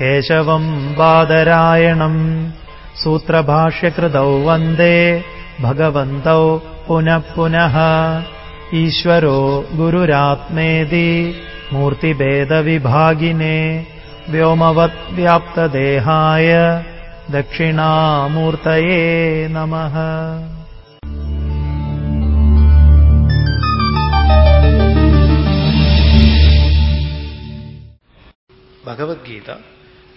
केशवम् बादरायणम् सूत्रभाष्यकृतौ वन्दे भगवन्तौ पुनः पुनः। ईश्वरो गुरुरात्मेदि मूर्तिभेदविभागिने व्योमवद्व्याप्तदेहाय दक्षिणामूर्तये नमः। भगवद्गीता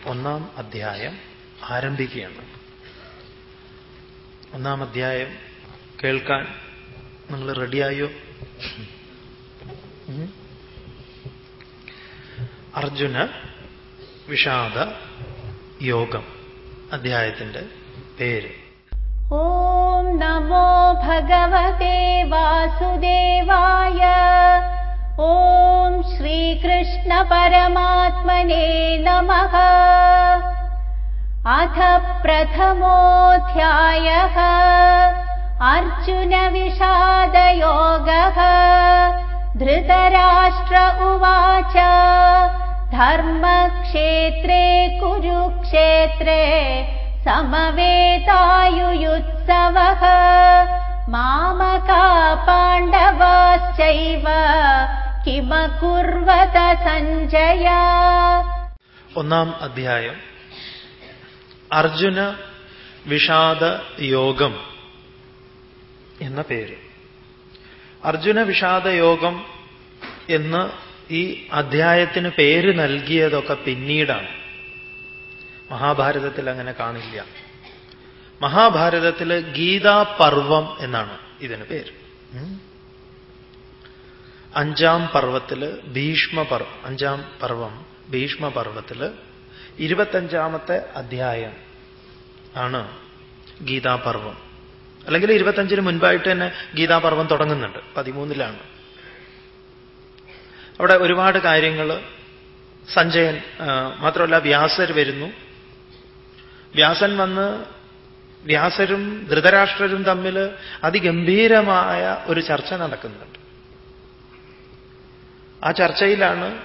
ഒന്നാം അധ്യായം ആരംഭിക്കുകയാണ്. ഒന്നാം അധ്യായം കേൾക്കാൻ നിങ്ങൾ റെഡിയായോ? അർജുന വിഷാദ യോഗം അധ്യായത്തിന്റെ പേര്. ഓം നമോ ഭഗവതേ വാസുദേവായ ॐ श्रीकृष्णपरमात्मने नमः। अथ प्रथमोऽध्यायः। अर्जुनविषादयोगः। धृतराष्ट्र उवाच। धर्मक्षेत्रे कुरुक्षेत्रे समवेतायुयुत्सवः। മാമകാ പാണ്ഡവാശ്ചൈവ കിമകുർവത സഞ്ജയ ഒന്നാം അധ്യായം. അർജുന വിഷാദ യോഗം എന്ന പേര്. അർജുന വിഷാദ യോഗം എന്ന് ഈ അധ്യായത്തിന് പേര് നൽകിയതൊക്കെ പിന്നീടാണ്. മഹാഭാരതത്തിൽ അങ്ങനെ കാണില്ല. മഹാഭാരതത്തിൽ ഗീതാപർവം എന്നാണ് ഇതിന് പേര്. അഞ്ചാം പർവത്തിൽ ഭീഷ്മ പർവ അഞ്ചാം പർവം ഭീഷ്മ പർവത്തിൽ ഇരുപത്തഞ്ചാമത്തെ അധ്യായം ആണ് ഗീതാപർവം. അല്ലെങ്കിൽ ഇരുപത്തഞ്ചിന് മുൻപായിട്ട് തന്നെ ഗീതാപർവം തുടങ്ങുന്നുണ്ട്. പതിമൂന്നിലാണ്. അവിടെ ഒരുപാട് കാര്യങ്ങൾ. സഞ്ജയൻ മാത്രമല്ല വ്യാസർ വരുന്നു. വ്യാസൻ വന്ന് വ്യാസരും ധൃതരാഷ്ട്രരും തമ്മിൽ അതിഗംഭീരമായ ഒരു ചർച്ച നടക്കുന്നുണ്ട്. ആ ചർച്ചയിലാണ്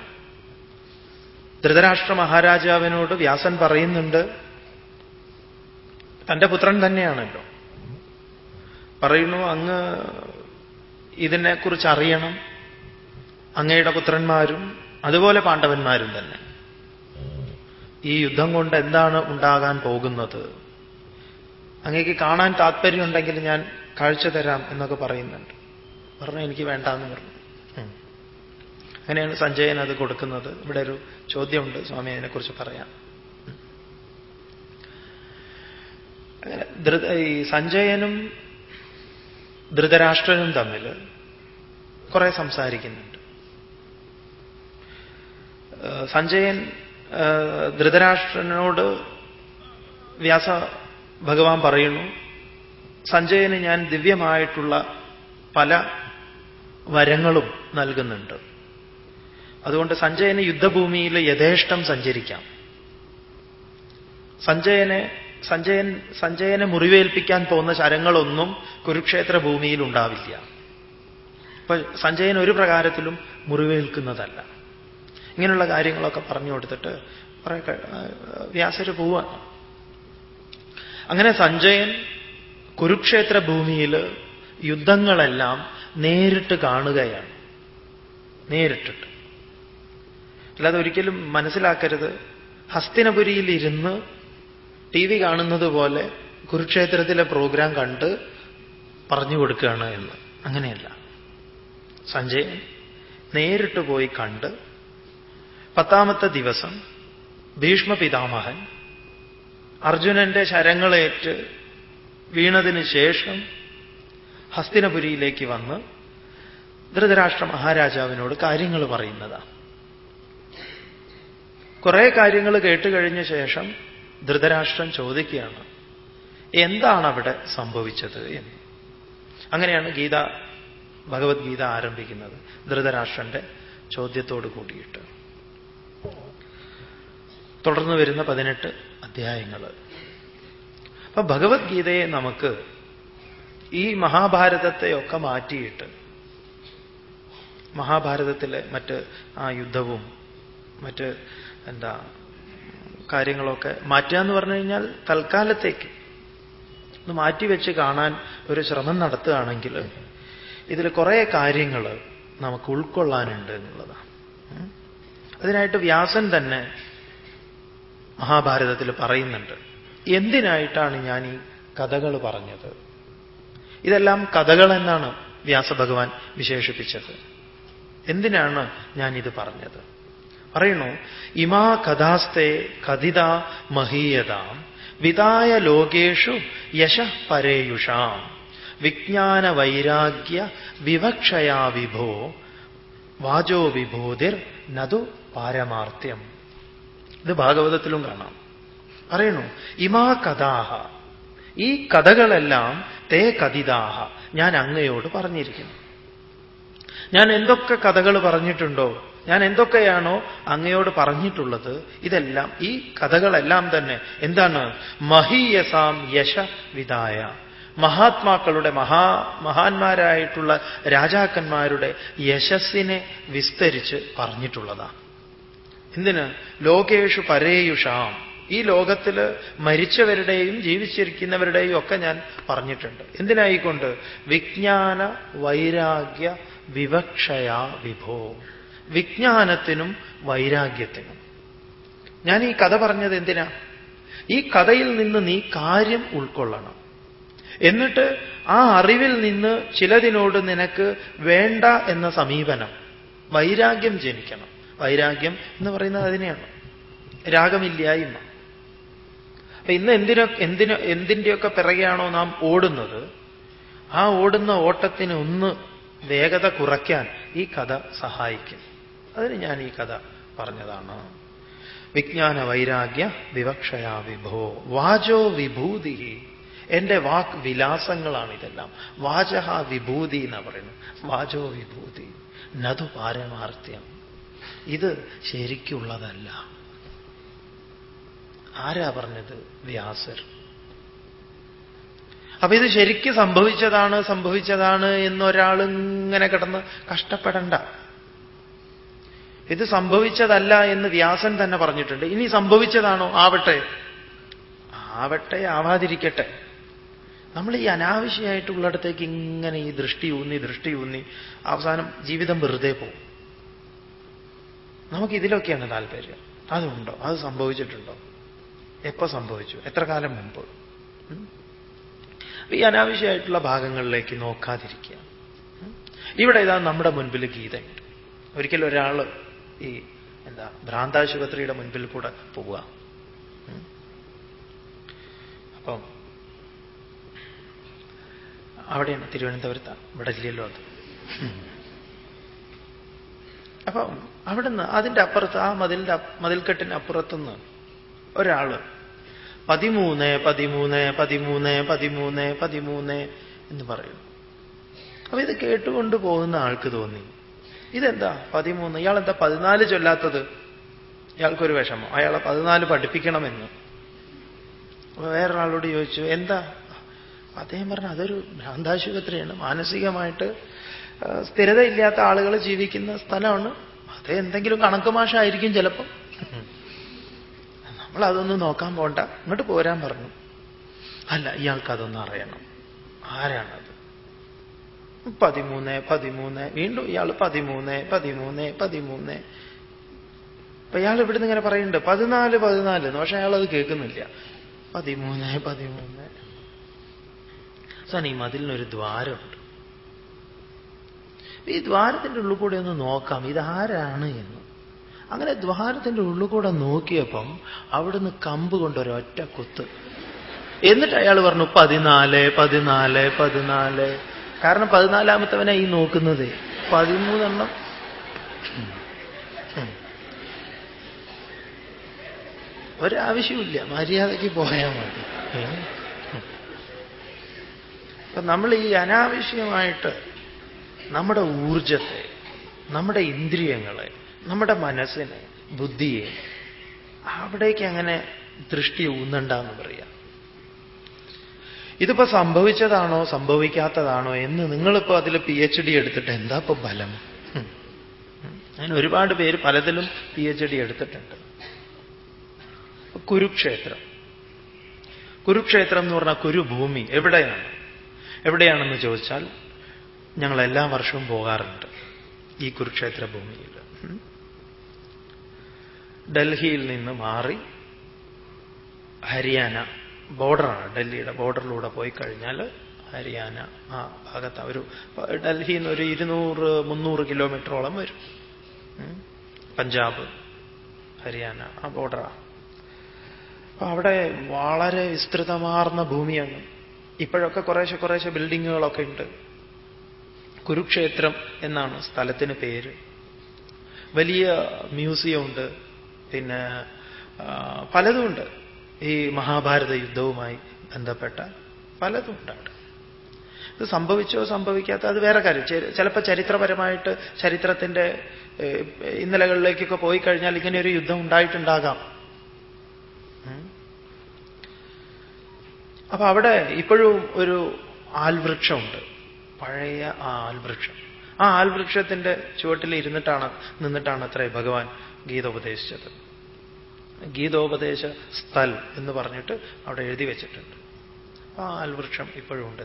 ധൃതരാഷ്ട്ര മഹാരാജാവിനോട് വ്യാസൻ പറയുന്നുണ്ട് തന്റെ പുത്രൻ തന്നെയാണല്ലോ. പറയുന്നു അങ്ങ് ഇതിനെക്കുറിച്ച് അറിയണം. അങ്ങയുടെ പുത്രന്മാരും അതുപോലെ പാണ്ഡവന്മാരും തന്നെ. ഈ യുദ്ധം കൊണ്ട് എന്താണ് ഉണ്ടാകാൻ പോകുന്നത്? അങ്ങേക്ക് കാണാൻ താല്പര്യമുണ്ടെങ്കിൽ ഞാൻ കാഴ്ച തരാം എന്നൊക്കെ പറയുന്നുണ്ട്. പറഞ്ഞു എനിക്ക് വേണ്ടാന്ന് പറഞ്ഞു. അങ്ങനെയാണ് സഞ്ജയൻ അത് കൊടുക്കുന്നത്. ഇവിടെ ഒരു ചോദ്യമുണ്ട് സ്വാമി അതിനെക്കുറിച്ച് പറയാം അങ്ങനെ ഈ സഞ്ജയനും ധൃതരാഷ്ട്രനും തമ്മിൽ കുറെ സംസാരിക്കുന്നുണ്ട്. സഞ്ജയൻ ധൃതരാഷ്ട്രനോട് വ്യാസ ഭഗവാൻ പറയുന്നു സഞ്ജയന് ഞാൻ ദിവ്യമായിട്ടുള്ള പല വരങ്ങളും നൽകുന്നുണ്ട്. അതുകൊണ്ട് സഞ്ജയന് യുദ്ധഭൂമിയിൽ യഥേഷ്ടം സഞ്ചരിക്കാം. സഞ്ജയനെ സഞ്ജയൻ സഞ്ജയനെ മുറിവേൽപ്പിക്കാൻ പോകുന്ന ശരങ്ങളൊന്നും കുരുക്ഷേത്ര ഭൂമിയിൽ ഉണ്ടാവില്ല. അപ്പൊ സഞ്ജയൻ ഒരു പ്രകാരത്തിലും മുറിവേൽക്കുന്നതല്ല. ഇങ്ങനെയുള്ള കാര്യങ്ങളൊക്കെ പറഞ്ഞു കൊടുത്തിട്ട് കുറെ വ്യാസര് പോവാണ്. അങ്ങനെ സഞ്ജയൻ കുരുക്ഷേത്ര ഭൂമിയിൽ യുദ്ധങ്ങളെല്ലാം നേരിട്ട് കാണുകയാണ്. നേരിട്ടിട്ട്. അല്ലാതെ ഒരിക്കലും മനസ്സിലാക്കരുത്. ഹസ്തിനപുരിയിൽ ഇരുന്ന് ടി വി കാണുന്നത് പോലെ കുരുക്ഷേത്രത്തിലെ പ്രോഗ്രാം കണ്ട് പറഞ്ഞു കൊടുക്കുകയാണ് എന്ന്. അങ്ങനെയല്ല. സഞ്ജയൻ നേരിട്ട് പോയി കണ്ട് പത്താമത്തെ ദിവസം ഭീഷ്മ പിതാമഹൻ അർജുനന്റെ ശരങ്ങളേറ്റ് വീണതിന് ശേഷം ഹസ്തിനപുരിയിലേക്ക് വന്ന് ധൃതരാഷ്ട്ര മഹാരാജാവിനോട് കാര്യങ്ങൾ പറയുന്നതാണ് കുറെ കാര്യങ്ങൾ കേട്ടുകഴിഞ്ഞ ശേഷം ധൃതരാഷ്ട്രം ചോദിക്കുകയാണ് എന്താണ് അവിടെ സംഭവിച്ചത്? എന്ന്. അങ്ങനെയാണ് ഗീത ഭഗവത്ഗീത ആരംഭിക്കുന്നത് ധൃതരാഷ്ട്രന്റെ ചോദ്യത്തോട് കൂടിയിട്ട്. തുടർന്ന് വരുന്ന പതിനെട്ട് അധ്യായങ്ങൾ. അപ്പൊ ഭഗവത്ഗീതയെ നമുക്ക് ഈ മഹാഭാരതത്തെയൊക്കെ മാറ്റിയിട്ട് മഹാഭാരതത്തിലെ മറ്റ് ആ യുദ്ധവും മറ്റ് എന്താ കാര്യങ്ങളൊക്കെ മാറ്റുക എന്ന് പറഞ്ഞു കഴിഞ്ഞാൽ തൽക്കാലത്തേക്ക് ഒന്ന് മാറ്റിവെച്ച് കാണാൻ ഒരു ശ്രമം നടത്തുകയാണെങ്കിൽ ഇതിൽ കുറേ കാര്യങ്ങൾ നമുക്ക് ഉൾക്കൊള്ളാനുണ്ട് എന്നുള്ളതാണ്. അതിനായിട്ട് വ്യാസൻ തന്നെ മഹാഭാരതത്തിൽ പറയുന്നുണ്ട്. എന്തിനായിട്ടാണ് ഞാൻ ഈ കഥകൾ പറഞ്ഞത്? ഇതെല്ലാം കഥകൾ എന്നാണ് വ്യാസഭഗവാൻ വിശേഷിപ്പിച്ചത്. എന്തിനാണ് ഞാൻ ഇത് പറഞ്ഞത്? പറയണു ഇമാ കഥാസ്തേ കഥിത മഹീയതാം വിതായ ലോകേഷു യശ പരേയുഷാം വിജ്ഞാന വൈരാഗ്യ വിവക്ഷയാ വിഭോ വാചോ വിഭൂതിർ നതു പാരമാർത്ഥ്യം. ഇത് ഭാഗവതത്തിലും കാണാം. പറയണു ഇമാ കഥാഹ. ഈ കഥകളെല്ലാം തേ കഥിതാഹ. ഞാൻ അങ്ങയോട് പറഞ്ഞിരിക്കുന്നു. ഞാൻ എന്തൊക്കെ കഥകൾ പറഞ്ഞിട്ടുണ്ടോ ഞാൻ എന്തൊക്കെയാണോ അങ്ങയോട് പറഞ്ഞിട്ടുള്ളത് ഇതെല്ലാം ഈ കഥകളെല്ലാം തന്നെ എന്താണ്? മഹീയസാം യശ വിതായ മഹാത്മാക്കളുടെ മഹാ മഹാന്മാരായിട്ടുള്ള രാജാക്കന്മാരുടെ യശസ്സിനെ വിസ്തരിച്ച് പറഞ്ഞിട്ടുള്ളതാണ്. എന്തിന്? ലോകേഷു പരേയുഷാം. ഈ ലോകത്തിൽ മരിച്ചവരുടെയും ജീവിച്ചിരിക്കുന്നവരുടെയും ഒക്കെ ഞാൻ പറഞ്ഞിട്ടുണ്ട്. എന്തിനായിക്കൊണ്ട്? വിജ്ഞാന വൈരാഗ്യ വിവക്ഷയാ വിഭോ. വിജ്ഞാനത്തിനും വൈരാഗ്യത്തിനും. ഞാൻ ഈ കഥ പറഞ്ഞത് എന്തിനാ? ഈ കഥയിൽ നിന്ന് നീ കാര്യം ഉൾക്കൊള്ളണം. എന്നിട്ട് ആ അറിവിൽ നിന്ന് ചിലതിനോട് നിനക്ക് വേണ്ട എന്ന സമീപനം വൈരാഗ്യം ജനിക്കണം. വൈരാഗ്യം എന്ന് പറയുന്നത് അതിനെയാണ്. രാഗമില്ലായ്മ. അപ്പൊ ഇന്ന് എന്തിനോ എന്തിനോ എന്തിന്റെയൊക്കെ പിറകെയാണോ നാം ഓടുന്നത് ആ ഓടുന്ന ഓട്ടത്തിന് ഒന്ന് വേഗത കുറയ്ക്കാൻ ഈ കഥ സഹായിക്കും. അതിന് ഞാൻ ഈ കഥ പറഞ്ഞതാണ്. വിജ്ഞാന വൈരാഗ്യ വിവക്ഷയാ വിഭോ വാചോ വിഭൂതി എന്റെ വാക് വിലാസങ്ങളാണ് ഇതെല്ലാം വാചഹ വിഭൂതി എന്ന് പറയുന്നത്. വാചോ വിഭൂതി. നതു പാരമാർത്ഥ്യം. ഇത് ശരിക്കുള്ളതല്ല. ആരാ പറഞ്ഞത്? വ്യാസർ. അപ്പൊ ഇത് ശരിക്ക് സംഭവിച്ചതാണ് സംഭവിച്ചതാണ് എന്നൊരാൾ ഇങ്ങനെ കിടന്ന് കഷ്ടപ്പെടണ്ട. ഇത് സംഭവിച്ചതല്ല എന്ന് വ്യാസൻ തന്നെ പറഞ്ഞിട്ടുണ്ട്. ഇനി സംഭവിച്ചതാണോ? ആവട്ടെ. ആവട്ടെ ആവാതിരിക്കട്ടെ. നമ്മൾ ഈ അനാവശ്യമായിട്ടുള്ളിടത്തേക്ക് ഇങ്ങനെ ഈ ദൃഷ്ടി ഊന്നി ദൃഷ്ടി ഊന്നി അവസാനം ജീവിതം വെറുതെ പോകും. നമുക്ക് ഇതിലൊക്കെയാണ് താല്പര്യം. അതുണ്ടോ? അത് സംഭവിച്ചിട്ടുണ്ടോ? എപ്പോ സംഭവിച്ചു? എത്ര കാലം മുമ്പ്? ഈ അനാവശ്യമായിട്ടുള്ള ഭാഗങ്ങളിലേക്ക് നോക്കാതിരിക്കുക. ഇവിടെ ഇതാ നമ്മുടെ മുൻപിൽ ഗീതയുണ്ട്. ഒരിക്കലും ഒരാൾ ഈ എന്താ ഭ്രാന്താശുപത്രിയുടെ മുൻപിൽ കൂടെ പോവുക. അപ്പം അവിടെയാണ് തിരുവനന്തപുരത്താണ് ഇവിടെ ഇല്ലല്ലോ അത്. അപ്പം അവിടുന്ന് അതിന്റെ അപ്പുറത്ത് ആ മതിലിന്റെ മതിൽക്കെട്ടിന് അപ്പുറത്തുനിന്ന് ഒരാൾ പതിമൂന്ന് പതിമൂന്ന് പതിമൂന്ന് പതിമൂന്ന് പതിമൂന്ന് എന്ന് പറയുന്നു. അപ്പൊ ഇത് കേട്ടുകൊണ്ട് പോകുന്ന ആൾക്ക് തോന്നി. ഇതെന്താ? പതിമൂന്ന്. ഇയാൾ എന്താ പതിനാല് ചൊല്ലാത്തത്? ഇയാൾക്കൊരു വിഷമം. അയാളെ പതിനാല് പഠിപ്പിക്കണമെന്ന്. അപ്പൊ വേറൊരാളോട് ചോദിച്ചു എന്താ? അദ്ദേഹം പറഞ്ഞു അതൊരു ഭ്രാന്താശുപത്രിയാണ്. മാനസികമായിട്ട് സ്ഥിരതയില്ലാത്ത ആളുകൾ ജീവിക്കുന്ന സ്ഥലമാണ്. അത് എന്തെങ്കിലും കണക്ക് മാഷായിരിക്കും ചിലപ്പം. നമ്മൾ അതൊന്നും നോക്കാൻ പോണ്ട. ഇങ്ങോട്ട് പോരാൻ പറഞ്ഞു. അല്ല ഇയാൾക്ക് അതൊന്നും അറിയണം. ആരാണത്? പതിമൂന്ന് പതിമൂന്ന്. വീണ്ടും ഇയാൾ പതിമൂന്ന് പതിമൂന്ന് പതിമൂന്ന്. അപ്പൊ ഇയാൾ ഇവിടുന്ന് ഇങ്ങനെ പറയുന്നുണ്ട് പതിനാല് പതിനാല്. എന്ന് പക്ഷെ അയാൾ അത് കേൾക്കുന്നില്ല. പതിമൂന്ന് പതിമൂന്ന്. സനീം ഈ മതിലിനൊരു ദ്വാരമുണ്ട്. ഈ ദ്വാരത്തിന്റെ ഉള്ളിൽ കൂടെ ഒന്ന് നോക്കാം ഇതാരാണ് എന്ന്. അങ്ങനെ ദ്വാരത്തിന്റെ ഉള്ളിൽ കൂടെ നോക്കിയപ്പം അവിടുന്ന് കമ്പ് കൊണ്ടൊരൊറ്റ കുത്ത്. എന്നിട്ട് അയാൾ പറഞ്ഞു പതിനാല് പതിനാല് പതിനാല്. കാരണം പതിനാലാമത്തവനെ ഈ നോക്കുന്നത്. പതിമൂന്നെണ്ണം. ഒരാവശ്യമില്ല മര്യാദയ്ക്ക് പോയാൽ മതി. അപ്പൊ നമ്മൾ ഈ അനാവശ്യമായിട്ട് നമ്മുടെ ഊർജത്തെ നമ്മുടെ ഇന്ദ്രിയങ്ങളെ നമ്മുടെ മനസ്സിനെ ബുദ്ധിയെ അവിടേക്ക് അങ്ങനെ ദൃഷ്ടി ഊന്നണ്ടെന്ന് പറയാം. ഇതിപ്പോ സംഭവിച്ചതാണോ സംഭവിക്കാത്തതാണോ എന്ന് നിങ്ങളിപ്പോ അതിൽ പി എച്ച് ഡി എടുത്തിട്ട് എന്താ ഇപ്പൊ ഫലം അങ്ങനെ ഒരുപാട് പേര് പലതിലും പി എച്ച് ഡി എടുത്തിട്ടുണ്ട്. കുരുക്ഷേത്രം. കുരുക്ഷേത്രം എന്ന് പറഞ്ഞാൽ കുരുഭൂമി. എവിടെയാണ്? എവിടെയാണെന്ന് ചോദിച്ചാൽ ഞങ്ങൾ എല്ലാ വർഷവും പോകാറുണ്ട് ഈ കുരുക്ഷേത്ര ഭൂമിയിൽ. ഡൽഹിയിൽ നിന്ന് മാറി ഹരിയാന ബോർഡറാണ്. ഡൽഹിയുടെ ബോർഡറിലൂടെ പോയി കഴിഞ്ഞാൽ ഹരിയാന ആ ഭാഗത്ത് ഒരു ഡൽഹിയിൽ നിന്ന് ഒരു ഇരുന്നൂറ് മുന്നൂറ് കിലോമീറ്ററോളം വരും. പഞ്ചാബ് ഹരിയാന ആ ബോർഡറാണ് അപ്പൊ അവിടെ വളരെ വിസ്തൃതമാർന്ന ഭൂമിയാണ്. ഇപ്പോഴൊക്കെ കുറേശ്ശെ കുറേശ്ശെ ബിൽഡിങ്ങുകളൊക്കെ ഉണ്ട്. കുരുക്ഷേത്രം എന്നാണ് സ്ഥലത്തിന് പേര്. വലിയ മ്യൂസിയം ഉണ്ട്. പിന്നെ പലതുമുണ്ട് ഈ മഹാഭാരത യുദ്ധവുമായി ബന്ധപ്പെട്ട പലതും ഉണ്ട് അവിടെ ഇത് സംഭവിച്ചോ സംഭവിക്കാത്ത അത് വേറെ കാര്യം. ചിലപ്പോൾ ചരിത്രപരമായിട്ട് ചരിത്രത്തിന്റെ ഇന്നലകളിലേക്കൊക്കെ പോയി കഴിഞ്ഞാൽ ഇങ്ങനെ ഒരു യുദ്ധം ഉണ്ടായിട്ടുണ്ടാകാം. അപ്പൊ അവിടെ ഇപ്പോഴും ഒരു ആൽവൃക്ഷമുണ്ട് പഴയ ആ ആൽവൃക്ഷം ആ ആൽവൃക്ഷത്തിന്റെ ചുവട്ടിൽ ഇരുന്നിട്ടാണ് നിന്നിട്ടാണ് അത്രേ ഭഗവാൻ ഗീത ഉപദേശിച്ചത്. ഗീതോപദേശ സ്ഥൽ എന്ന് പറഞ്ഞിട്ട് അവിടെ എഴുതി വെച്ചിട്ടുണ്ട്. ആ ആൽവൃക്ഷം ഇപ്പോഴും ഉണ്ട്.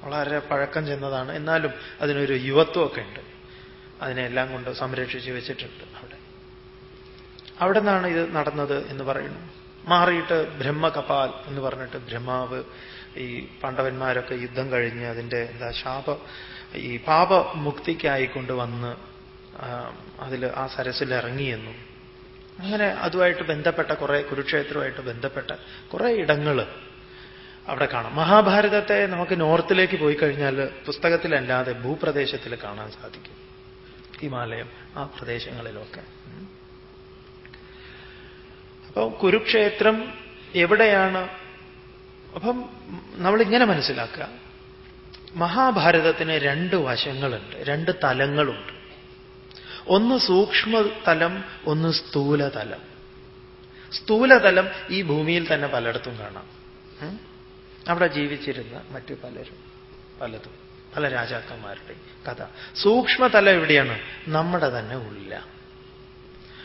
വളരെ പഴക്കം ചെന്നതാണ്. എന്നാലും അതിനൊരു യുവത്വമൊക്കെ ഉണ്ട്. അതിനെല്ലാം കൊണ്ട് സംരക്ഷിച്ച് വെച്ചിട്ടുണ്ട് അവിടെ. അവിടെ നിന്നാണ് ഇത് നടന്നത് എന്ന് പറയുന്നു. മാറിയിട്ട് ബ്രഹ്മകപാൽ എന്ന് പറഞ്ഞിട്ട് ബ്രഹ്മാവ് ഈ പാണ്ഡവന്മാരൊക്കെ യുദ്ധം കഴിഞ്ഞ് അതിന്റെ എന്താ ശാപ ഈ പാപമുക്തിക്കായി കൊണ്ടുവന്ന് അതിൽ ആ സരസിൽ ഇറങ്ങിയെന്നും അങ്ങനെ അതുമായിട്ട് ബന്ധപ്പെട്ട കുറേ കുരുക്ഷേത്രവുമായിട്ട് ബന്ധപ്പെട്ട കുറേ ഇടങ്ങൾ അവിടെ കാണാം. മഹാഭാരതത്തെ നമുക്ക് നോർത്തിലേക്ക് പോയി കഴിഞ്ഞാൽ പുസ്തകത്തിലല്ലാതെ ഭൂപ്രദേശത്തിൽ കാണാൻ സാധിക്കും. ഹിമാലയം ആ പ്രദേശങ്ങളിലൊക്കെ. അപ്പം കുരുക്ഷേത്രം എവിടെയാണ് അപ്പം നമ്മളിങ്ങനെ മനസ്സിലാക്കുക. മഹാഭാരതത്തിന് രണ്ട് വശങ്ങളുണ്ട് രണ്ട് തലങ്ങളുണ്ട്. ഒന്ന് സൂക്ഷ്മതലം ഒന്ന് സ്ഥൂലതലം. സ്ഥൂലതലം ഈ ഭൂമിയിൽ തന്നെ പലയിടത്തും കാണാം. അവിടെ ജീവിച്ചിരുന്ന മറ്റു പലരും പലതും പല രാജാക്കന്മാരുടെ കഥ. സൂക്ഷ്മതലം എവിടെയാണ്? നമ്മുടെ തന്നെ ഉള്ളിലാണ്.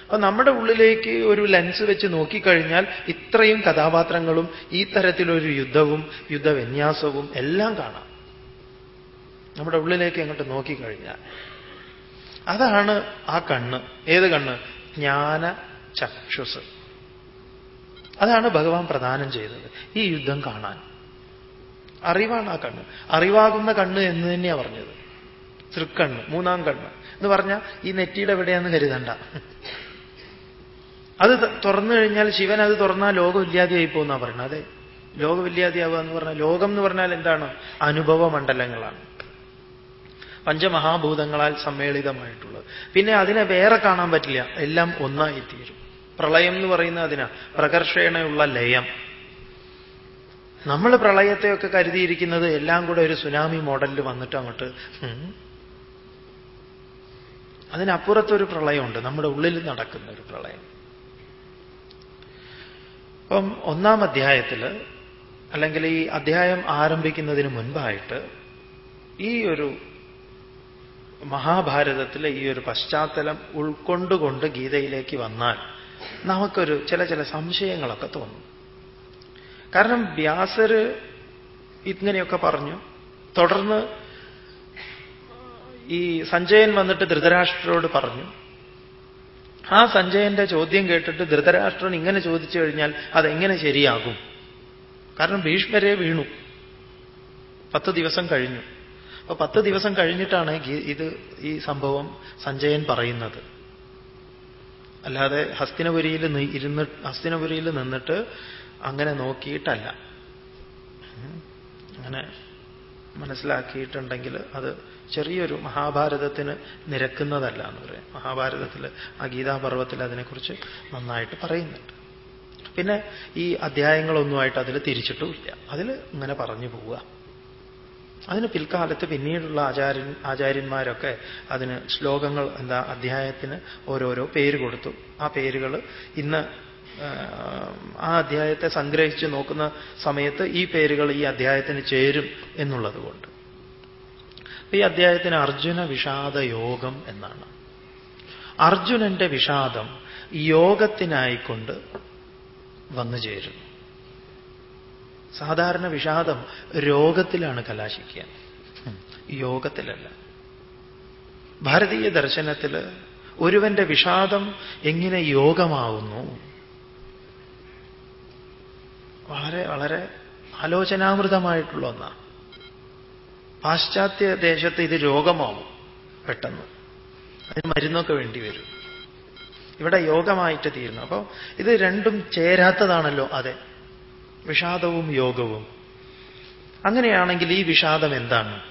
അപ്പൊ നമ്മുടെ ഉള്ളിലേക്ക് ഒരു ലെൻസ് വെച്ച് നോക്കിക്കഴിഞ്ഞാൽ ഇത്രയും കഥാപാത്രങ്ങളും ഈ തരത്തിലൊരു യുദ്ധവും യുദ്ധവിന്യാസവും എല്ലാം കാണാം. നമ്മുടെ ഉള്ളിലേക്ക് അങ്ങോട്ട് നോക്കിക്കഴിഞ്ഞാൽ. അതാണ് ആ കണ്ണ്. ഏത് കണ്ണ്? ജ്ഞാന ചക്ഷുസ് അതാണ് ഭഗവാൻ പ്രദാനം ചെയ്തത്. ഈ യുദ്ധം കാണാൻ. അറിവാണ് ആ കണ്ണ്. അറിവാകുന്ന കണ്ണ് എന്ന് തന്നെയാണ് പറഞ്ഞത്. തൃക്കണ്ണ് മൂന്നാം കണ്ണ്. എന്ന് പറഞ്ഞാൽ ഈ നെറ്റിയുടെ എവിടെയാന്ന് കരുതണ്ട. അത് തുറന്നു കഴിഞ്ഞാൽ ശിവൻ അത് തുറന്നാൽ ലോകം ഇല്ലാതെയായി പോകുന്ന പറയുന്നത്. അതെ. ലോകമില്ലാതെയാവുക എന്ന് പറഞ്ഞാൽ ലോകം എന്ന് പറഞ്ഞാൽ എന്താണ്? അനുഭവ മണ്ഡലങ്ങളാണ് പഞ്ചമഹാഭൂതങ്ങളാൽ സമ്മേളിതമായിട്ടുള്ളത്. പിന്നെ അതിനെ വേറെ കാണാൻ പറ്റില്ല. എല്ലാം ഒന്നായി തീരും പ്രളയം എന്ന് പറയുന്ന അതിനാ. പ്രകർഷേണയുള്ള ലയം. നമ്മൾ പ്രളയത്തെയൊക്കെ കരുതിയിരിക്കുന്നത് എല്ലാം കൂടെ ഒരു സുനാമി മോഡലിൽ വന്നിട്ട് അങ്ങോട്ട് അതിനപ്പുറത്തൊരു പ്രളയമുണ്ട്. നമ്മുടെ ഉള്ളിൽ നടക്കുന്ന ഒരു പ്രളയം. അപ്പം ഒന്നാം അധ്യായത്തിൽ അല്ലെങ്കിൽ ഈ അധ്യായം ആരംഭിക്കുന്നതിന് മുൻപായിട്ട് ഈ ഒരു മഹാഭാരതത്തിലെ ഈ ഒരു പശ്ചാത്തലം ഉൾക്കൊണ്ടുകൊണ്ട് ഗീതയിലേക്ക് വന്നാൽ നമുക്കൊരു ചില ചില സംശയങ്ങളൊക്കെ തോന്നും. കാരണം വ്യാസർ ഇങ്ങനെയൊക്കെ പറഞ്ഞു. തുടർന്ന് ഈ സഞ്ജയൻ വന്നിട്ട് ധൃതരാഷ്ട്രരോട് പറഞ്ഞു. ആ സഞ്ജയന്റെ ചോദ്യം കേട്ടിട്ട് ധൃതരാഷ്ട്രൻ ഇങ്ങനെ ചോദിച്ചു കഴിഞ്ഞാൽ അതെങ്ങനെ ശരിയാകും? കാരണം ഭീഷ്മരെ വീണു. പത്ത് ദിവസം കഴിഞ്ഞു. അപ്പൊ പത്ത് ദിവസം കഴിഞ്ഞിട്ടാണ് ഇത് ഈ സംഭവം സഞ്ജയൻ പറയുന്നത്. അല്ലാതെ ഹസ്തിനപുരിയിൽ ഇരുന്ന് ഹസ്തിനപുരിയിൽ നിന്നിട്ട് അങ്ങനെ നോക്കിയിട്ടല്ല. അങ്ങനെ മനസ്സിലാക്കിയിട്ടുണ്ടെങ്കിൽ അത് ചെറിയൊരു മഹാഭാരതത്തിന് നിരക്കുന്നതല്ല എന്ന് പറയാം. മഹാഭാരതത്തിൽ ആ ഗീതാപർവത്തിൽ അതിനെക്കുറിച്ച് നന്നായിട്ട് പറയുന്നുണ്ട്. പിന്നെ ഈ അധ്യായങ്ങളൊന്നുമായിട്ട് അതിൽ തിരിച്ചിട്ടുമില്ല. അതിൽ ഇങ്ങനെ പറഞ്ഞു പോവുക. അതിന് പിൽക്കാലത്ത് പിന്നീടുള്ള ആചാര്യൻ ആചാര്യന്മാരൊക്കെ അതിന് ശ്ലോകങ്ങൾ എന്താ അധ്യായത്തിന് ഓരോരോ പേര് കൊടുത്തു. ആ പേരുകൾ ഇന്ന് ആ അധ്യായത്തെ സംഗ്രഹിച്ച് നോക്കുന്ന സമയത്ത് ഈ പേരുകൾ ഈ അധ്യായത്തിന് ചേരും എന്നുള്ളത് കൊണ്ട്. ഈ അധ്യായത്തിന് അർജുന വിഷാദ യോഗം എന്നാണ്. അർജുനന്റെ വിഷാദം യോഗത്തിനായിക്കൊണ്ട് വന്നു ചേരുന്നു. സാധാരണ വിഷാദം രോഗത്തിലാണ് കലാശിക്കുക. യോഗത്തിലല്ല. ഭാരതീയ ദർശനത്തിൽ ഒരുവന്റെ വിഷാദം എങ്ങനെ യോഗമാവുന്നു? വളരെ വളരെ ആലോചനാമൃതമായിട്ടുള്ള ഒന്നാണ്. പാശ്ചാത്യ ദേശത്ത് ഇത് രോഗമാവും പെട്ടെന്ന്. അതിന് മരുന്നൊക്കെ വേണ്ടി വരും. ഇവിടെ യോഗമായിട്ട് തീരുന്നു. അപ്പോൾ ഇത് രണ്ടും ചേരാത്തതാണല്ലോ അതെ. വിഷാദവും യോഗവും. അങ്ങനെയാണെങ്കിൽ ഈ വിഷാദം എന്താണ്?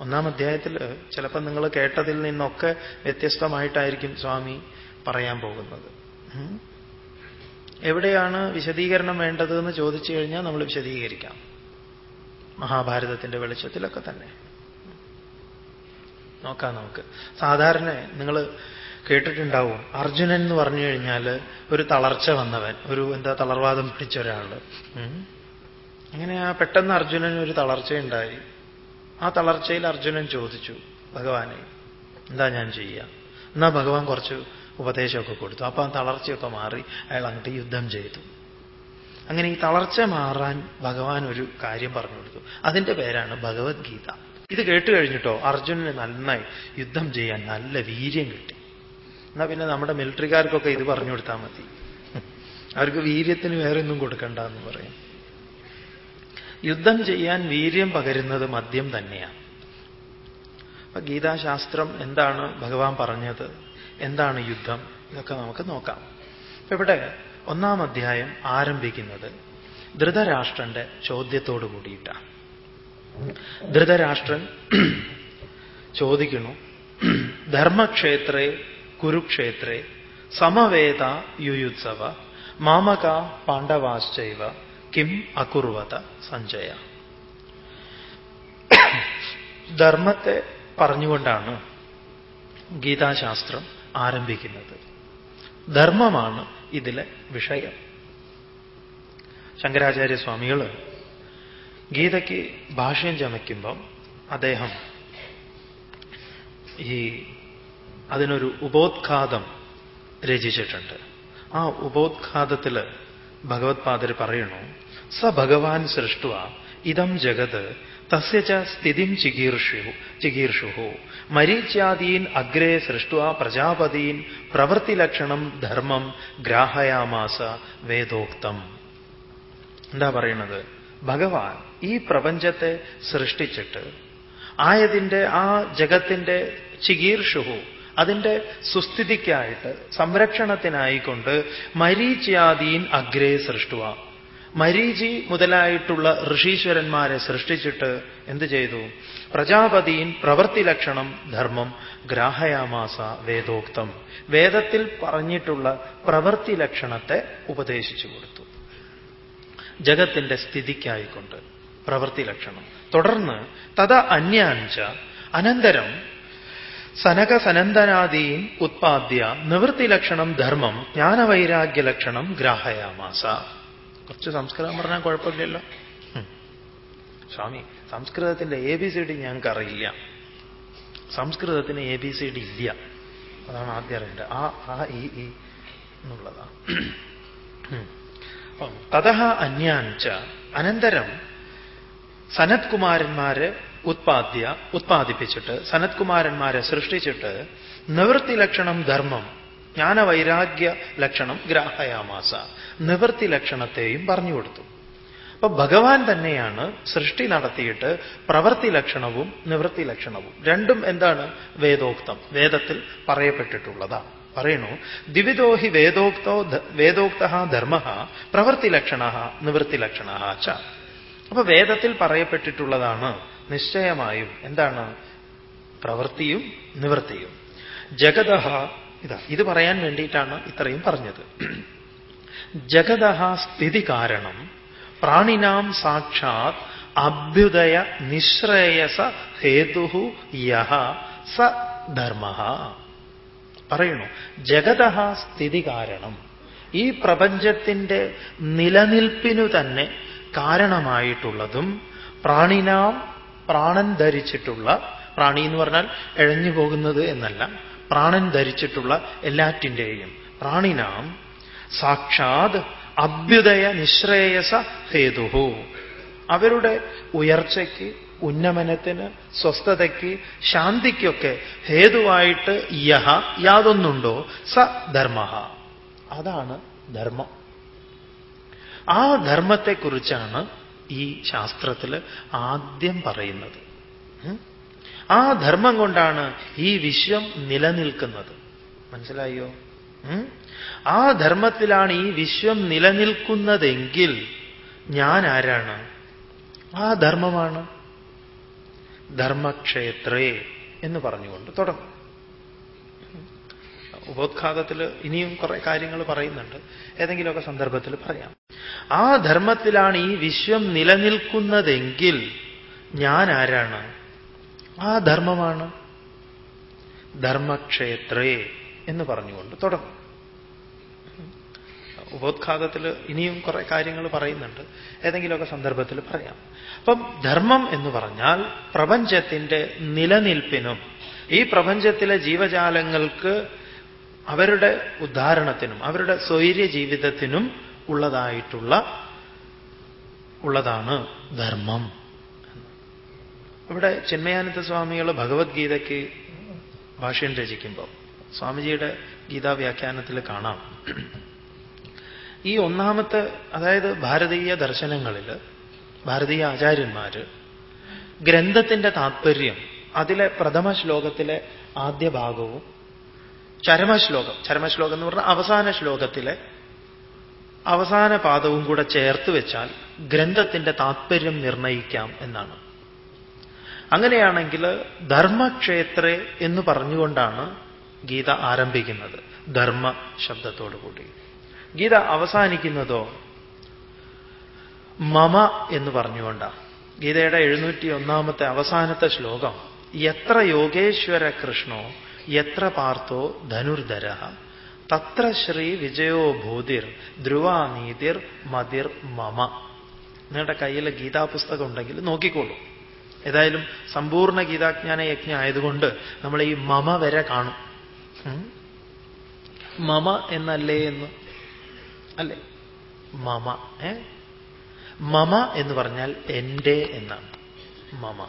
ഒന്നാം അധ്യായത്തിൽ ചിലപ്പോൾ നിങ്ങൾ കേട്ടതിൽ നിന്നൊക്കെ വ്യത്യസ്തമായിട്ടായിരിക്കും സ്വാമി പറയാൻ പോകുന്നത്. എവിടെയാണ് വിശദീകരണം വേണ്ടത് എന്ന് ചോദിച്ചു കഴിഞ്ഞാൽ നമ്മൾ വിശദീകരിക്കാം. മഹാഭാരതത്തിന്റെ വെളിച്ചത്തിലൊക്കെ തന്നെ. നോക്കാം നമുക്ക്. സാധാരണ നിങ്ങൾ കേട്ടിട്ടുണ്ടാവും അർജുനൻ എന്ന് പറഞ്ഞു കഴിഞ്ഞാൽ ഒരു തളർച്ച വന്നവൻ ഒരു എന്താ തളർവാദം പിടിച്ച ഒരാൾ. അങ്ങനെ ആ പെട്ടെന്ന് അർജുനൻ ഒരു തളർച്ചയുണ്ടായി. ആ തളർച്ചയിൽ അർജുനൻ ചോദിച്ചു ഭഗവാനെ എന്താ ഞാൻ ചെയ്യുക എന്നാ ഭഗവാൻ കുറച്ച് ഉപദേശമൊക്കെ കൊടുത്തു. അപ്പൊ തളർച്ചയൊക്കെ മാറി അയാൾ അങ്ങോട്ട് യുദ്ധം ചെയ്തു. അങ്ങനെ ഈ തളർച്ച മാറാൻ ഭഗവാൻ ഒരു കാര്യം പറഞ്ഞു കൊടുത്തു. അതിന്റെ പേരാണ് ഭഗവത്ഗീത. ഇത് കേട്ട് കഴിഞ്ഞിട്ടോ അർജുനന് നന്നായി യുദ്ധം ചെയ്യാൻ നല്ല വീര്യം കിട്ടി. എന്നാ പിന്നെ നമ്മുടെ മിലിറ്ററിക്കാർക്കൊക്കെ ഇത് പറഞ്ഞു കൊടുത്താൽ മതി. അവർക്ക് വീര്യത്തിന് വേറെ ഒന്നും കൊടുക്കണ്ട എന്ന് പറയും. യുദ്ധം ചെയ്യാൻ വീര്യം പകരുന്നത് മദ്യം തന്നെയാണ്. അപ്പൊ ഗീതാശാസ്ത്രം എന്താണ് ഭഗവാൻ പറഞ്ഞത്? എന്താണ് യുദ്ധം? ഇതൊക്കെ നമുക്ക് നോക്കാം. ഇവിടെ ഒന്നാം അധ്യായം ആരംഭിക്കുന്നത് ധൃതരാഷ്ട്രന്റെ ചോദ്യത്തോടു കൂടിയിട്ടാണ് ധൃതരാഷ്ട്രൻ ചോദിക്കുന്നു ധർമ്മക്ഷേത്രേ കുരുക്ഷേത്രേ സമവേദ യുയുത്സവ മാമക പാണ്ഡവാശ്ചൈവ കിം അകുർവത സഞ്ജയ. ധർമ്മത്തെ പറഞ്ഞുകൊണ്ടാണ് ഗീതാശാസ്ത്രം ആരംഭിക്കുന്നത്. ധർമ്മമാണ് ഇതിലെ വിഷയം. ശങ്കരാചാര്യ സ്വാമികൾ ഗീതയ്ക്ക് ഭാഷ്യം ചമയ്ക്കുമ്പം അദ്ദേഹം ഈ അതിനൊരു ഉപോദ്ഘാതം രചിച്ചിട്ടുണ്ട്. ആ ഉപോദ്ഘാതത്തിൽ ഭഗവത്പാദർ പറയണു സ ഭഗവാൻ സൃഷ്ടുവ ഇതം ജഗത് തസ്യ സ്ഥിതിം ചികീർഷു ചികീർഷു മരീച്യാദീൻ അഗ്രേ സൃഷ്ട പ്രജാപതീൻ പ്രവൃത്തിലക്ഷണം ധർമ്മം ഗ്രാഹയാമാസ വേദോക്തം. എന്താ പറയുന്നത്? ഭഗവാൻ ഈ പ്രപഞ്ചത്തെ സൃഷ്ടിച്ചിട്ട് ആയതിന്റെ ആ ജഗത്തിന്റെ ചികീർഷുഹു അതിന്റെ സുസ്ഥിതിക്കായിട്ട് സംരക്ഷണത്തിനായിക്കൊണ്ട് മരീച്യാദീൻ അഗ്രേ സൃഷ്ടുവ. മരീചി മുതലായിട്ടുള്ള ഋഷീശ്വരന്മാരെ സൃഷ്ടിച്ചിട്ട് എന്ത് ചെയ്തു? പ്രജാപതീൻ പ്രവൃത്തി ലക്ഷണം ധർമ്മം ഗ്രാഹയാമാസ വേദോക്തം. വേദത്തിൽ പറഞ്ഞിട്ടുള്ള പ്രവൃത്തി ലക്ഷണത്തെ ഉപദേശിച്ചു കൊടുത്തു. ജഗത്തിന്റെ സ്ഥിതിക്കായിക്കൊണ്ട് പ്രവൃത്തി ലക്ഷണം തുടർന്ന് തത അന്യാഞ്ച അനന്തരം സനക സനന്ദനാദീൻ ഉത്പാദ്യ നിവൃത്തിലക്ഷണം ധർമ്മം ജ്ഞാനവൈരാഗ്യ ലക്ഷണം ഗ്രാഹയാമാസ. കുറച്ച് സംസ്കൃതം പറഞ്ഞാൽ കുഴപ്പമില്ലല്ലോ. സ്വാമി സംസ്കൃതത്തിന്റെ എ ബി സി ഡി ഞങ്ങൾക്ക് അറിയില്ല സംസ്കൃതത്തിന് എ ബി സി ഡി ഇല്ല. അതാണ് ആദ്യം അറിയേണ്ടത്. ആ ആ ഇ ഇ എന്നുള്ളതാണ്. തഥ അന്യാഞ്ച. അനന്തരം സനത്കുമാരന്മാരെ ഉത്പാദ്യ ഉത്പാദിപ്പിച്ചിട്ട് സനത്കുമാരന്മാരെ സൃഷ്ടിച്ചിട്ട് നിവൃത്തി ലക്ഷണം ധർമ്മം ജ്ഞാനവൈരാഗ്യ ലക്ഷണം ഗ്രാഹയാമാസ. നിവൃത്തി ലക്ഷണത്തെയും പറഞ്ഞു കൊടുത്തു. അപ്പൊ ഭഗവാൻ തന്നെയാണ് സൃഷ്ടി നടത്തിയിട്ട് പ്രവൃത്തി ലക്ഷണവും നിവൃത്തി ലക്ഷണവും രണ്ടും എന്താണ് വേദോക്തം. വേദത്തിൽ പറയപ്പെട്ടിട്ടുള്ളതാണ്. പറയണു ദിവിദോഹി വേദോക്തോ വേദോക്ത ധർമ്മ പ്രവൃത്തി ലക്ഷണ നിവൃത്തി ലക്ഷണ ച. അപ്പൊ വേദത്തിൽ പറയപ്പെട്ടിട്ടുള്ളതാണ് നിശ്ചയമായും എന്താണ്? പ്രവൃത്തിയും നിവൃത്തിയും. ജഗത ഇതാ ഇത് പറയാൻ വേണ്ടിയിട്ടാണ് ഇത്രയും പറഞ്ഞത്. ജഗത സ്ഥിതി കാരണം പ്രാണിനാം സാക്ഷാത് അഭ്യുദയ നിശ്രേയസ ഹേതു യഹ സ ധർമ്മ പറയണു ജഗത സ്ഥിതി കാരണം. ഈ പ്രപഞ്ചത്തിന്റെ നിലനിൽപ്പിനു തന്നെ കാരണമായിട്ടുള്ളതും പ്രാണിനാം പ്രാണൻ ധരിച്ചിട്ടുള്ള പ്രാണി എന്ന് പറഞ്ഞാൽ എഴഞ്ഞു പോകുന്നത് എന്നല്ല പ്രാണൻ ധരിച്ചിട്ടുള്ള എല്ലാറ്റിന്റെയും പ്രാണിനാം സാക്ഷാത് അഭ്യുദയ നിശ്രേയസ ഹേതുഹു അവരുടെ ഉയർച്ചയ്ക്ക് ഉന്നമനത്തിന് സ്വസ്ഥതയ്ക്ക് ശാന്തിക്കൊക്കെ ഹേതുവായിട്ട് യഹ യാതൊന്നുണ്ടോ? സ ധർമ്മ അതാണ് ധർമ്മം. ആ ധർമ്മത്തെക്കുറിച്ചാണ് ഈ ശാസ്ത്രത്തിൽ ആദ്യം പറയുന്നത്. ആ ധർമ്മം കൊണ്ടാണ് ഈ വിശ്വം നിലനിൽക്കുന്നത്. മനസ്സിലായോ? ആ ധർമ്മത്തിലാണ് ഈ വിശ്വം നിലനിൽക്കുന്നതെങ്കിൽ ഞാൻ ആരാണ്? ആ ധർമ്മമാണ്. ധർമ്മക്ഷേത്രേ എന്ന് പറഞ്ഞുകൊണ്ട് തുടങ്ങും. ഉപോദ്ഘാതത്തിൽ ഇനിയും കുറെ കാര്യങ്ങൾ പറയുന്നുണ്ട്. ഏതെങ്കിലുമൊക്കെ സന്ദർഭത്തിൽ പറയാം. ആ ധർമ്മത്തിലാണ് ഈ വിശ്വം നിലനിൽക്കുന്നതെങ്കിൽ ഞാൻ ആരാണ്? ആ ധർമ്മമാണ്. ധർമ്മക്ഷേത്രേ എന്ന് പറഞ്ഞുകൊണ്ട് തുടങ്ങും. ഉപോദ്ഘാതത്തിൽ ഇനിയും കുറെ കാര്യങ്ങൾ പറയുന്നുണ്ട്. ഏതെങ്കിലുമൊക്കെ സന്ദർഭത്തിൽ പറയാം. അപ്പം ധർമ്മം എന്ന് പറഞ്ഞാൽ പ്രപഞ്ചത്തിന്റെ നിലനിൽപ്പിനും ഈ പ്രപഞ്ചത്തിലെ ജീവജാലങ്ങൾക്ക് അവരുടെ ഉദ്ധാരണത്തിനും അവരുടെ സ്വൈര്യ ജീവിതത്തിനും ഉള്ളതായിട്ടുള്ള ഉള്ളതാണ് ധർമ്മം. ഇവിടെ ചിന്മയാനന്ദ സ്വാമികൾ ഭഗവത്ഗീതയ്ക്ക് ഭാഷ്യം രചിക്കുമ്പോൾ സ്വാമിജിയുടെ ഗീതാവ്യാഖ്യാനത്തിൽ കാണാം. ഈ ഒന്നാമത്തെ അതായത് ഭാരതീയ ദർശനങ്ങളിൽ ഭാരതീയ ആചാര്യന്മാർ ഗ്രന്ഥത്തിന്റെ താത്പര്യം അതിലെ പ്രഥമ ശ്ലോകത്തിലെ ആദ്യ ഭാഗവും ചരമശ്ലോകം ചരമശ്ലോകം എന്ന് പറഞ്ഞാൽ അവസാന ശ്ലോകത്തിലെ അവസാന പാദവും കൂടെ ചേർത്ത് വെച്ചാൽ ഗ്രന്ഥത്തിന്റെ താത്പര്യം നിർണയിക്കാം എന്നാണ്. അങ്ങനെയാണെങ്കിൽ ധർമ്മക്ഷേത്രേ എന്ന് പറഞ്ഞുകൊണ്ടാണ് ഗീത ആരംഭിക്കുന്നത് ധർമ്മ ശബ്ദത്തോടുകൂടി. ഗീത അവസാനിക്കുന്നതോ? മമ എന്ന് പറഞ്ഞുകൊണ്ടാണ് ഗീതയുടെ എഴുന്നൂറ്റി ഒന്നാമത്തെ അവസാനത്തെ ശ്ലോകം. എത്ര യോഗേശ്വര കൃഷ്ണോ എത്ര പാർത്ഥോ ധനുർധര. തത്ര ശ്രീ വിജയോ ഭൂതിർ ധ്രുവാനീതിർ മതിർ മമ. നിങ്ങളുടെ കയ്യിൽ ഗീതാപുസ്തകം ഉണ്ടെങ്കിൽ നോക്കിക്കോളൂ. ഏതായാലും സമ്പൂർണ ഗീതാജ്ഞാന യജ്ഞ ആയതുകൊണ്ട് നമ്മൾ ഈ മമ വരെ കാണും. മമ എന്നല്ലേ എന്ന്? അല്ലേ? മമ ഏ? മമ എന്ന് പറഞ്ഞാൽ എന്റെ എന്നാണ്. മമ.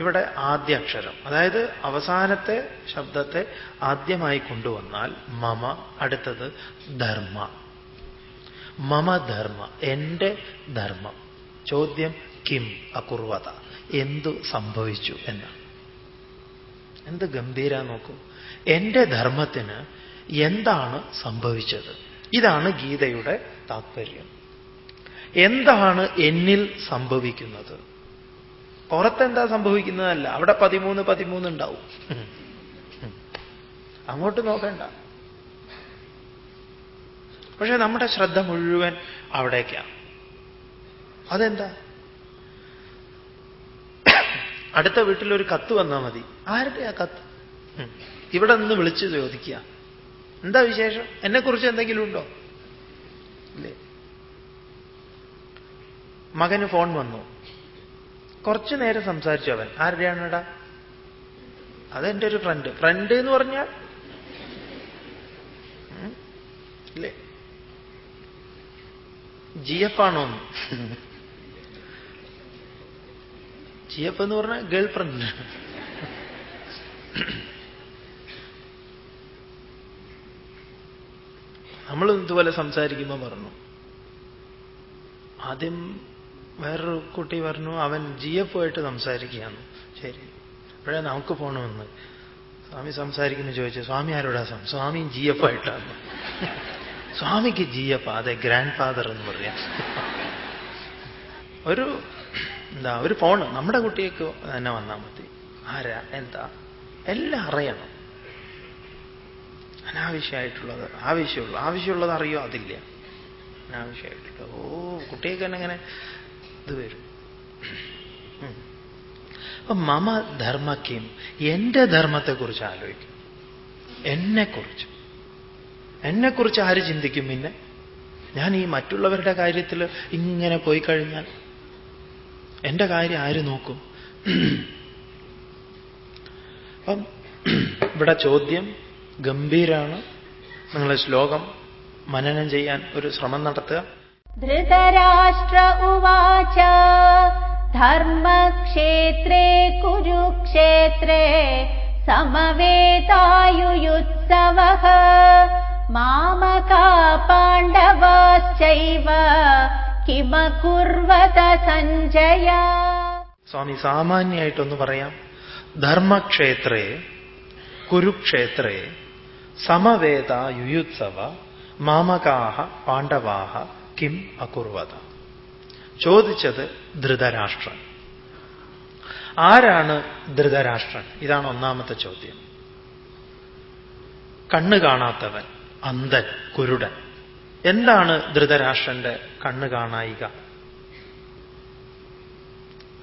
ഇവിടെ ആദ്യ അക്ഷരം അതായത് അവസാനത്തെ ശബ്ദത്തെ ആദ്യമായി കൊണ്ടുവന്നാൽ മമ അടുത്തത് ധർമ്മ. മമ ധർമ്മ എന്റെ ധർമ്മം. ചോദ്യം കിം അകുർവത. എന്തു സംഭവിച്ചു എന്നാണ് എന്ത് ഗംഭീര നോക്കൂ. എന്റെ ധർമ്മത്തിന് എന്താണ് സംഭവിച്ചത്? ഇതാണ് ഗീതയുടെ താത്പര്യം. എന്താണ് എന്നിൽ സംഭവിക്കുന്നത്? പുറത്തെന്താ സംഭവിക്കുന്നതല്ല. അവിടെ പതിമൂന്ന് പതിമൂന്ന് ഉണ്ടാവും. അങ്ങോട്ട് നോക്കണ്ട. പക്ഷെ നമ്മുടെ ശ്രദ്ധ മുഴുവൻ അവിടേക്കാണ്. അതെന്താ? അടുത്ത വീട്ടിലൊരു കത്ത് വന്നാൽ മതി. ആരുടെ ആ കത്ത്? ഇവിടെ നിന്ന് വിളിച്ച് ചോദിക്കുക. എന്താ വിശേഷം? എന്നെക്കുറിച്ച് എന്തെങ്കിലും ഉണ്ടോ? ഇല്ലേ? മകന് ഫോൺ വന്നു. കുറച്ചു നേരം സംസാരിച്ചു അവൻ. ആരുടെയാണെടാ? അതെന്റെ ഒരു ഫ്രണ്ട് ഫ്രണ്ട് എന്ന് പറഞ്ഞാൽ? ഇല്ലേ? ജി എഫ് ആണോ ജി എഫ് എന്ന് പറഞ്ഞാൽ ഗേൾ ഫ്രണ്ട് നമ്മൾ ഇതുപോലെ സംസാരിക്കുമ്പോൾ പറഞ്ഞു ആദ്യം വേറൊരു കുട്ടി പറഞ്ഞു അവൻ ജി എഫ് ആയിട്ട് സംസാരിക്കുകയാണ്. ശരി. അപ്പോഴേ നമുക്ക് പോകണമെന്ന് സ്വാമി സംസാരിക്കുന്നു ചോദിച്ചു സ്വാമി ആരോടാ സ്വാമിയും ജി എഫ് ആയിട്ടാണ്. സ്വാമിക്ക് ജി എഫ് അതെ ഗ്രാൻഡ് ഫാദർ എന്ന് പറയാം. ഒരു എന്താ ഒരു ഫോണ് നമ്മുടെ കുട്ടിയൊക്കെ തന്നെ വന്നാൽ മതി. ആരാ എന്താ എല്ലാം അറിയണം. അനാവശ്യമായിട്ടുള്ളത്. ആവശ്യമുള്ളൂ. ആവശ്യമുള്ളത് അറിയോ? അതില്ല. അനാവശ്യമായിട്ടുള്ളത് ഓ കുട്ടിയൊക്കെ ഇങ്ങനെ ഇത് വരും. അപ്പൊ മമ ധർമ്മക്കും എന്റെ ധർമ്മത്തെക്കുറിച്ച് ആലോചിക്കും. എന്നെക്കുറിച്ച്. എന്നെക്കുറിച്ച് ആര് ചിന്തിക്കും പിന്നെ? ഞാൻ ഈ മറ്റുള്ളവരുടെ കാര്യത്തിൽ ഇങ്ങനെ പോയി കഴിഞ്ഞാൽ എന്റെ കാര്യം ആര് നോക്കും? അപ്പം ഇവിടെ ചോദ്യം ഗംഭീരാണ് നിങ്ങൾ ശ്ലോകം മനനം ചെയ്യാൻ ഒരു ശ്രമം നടത്തുക. ധൃതരാഷ്ട്ര ഉവാച ധർമ്മക്ഷേത്രേ കുരുക്ഷേത്രേ സമവേതായുയുത്സവ മാമകാ പാണ്ഡവാശ്ചൈവ കിമകുർവത സഞ്ജയ. സ്വാമി സാമാന്യമായിട്ടൊന്ന് പറയാം. ധർമ്മക്ഷേത്രേ കുരുക്ഷേത്രേ സമവേദ യുയുത്സവ മാമകാഹ പാണ്ഡവാഹ കിം അകുർവത. ചോദിച്ചത് ധൃതരാഷ്ട്രൻ. ആരാണ് ധൃതരാഷ്ട്രൻ? ഇതാണ് ഒന്നാമത്തെ ചോദ്യം. കണ്ണ് കാണാത്തവൻ അന്ധൻ കുരുടൻ. എന്താണ് ധൃതരാഷ്ട്രന്റെ കണ്ണ് കാണായിക?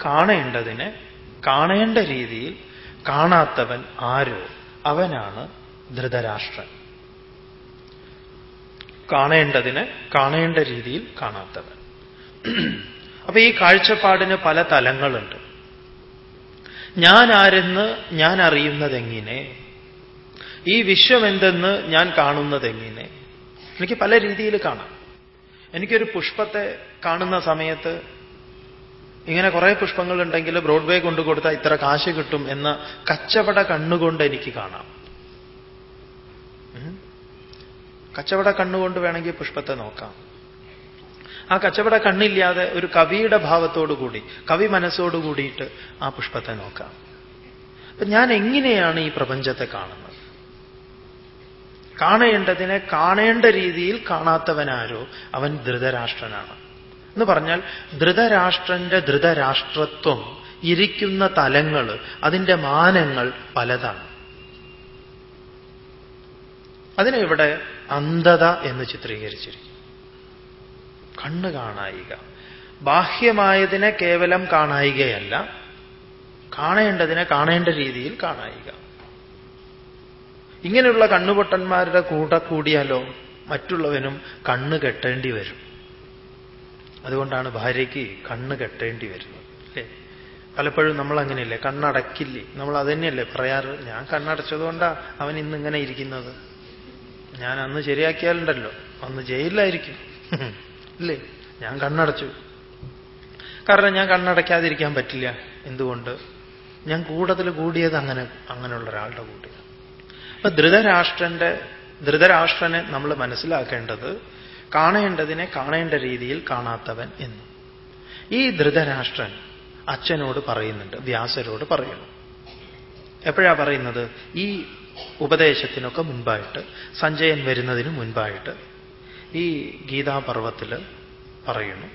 കാണേണ്ടതിനെ കാണേണ്ട രീതിയിൽ കാണാത്തവൻ ആരോ? അവനാണ് ധൃതരാഷ്ട്രൻ. കാണേണ്ടതിന് കാണേണ്ട രീതിയിൽ കാണാത്തവൻ. അപ്പൊ ഈ കാഴ്ചപ്പാടിന് പല തലങ്ങളുണ്ട്. ഞാൻ ആരെന്ന് ഞാൻ അറിയുന്നതെങ്ങനെ? ഈ വിശ്വം എന്തെന്ന് ഞാൻ കാണുന്നതെങ്ങനെ? എനിക്ക് പല രീതിയിൽ കാണാം. എനിക്കൊരു പുഷ്പത്തെ കാണുന്ന സമയത്ത് ഇങ്ങനെ കുറെ പുഷ്പങ്ങളുണ്ടെങ്കിൽ ബ്രോഡ്വേ കൊണ്ടു കൊടുത്താൽ ഇത്ര കാശ് കിട്ടും എന്ന കച്ചവട കണ്ണുകൊണ്ട് എനിക്ക് കാണാം. കച്ചവട കണ്ണുകൊണ്ട് വേണമെങ്കിൽ പുഷ്പത്തെ നോക്കാം. ആ കച്ചവട കണ്ണില്ലാതെ ഒരു കവിയുടെ ഭാവത്തോടുകൂടി കവി മനസ്സോട് കൂടിയിട്ട് ആ പുഷ്പത്തെ നോക്കാം. അപ്പൊ ഞാൻ എങ്ങനെയാണ് ഈ പ്രപഞ്ചത്തെ കാണുന്നത്? കാണേണ്ടതിനെ കാണേണ്ട രീതിയിൽ കാണാത്തവനാരോ അവൻ ധൃതരാഷ്ട്രനാണ്. എന്ന് പറഞ്ഞാൽ ധൃതരാഷ്ട്രന്റെ ധൃതരാഷ്ട്രത്വം ഇരിക്കുന്ന തലങ്ങൾ അതിന്റെ മാനങ്ങൾ പലതാണ്. അതിനെ ഇവിടെ അന്ധത എന്ന് ചിത്രീകരിച്ചിരിക്കും കണ്ണ് കാണായിക. ബാഹ്യമായതിനെ കേവലം കാണായികയല്ല കാണേണ്ടതിനെ കാണേണ്ട രീതിയിൽ കാണായിക. ഇങ്ങനെയുള്ള കണ്ണുപൊട്ടന്മാരുടെ കൂടെ കൂടിയാലോ മറ്റുള്ളവനും കണ്ണ് കെട്ടേണ്ടി വരും. അതുകൊണ്ടാണ് ഭാര്യയ്ക്ക് കണ്ണ് കെട്ടേണ്ടി വരുന്നത് അല്ലേ? പലപ്പോഴും നമ്മൾ അങ്ങനെയല്ലേ കണ്ണടക്കില്ലേ? നമ്മൾ അതന്നെയല്ലേ പറയാറ്? ഞാൻ കണ്ണടച്ചതുകൊണ്ടാണ് അവൻ ഇന്നിങ്ങനെ ഇരിക്കുന്നത്. ഞാൻ അന്ന് ശരിയാക്കിയാലുണ്ടല്ലോ. അന്ന് ജയിലിലായിരിക്കും. ഇല്ലേ? ഞാൻ കണ്ണടച്ചു. കാരണം ഞാൻ കണ്ണടയ്ക്കാതിരിക്കാൻ പറ്റില്ല. എന്തുകൊണ്ട്? ഞാൻ കൂടുതൽ കൂടിയത് അങ്ങനെ അങ്ങനെയുള്ള ഒരാളുടെ കൂട്ടിയാണ് അപ്പൊ ധൃതരാഷ്ട്രന്റെ ധൃതരാഷ്ട്രനെ നമ്മൾ മനസ്സിലാക്കേണ്ടത് കാണേണ്ടതിനെ കാണേണ്ട രീതിയിൽ കാണാത്തവൻ എന്ന്. ഈ ധൃതരാഷ്ട്രൻ അച്ഛനോട് പറയുന്നുണ്ട് വ്യാസരോട് പറയുന്നു. എപ്പോഴാ പറയുന്നത്? ഈ ഉപദേശത്തിനൊക്കെ മുൻപായിട്ട് സഞ്ജയൻ വരുന്നതിന് മുൻപായിട്ട് ഈ ഗീതാപർവത്തിൽ പറയുന്നു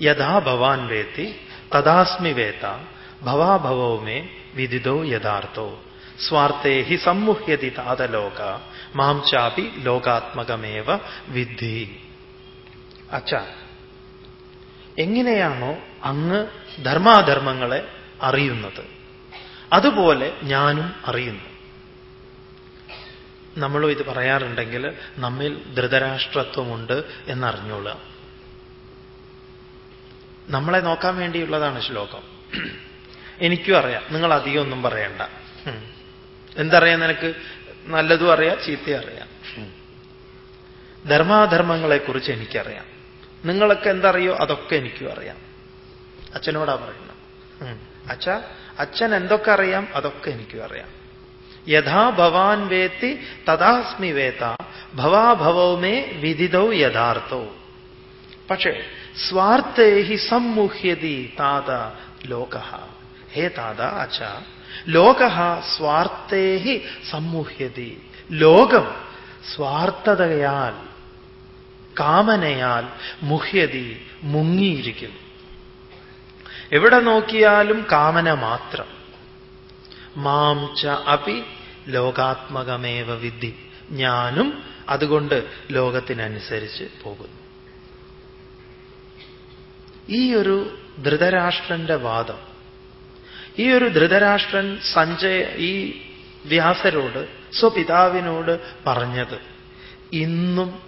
യഥാ ഭവാൻ വേത്തി തഥാസ്മി വേത്ത ഭവാഭവോ മേ വിദിതോ യഥാർത്ഥോ സ്വാർത്ഥേ ഹി സമ്മുഹ്യതി താതലോക മാം ചാപി ലോകാത്മകമേവ വിദ്ധി. അച്ഛ എങ്ങനെയാണോ അങ്ങ് ധർമാധർമ്മങ്ങളെ അറിയുന്നത് അതുപോലെ ഞാനും അറിയുന്നു. നമ്മളും ഇത് പറയാറുണ്ടെങ്കിൽ നമ്മിൽ ധൃതരാഷ്ട്രത്വമുണ്ട് എന്നറിഞ്ഞോളുക. നമ്മളെ നോക്കാൻ വേണ്ടിയുള്ളതാണ് ശ്ലോകം. എനിക്കും അറിയാം. നിങ്ങൾ അധികം ഒന്നും പറയണ്ട. എന്തറിയാം നിനക്ക്? നല്ലതും അറിയാം ചീത്തയും അറിയാം. ധർമാധർമ്മങ്ങളെക്കുറിച്ച് എനിക്കറിയാം. നിങ്ങളൊക്കെ എന്തറിയോ അതൊക്കെ എനിക്കും അറിയാം. അച്ഛനോടാ പറയുന്നത്. അച്ഛ അച്ഛൻ എന്തൊക്കെ അറിയാം അതൊക്കെ എനിക്കും അറിയാം. യഥാ ഭവാൻ വേത്തി തഥാസ്മി വേത്ത ഭവാഭവോ മേ വിദിതൗ യഥാർത്ഥോ. പക്ഷേ സ്വാർത്ഥേ ഹി സമ്മുഹ്യതി താത ലോക. ഹേ താത അച്ഛ ലോക സ്വാർത്ഥേ ഹി സമ്മുഹ്യതി. ലോകം സ്വാർത്ഥതയാൽ കാമനയാൽ മുഹ്യതി മുങ്ങിയിരിക്കുന്നു എവിടെ നോക്കിയാലും കാമന മാത്രം. മാം ച അപി ലോകാത്മകമേവ വിദ്ധി. ഞാനും അതുകൊണ്ട് ലോകത്തിനനുസരിച്ച് പോകുന്നു. ഈ ഒരു ധൃതരാഷ്ട്രന്റെ വാദം ഈ ഒരു ധൃതരാഷ്ട്രൻ സഞ്ജയ ഈ വ്യാസരോട് സ്വപിതാവിനോട് പറഞ്ഞത് ഇന്നും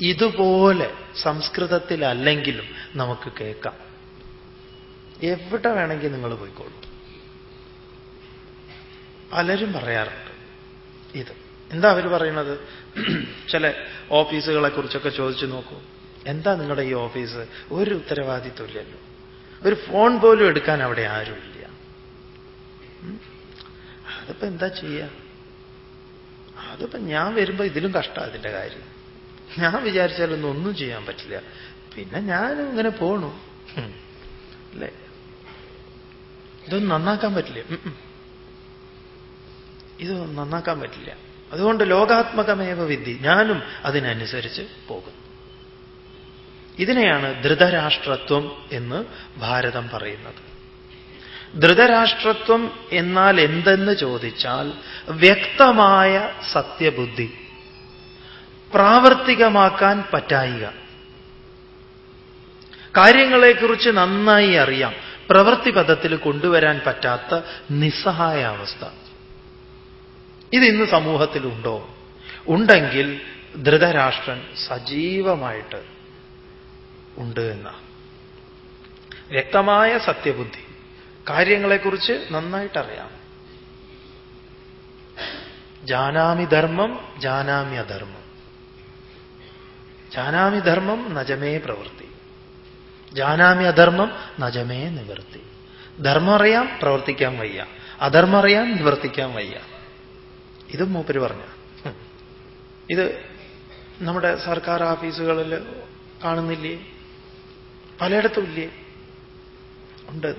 ഇതുപോലെ സംസ്കൃതത്തിലല്ലെങ്കിലും നമുക്ക് കേൾക്കാം. എവിടെ വേണമെങ്കിൽ നിങ്ങൾ പോയിക്കോളൂ. പലരും പറയാറുണ്ട് ഇത്. എന്താ അവർ പറയുന്നത്? ചില ഓഫീസുകളെ കുറിച്ചൊക്കെ ചോദിച്ചു നോക്കൂ. എന്താ നിങ്ങളുടെ ഈ ഓഫീസ്? ഒരു ഉത്തരവാദിത്വമില്ലല്ലോ. ഒരു ഫോൺ പോലും എടുക്കാൻ അവിടെ ആരുമില്ല. അതിപ്പോ എന്താ ചെയ്യുക അതിപ്പോ ഞാൻ വരുമ്പോ ഇതിലും കഷ്ടം അതിന്റെ കാര്യം. ഞാൻ വിചാരിച്ചാലൊന്നും ഒന്നും ചെയ്യാൻ പറ്റില്ല. പിന്നെ ഞാനും ഇങ്ങനെ പോണു. അല്ലേ? ഇതൊന്നും നന്നാക്കാൻ പറ്റില്ല. ഇത് നന്നാക്കാൻ പറ്റില്ല. അതുകൊണ്ട് ലോകാത്മകമേവ വിദ്യ ഞാനും അതിനനുസരിച്ച് പോകുന്നു. ഇതിനെയാണ് ധൃതരാഷ്ട്രത്വം എന്ന് ഭാരതം പറയുന്നത്. ധൃതരാഷ്ട്രത്വം എന്നാൽ എന്തെന്ന് ചോദിച്ചാൽ വ്യക്തമായ സത്യബുദ്ധി പ്രാവർത്തികമാക്കാൻ പറ്റായിക. കാര്യങ്ങളെക്കുറിച്ച് നന്നായി അറിയാം. പ്രവൃത്തി പദത്തിൽ കൊണ്ടുവരാൻ പറ്റാത്ത നിസ്സഹായ അവസ്ഥ ഇത് ഇന്ന് സമൂഹത്തിലുണ്ടോ? ഉണ്ടെങ്കിൽ ധൃതരാഷ്ട്രൻ സജീവമായിട്ട് ഉണ്ട് എന്ന. വ്യക്തമായ സത്യബുദ്ധി. കാര്യങ്ങളെക്കുറിച്ച് നന്നായിട്ടറിയാം. ജാനാമി ധർമ്മം ജാനാമി അധർമ്മം. ജാനാമി ധർമ്മം നജമേ പ്രവൃത്തി. ജാനാമി അധർമ്മം നജമേ നിവൃത്തി. ധർമ്മം അറിയാം പ്രവർത്തിക്കാൻ വയ്യ. അധർമ്മം അറിയാം നിവർത്തിക്കാൻ വയ്യ. ഇതും മൂപ്പര് പറഞ്ഞ ഇത് നമ്മുടെ സർക്കാർ ഓഫീസുകളിൽ കാണുന്നില്ലേ? പലയിടത്തും ഇല്ലേ? ഉണ്ട്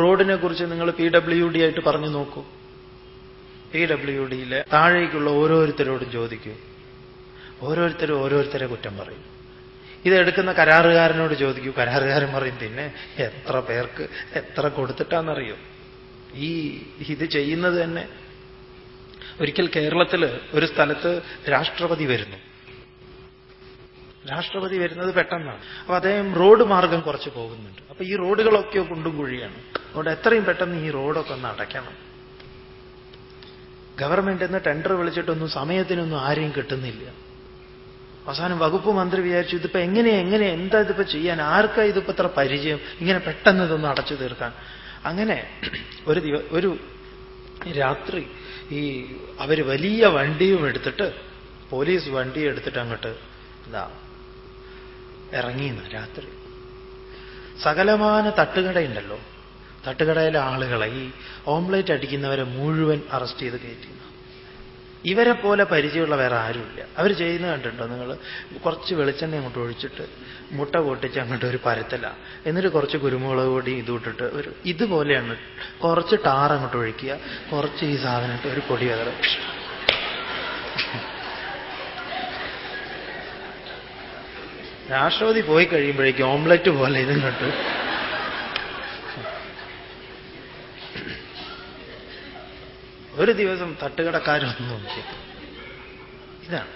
റോഡിനെ കുറിച്ച് നിങ്ങൾ പി ഡബ്ല്യു ഡി ആയിട്ട് പറഞ്ഞു നോക്കൂ. പി ഡബ്ല്യു ഡിയിലെ താഴേക്കുള്ള ഓരോരുത്തരോടും ചോദിക്കൂ. ഓരോരുത്തരും ഓരോരുത്തരെ കുറ്റം പറയും. ഇതെടുക്കുന്ന കരാറുകാരനോട് ചോദിക്കൂ. കരാറുകാരൻ പറയും പിന്നെ എത്ര പേർക്ക് എത്ര കൊടുത്തിട്ടാണെന്നറിയോ ഈ ഇത് ചെയ്യുന്നത് തന്നെ ഒരിക്കൽ കേരളത്തിൽ ഒരു സ്ഥലത്ത് രാഷ്ട്രപതി വരുന്നു. രാഷ്ട്രപതി വരുന്നത് പെട്ടെന്നാണ്. അപ്പൊ അദ്ദേഹം റോഡ് മാർഗം കുറച്ച് പോകുന്നുണ്ട്. അപ്പൊ ഈ റോഡുകളൊക്കെ കുണ്ടും കുഴിയാണ്. അതുകൊണ്ട് എത്രയും പെട്ടെന്ന് ഈ റോഡൊക്കെ ഒന്ന് അടയ്ക്കണം. ഗവൺമെന്റ് എന്ന് ടെൻഡർ വിളിച്ചിട്ടൊന്നും സമയത്തിനൊന്നും ആരെയും കിട്ടുന്നില്ല. അവസാനം വകുപ്പ് മന്ത്രി വിചാരിച്ചു ഇതിപ്പോ എങ്ങനെ എങ്ങനെ എന്താ ഇതിപ്പോ ചെയ്യാൻ? ആർക്കാ ഇതിപ്പോ ഇത്ര പരിചയം? ഇങ്ങനെ പെട്ടെന്ന് ഇതൊന്ന് അടച്ചു തീർക്കാൻ? അങ്ങനെ ഒരു ഒരു രാത്രി ഈ അവർ വലിയ വണ്ടിയും എടുത്തിട്ട് പോലീസ് വണ്ടി എടുത്തിട്ട് അങ്ങോട്ട് എന്താ ഇറങ്ങിയെന്ന് രാത്രി. സകലമാന തട്ടുകടയുണ്ടല്ലോ. തട്ടുകടയിലെ ആളുകളെ ഈ ഓംലേറ്റ് അടിക്കുന്നവരെ മുഴുവൻ അറസ്റ്റ് ചെയ്ത് കയറ്റി ഇവരെ പോലെ പരിചയമുള്ള വേറെ ആരുമില്ല. അവർ ചെയ്യുന്ന കണ്ടിട്ടുണ്ടോ നിങ്ങൾ? കുറച്ച് വെളിച്ചെണ്ണ അങ്ങോട്ട് ഒഴിച്ചിട്ട് മുട്ട പൊട്ടിച്ച് അങ്ങോട്ട് ഒരു പരത്തല. എന്നിട്ട് കുറച്ച് കുരുമുളക് പൊടി ഇത് ഇട്ടിട്ട് ഒരു ഇതുപോലെയാണ്. കുറച്ച് ടാർ അങ്ങോട്ട് ഒഴിക്കുക. കുറച്ച് ഈ സാധനം ഇട്ട് ഒരു പൊടി വേറെ രാഷ്ട്രപതി പോയി കഴിയുമ്പോഴേക്കും ഓംലറ്റ് പോലെ കണ്ടു ഒരു ദിവസം തട്ടുകടക്കാരൊന്നും ഇതാണ്.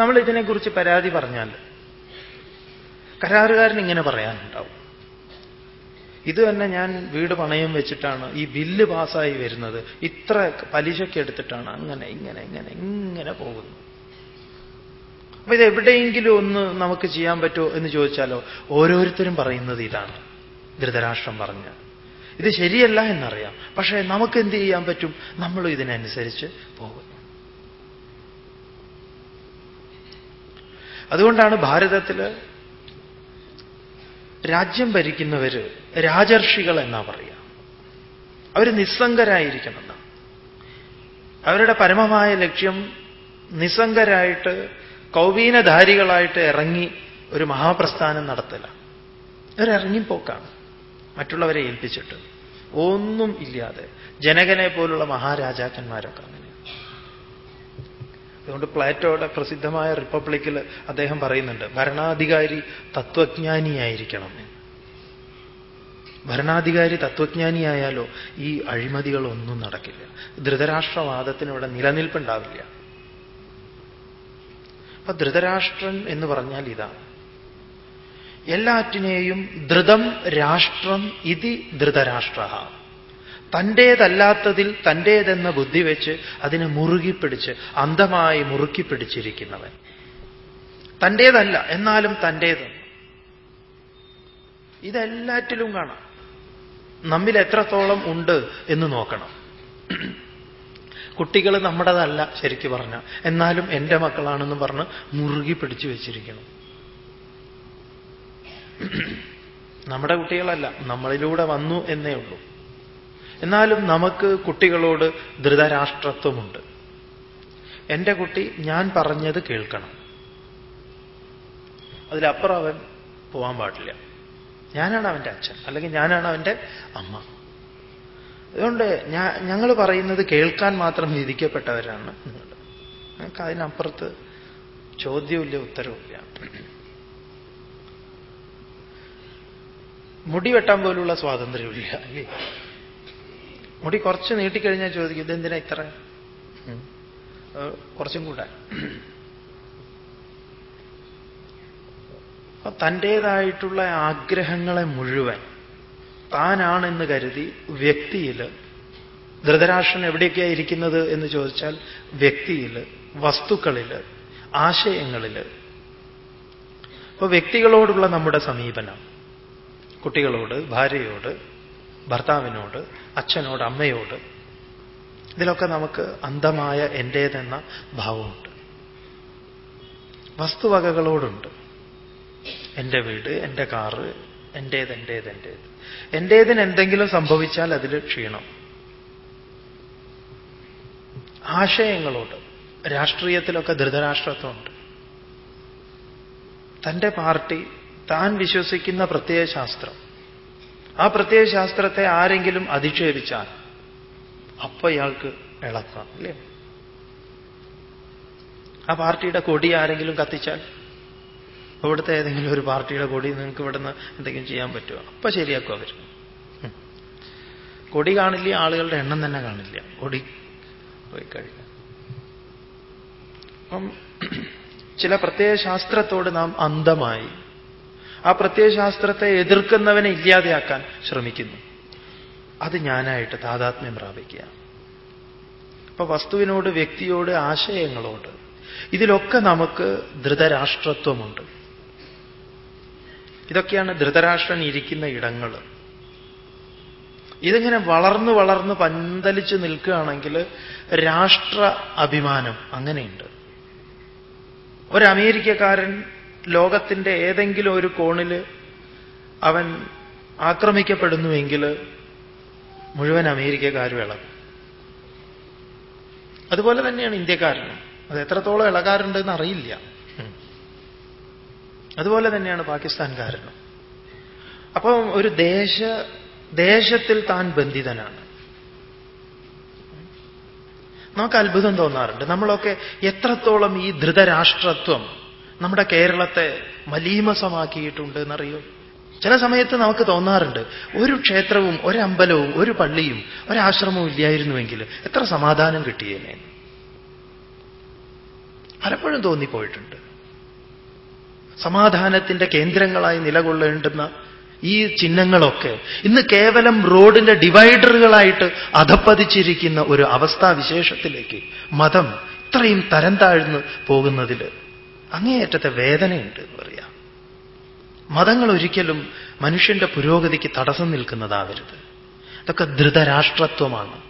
നമ്മൾ ഇതിനെക്കുറിച്ച് പരാതി പറഞ്ഞാൽ കരാറുകാരൻ ഇങ്ങനെ പറയാനുണ്ടാവും. ഇത് തന്നെ ഞാൻ വീട് പണയം വെച്ചിട്ടാണ് ഈ ബില്ല് പാസ്സായി വരുന്നത്. ഇത്ര പലിശയ്ക്ക് എടുത്തിട്ടാണ് അങ്ങനെ ഇങ്ങനെ ഇങ്ങനെ ഇങ്ങനെ പോകുന്നു അപ്പൊ ഇത് എവിടെയെങ്കിലും ഒന്ന് നമുക്ക് ചെയ്യാൻ പറ്റുമോ എന്ന് ചോദിച്ചാലോ ഓരോരുത്തരും പറയുന്നത് ഇതാണ്. ധൃതരാഷ്ട്രം പറഞ്ഞ. ഇത് ശരിയല്ല എന്നറിയാം. പക്ഷേ നമുക്ക് എന്ത് ചെയ്യാൻ പറ്റും? നമ്മൾ ഇതിനനുസരിച്ച് പോകുന്നു. അതുകൊണ്ടാണ് ഭാരതത്തിൽ രാജ്യം ഭരിക്കുന്നവര് രാജർഷികൾ എന്നാ പറയുക അവർ നിസ്സംഗരായിരിക്കണം അവരുടെ പരമമായ ലക്ഷ്യം നിസ്സംഗരായിട്ട് കൗവീനധാരികളായിട്ട് ഇറങ്ങി ഒരു മഹാപ്രസ്ഥാനം നടത്തല. അവരിറങ്ങിപ്പോക്കാണ് മറ്റുള്ളവരെ ഏൽപ്പിച്ചിട്ട്. ഒന്നും ഇല്ലാതെ ജനകനെ പോലുള്ള മഹാരാജാക്കന്മാരൊക്കെ അതുകൊണ്ട് പ്ലാറ്റോയുടെ പ്രസിദ്ധമായ റിപ്പബ്ലിക്കിൽ അദ്ദേഹം പറയുന്നുണ്ട് ഭരണാധികാരി തത്വജ്ഞാനിയായിരിക്കണം. ഭരണാധികാരി തത്വജ്ഞാനിയായാലോ ഈ അഴിമതികളൊന്നും നടക്കില്ല. ധൃതരാഷ്ട്രവാദത്തിന് ഇവിടെ നിലനിൽപ്പുണ്ടാവില്ല. അപ്പൊ ധൃതരാഷ്ട്രൻ എന്ന് പറഞ്ഞാൽ ഇതാണ്. എല്ലാറ്റിനെയും ധൃതം രാഷ്ട്രം ഇതി ധൃതരാഷ്ട്ര തന്റേതല്ലാത്തതിൽ തന്റേതെന്ന ബുദ്ധി വെച്ച് അതിനെ മുറുകി പിടിച്ച് അന്ധമായി മുറുക്കി പിടിച്ചിരിക്കുന്നവൻ തന്റേതല്ല എന്നാലും തന്റേത് ഇതെല്ലാറ്റിലും കാണാം. നമ്മിൽ എത്രത്തോളം ഉണ്ട് എന്ന് നോക്കണം. കുട്ടികൾ നമ്മുടേതല്ല ശരിക്കു പറഞ്ഞ. എന്നാലും എന്റെ മക്കളാണെന്ന് പറഞ്ഞ് മുറുകി പിടിച്ചു വെച്ചിരിക്കണം. നമ്മുടെ കുട്ടികളല്ല നമ്മളിലൂടെ വന്നു എന്നേ ഉള്ളൂ. എന്നാലും നമുക്ക് കുട്ടികളോട് ധൃതരാഷ്ട്രത്വമുണ്ട്. എന്റെ കുട്ടി ഞാൻ പറഞ്ഞത് കേൾക്കണം. അതിലപ്പുറം അവൻ പോകാൻ പാടില്ല. ഞാനാണ് അവന്റെ അച്ഛൻ അല്ലെങ്കിൽ ഞാനാണ് അവന്റെ അമ്മ. അതുകൊണ്ട് ഞാൻ ഞങ്ങൾ പറയുന്നത് കേൾക്കാൻ മാത്രം വിധിക്കപ്പെട്ടവരാണ് നിങ്ങൾ ഞങ്ങൾക്ക് അതിനപ്പുറത്ത് ചോദ്യമില്ല ഉത്തരവുമില്ല. മുടി വെട്ടാൻ പോലുള്ള സ്വാതന്ത്ര്യമില്ല അല്ലേ? മുടി കുറച്ച് നീട്ടിക്കഴിഞ്ഞാൽ ചോദിക്കും ഇതെന്തിനാ ഇത്ര? കുറച്ചും കൂടെ. തന്റേതായിട്ടുള്ള ആഗ്രഹങ്ങളെ മുഴുവൻ താനാണെന്ന് കരുതി വ്യക്തിയിൽ ധൃതരാഷ്ട്രൻ എവിടെയൊക്കെയാണ് ഇരിക്കുന്നത് എന്ന് ചോദിച്ചാൽ വ്യക്തിയിൽ വസ്തുക്കളിൽ ആശയങ്ങളിൽ അപ്പോൾ വ്യക്തികളോടുള്ള നമ്മുടെ സമീപനം കുട്ടികളോട് ഭാര്യയോട് ഭർത്താവിനോട് അച്ഛനോട് അമ്മയോട്. ഇതിലൊക്കെ നമുക്ക് അന്ധമായ എന്റേതെന്ന ഭാവമുണ്ട്. വസ്തുവകകളോടുണ്ട്. എന്റെ വീട് എന്റെ കാറ് എന്റേത് എന്റേത് എന്റേത് എന്റേതിന് എന്തെങ്കിലും സംഭവിച്ചാൽ അതിൽ ക്ഷീണം. ആശയങ്ങളോട്. രാഷ്ട്രീയത്തിലൊക്കെ ധൃതരാഷ്ട്രത്വമുണ്ട്. തന്റെ പാർട്ടി താൻ വിശ്വസിക്കുന്ന പ്രത്യയ ശാസ്ത്രം. ആ പ്രത്യേക ശാസ്ത്രത്തെ ആരെങ്കിലും അധിക്ഷേപിച്ചാൽ അപ്പൊ ഇയാൾക്ക് ഇളക്കാം അല്ലേ? ആ പാർട്ടിയുടെ കൊടി ആരെങ്കിലും കത്തിച്ചാൽ? അവിടുത്തെ ഏതെങ്കിലും ഒരു പാർട്ടിയുടെ കൊടി നിങ്ങൾക്ക് ഇവിടുന്ന് എന്തെങ്കിലും ചെയ്യാൻ പറ്റുമോ? അപ്പൊ ശരിയാക്കും അവർ. കൊടി കാണില്ല ആളുകളുടെ എണ്ണം തന്നെ കാണില്ല. കൊടി പോയി കഴിഞ്ഞു അപ്പം ചില പ്രത്യയ ശാസ്ത്രത്തോട് നാം അന്ധമായി ആ പ്രത്യയശാസ്ത്രത്തെ എതിർക്കുന്നവനെ ഇല്ലാതെയാക്കാൻ ശ്രമിക്കുന്നു. അത് ഞാനായിട്ട് താതാത്മ്യം പ്രാപിക്കുക അപ്പൊ വസ്തുവിനോട് വ്യക്തിയോട് ആശയങ്ങളോട് ഇതിലൊക്കെ നമുക്ക് ധൃതരാഷ്ട്രത്വമുണ്ട്. ഇതൊക്കെയാണ് ധൃതരാഷ്ട്രൻ ഇരിക്കുന്ന ഇടങ്ങൾ ഇതിങ്ങനെ വളർന്ന് വളർന്ന് പന്തലിച്ച് നിൽക്കുകയാണെങ്കിൽ രാഷ്ട്ര അഭിമാനം അങ്ങനെയുണ്ട്. ഒരു അമേരിക്കക്കാരൻ ലോകത്തിന്റെ ഏതെങ്കിലും ഒരു കോണിൽ അവൻ ആക്രമിക്കപ്പെടുന്നുവെങ്കിൽ മുഴുവൻ അമേരിക്കക്കാരും ഇളകും. അതുപോലെ തന്നെയാണ് ഇന്ത്യക്കാരനും. അത് എത്രത്തോളം ഇളകാറുണ്ടെന്ന് അറിയില്ല. അതുപോലെ തന്നെയാണ് പാകിസ്ഥാൻകാരനും. അപ്പം ഒരു ദേശ ദേശത്തിൽ താൻ ബന്ധിതനാണ്. നമുക്ക് അത്ഭുതം തോന്നാറുണ്ട്. നമ്മളൊക്കെ എത്രത്തോളം ഈ ധൃതരാഷ്ട്രത്വം നമ്മുടെ കേരളത്തെ മലീമസമാക്കിയിട്ടുണ്ട് എന്നറിയോ ചില സമയത്ത് നമുക്ക് തോന്നാറുണ്ട് ഒരു ക്ഷേത്രവും ഒരമ്പലവും ഒരു പള്ളിയും ഒരാശ്രമവും ഇല്ലായിരുന്നുവെങ്കിൽ എത്ര സമാധാനം കിട്ടിയേനെ. പലപ്പോഴും തോന്നിപ്പോയിട്ടുണ്ട്. സമാധാനത്തിന്റെ കേന്ദ്രങ്ങളായി നിലകൊള്ളേണ്ടുന്ന ഈ ചിഹ്നങ്ങളൊക്കെ ഇന്ന് കേവലം റോഡിന്റെ ഡിവൈഡറുകളായിട്ട് അധപ്പതിച്ചിരിക്കുന്ന ഒരു അവസ്ഥാവിശേഷത്തിലേക്ക് മതം ഇത്രയും തരം താഴ്ന്നു പോകുന്നതിൽ അങ്ങേയറ്റത്തെ വേദനയുണ്ട് എന്ന് പറയാം. മതങ്ങൾ ഒരിക്കലും മനുഷ്യന്റെ പുരോഗതിക്ക് തടസ്സം നിൽക്കുന്നതാവരുത്. അതൊക്കെ ധൃതരാഷ്ട്രത്വമാണ്.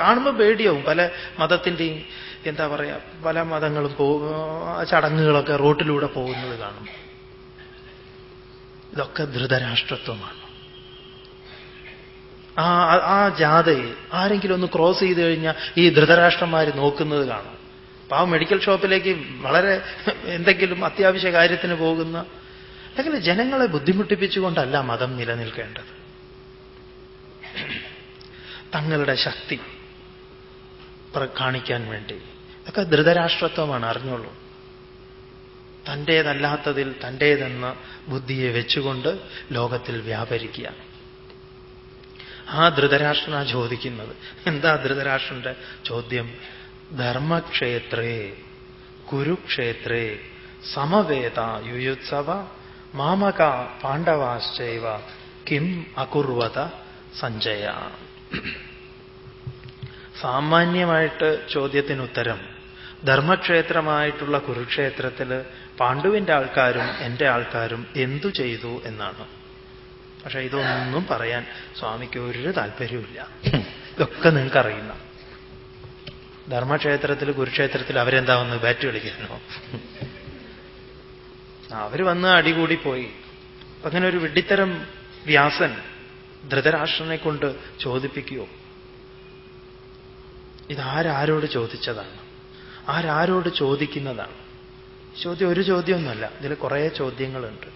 കാണുമ്പോൾ പേടിയാവും. പല മതത്തിന്റെയും എന്താ പറയാ പല മതങ്ങളും പോ ചടങ്ങുകളൊക്കെ റോട്ടിലൂടെ പോകുന്നത് കാണും. ഇതൊക്കെ ധൃതരാഷ്ട്രത്വമാണ്. ആ ആ ജാഥയെ ആരെങ്കിലും ഒന്ന് ക്രോസ് ചെയ്ത് കഴിഞ്ഞാൽ ഈ ധൃതരാഷ്ട്രന്മാർ നോക്കുന്നത് കാണും. പാവം മെഡിക്കൽ ഷോപ്പിലേക്ക് വളരെ എന്തെങ്കിലും അത്യാവശ്യ കാര്യത്തിന് പോകുന്ന അങ്ങനെ ജനങ്ങളെ ബുദ്ധിമുട്ടിപ്പിച്ചുകൊണ്ടല്ല മതം നിലനിൽക്കേണ്ടത്. തങ്ങളുടെ ശക്തി കാണിക്കാൻ വേണ്ടി. ഇതൊക്കെ ധൃതരാഷ്ട്രത്വമാണ് അറിഞ്ഞോളൂ. തന്റേതല്ലാത്തതിൽ തന്റേതെന്ന ബുദ്ധിയെ വെച്ചുകൊണ്ട് ലോകത്തിൽ വ്യാപരിക്കുക ആ ധൃതരാഷ്ട്രനാ ചോദിക്കുന്നത്. എന്താ ധൃതരാഷ്ട്രന്റെ ചോദ്യം? ധർമ്മക്ഷേത്രേ കുരുക്ഷേത്രേ സമവേത യുയുത്സവ മാമക പാണ്ഡവാശ്ചൈവ കിം അകുർവത സഞ്ജയ. സാമാന്യമായിട്ട് ചോദ്യത്തിന് ഉത്തരം ധർമ്മക്ഷേത്രമായിട്ടുള്ള കുരുക്ഷേത്രത്തിൽ പാണ്ഡുവിന്റെ ആൾക്കാരും എന്റെ ആൾക്കാരും എന്തു ചെയ്തു എന്നാണ്. പക്ഷേ ഇതൊന്നും പറയാൻ സ്വാമിക്ക് ഒരു താല്പര്യമില്ല ഇതൊക്കെ നിങ്ങൾക്ക് അറിയുന്ന ധർമ്മക്ഷേത്രത്തിൽ കുരുക്ഷേത്രത്തിൽ അവരെന്താ വന്ന് ബാറ്റ് കളിക്കാനോ അവർ വന്ന് അടികൂടി പോയി. അങ്ങനെ ഒരു വിഡ്ഢിത്തരം വ്യാസൻ ധൃതരാഷ്ട്രനെ കൊണ്ട് ചോദിപ്പിക്കുകയോ ഇതാരാരോട് ചോദിച്ചതാണ്? ആരാരോട് ചോദിക്കുന്നതാണ്? ചോദ്യം ഒരു ചോദ്യമൊന്നുമല്ല. ഇതിൽ കുറേ ചോദ്യങ്ങളുണ്ട്.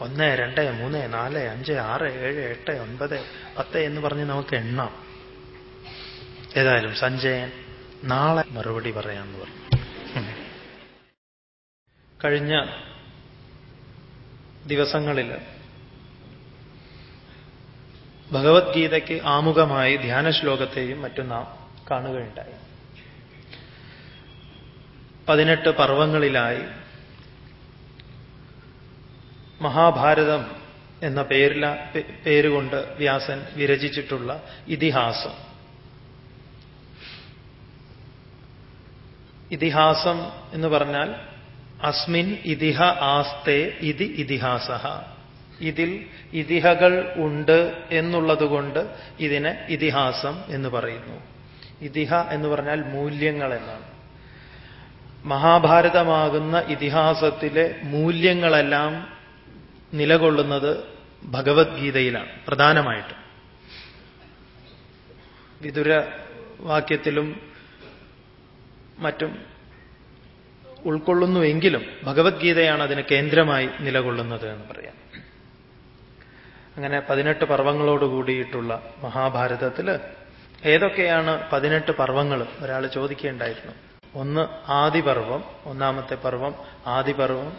ഒന്ന് രണ്ട് മൂന്ന് നാല് അഞ്ച് ആറ് ഏഴ് എട്ട് ഒൻപത് പത്ത് എന്ന് പറഞ്ഞ് നമുക്ക് എണ്ണാം. ഏതായാലും സഞ്ജയൻ നാളെ മറുപടി പറയാമെന്ന് പറഞ്ഞു. കഴിഞ്ഞ ദിവസങ്ങളിൽ ഭഗവത്ഗീതയ്ക്ക് ആമുഖമായി ധ്യാന ശ്ലോകത്തെയും മറ്റും നാം കാണുകയുണ്ടായി. പതിനെട്ട് പർവങ്ങളിലായി മഹാഭാരതം എന്ന പേരില പേരുകൊണ്ട് വ്യാസൻ വിരചിച്ചിട്ടുള്ള ഇതിഹാസം ഇതിഹാസം എന്ന് പറഞ്ഞാൽ അസ്മിൻ ഇതിഹ ആസ്തേ ഇതി ഇതിഹാസ ഇതിൽ ഇതിഹകൾ ഉണ്ട് എന്നുള്ളതുകൊണ്ട് ഇതിനെ ഇതിഹാസം എന്ന് പറയുന്നു. ഇതിഹ എന്ന് പറഞ്ഞാൽ മൂല്യങ്ങൾ എന്നാണ്. മഹാഭാരതമാകുന്ന ഇതിഹാസത്തിലെ മൂല്യങ്ങളെല്ലാം നിലകൊള്ളുന്നത് ഭഗവത്ഗീതയിലാണ് പ്രധാനമായിട്ടും. വിതുര വാക്യത്തിലും മറ്റും ഉൾക്കൊള്ളുന്നുവെങ്കിലും ഭഗവത്ഗീതയാണ് അതിന് കേന്ദ്രമായി നിലകൊള്ളുന്നത് എന്ന് പറയാം. അങ്ങനെ പതിനെട്ട് പർവങ്ങളോട് കൂടിയിട്ടുള്ള മഹാഭാരതത്തിൽ ഏതൊക്കെയാണ് പതിനെട്ട് പർവങ്ങൾ ഒരാൾ ചോദിക്കേണ്ടായിരുന്നു. ഒന്ന് ആദിപർവം ഒന്നാമത്തെ പർവം ആദിപർവം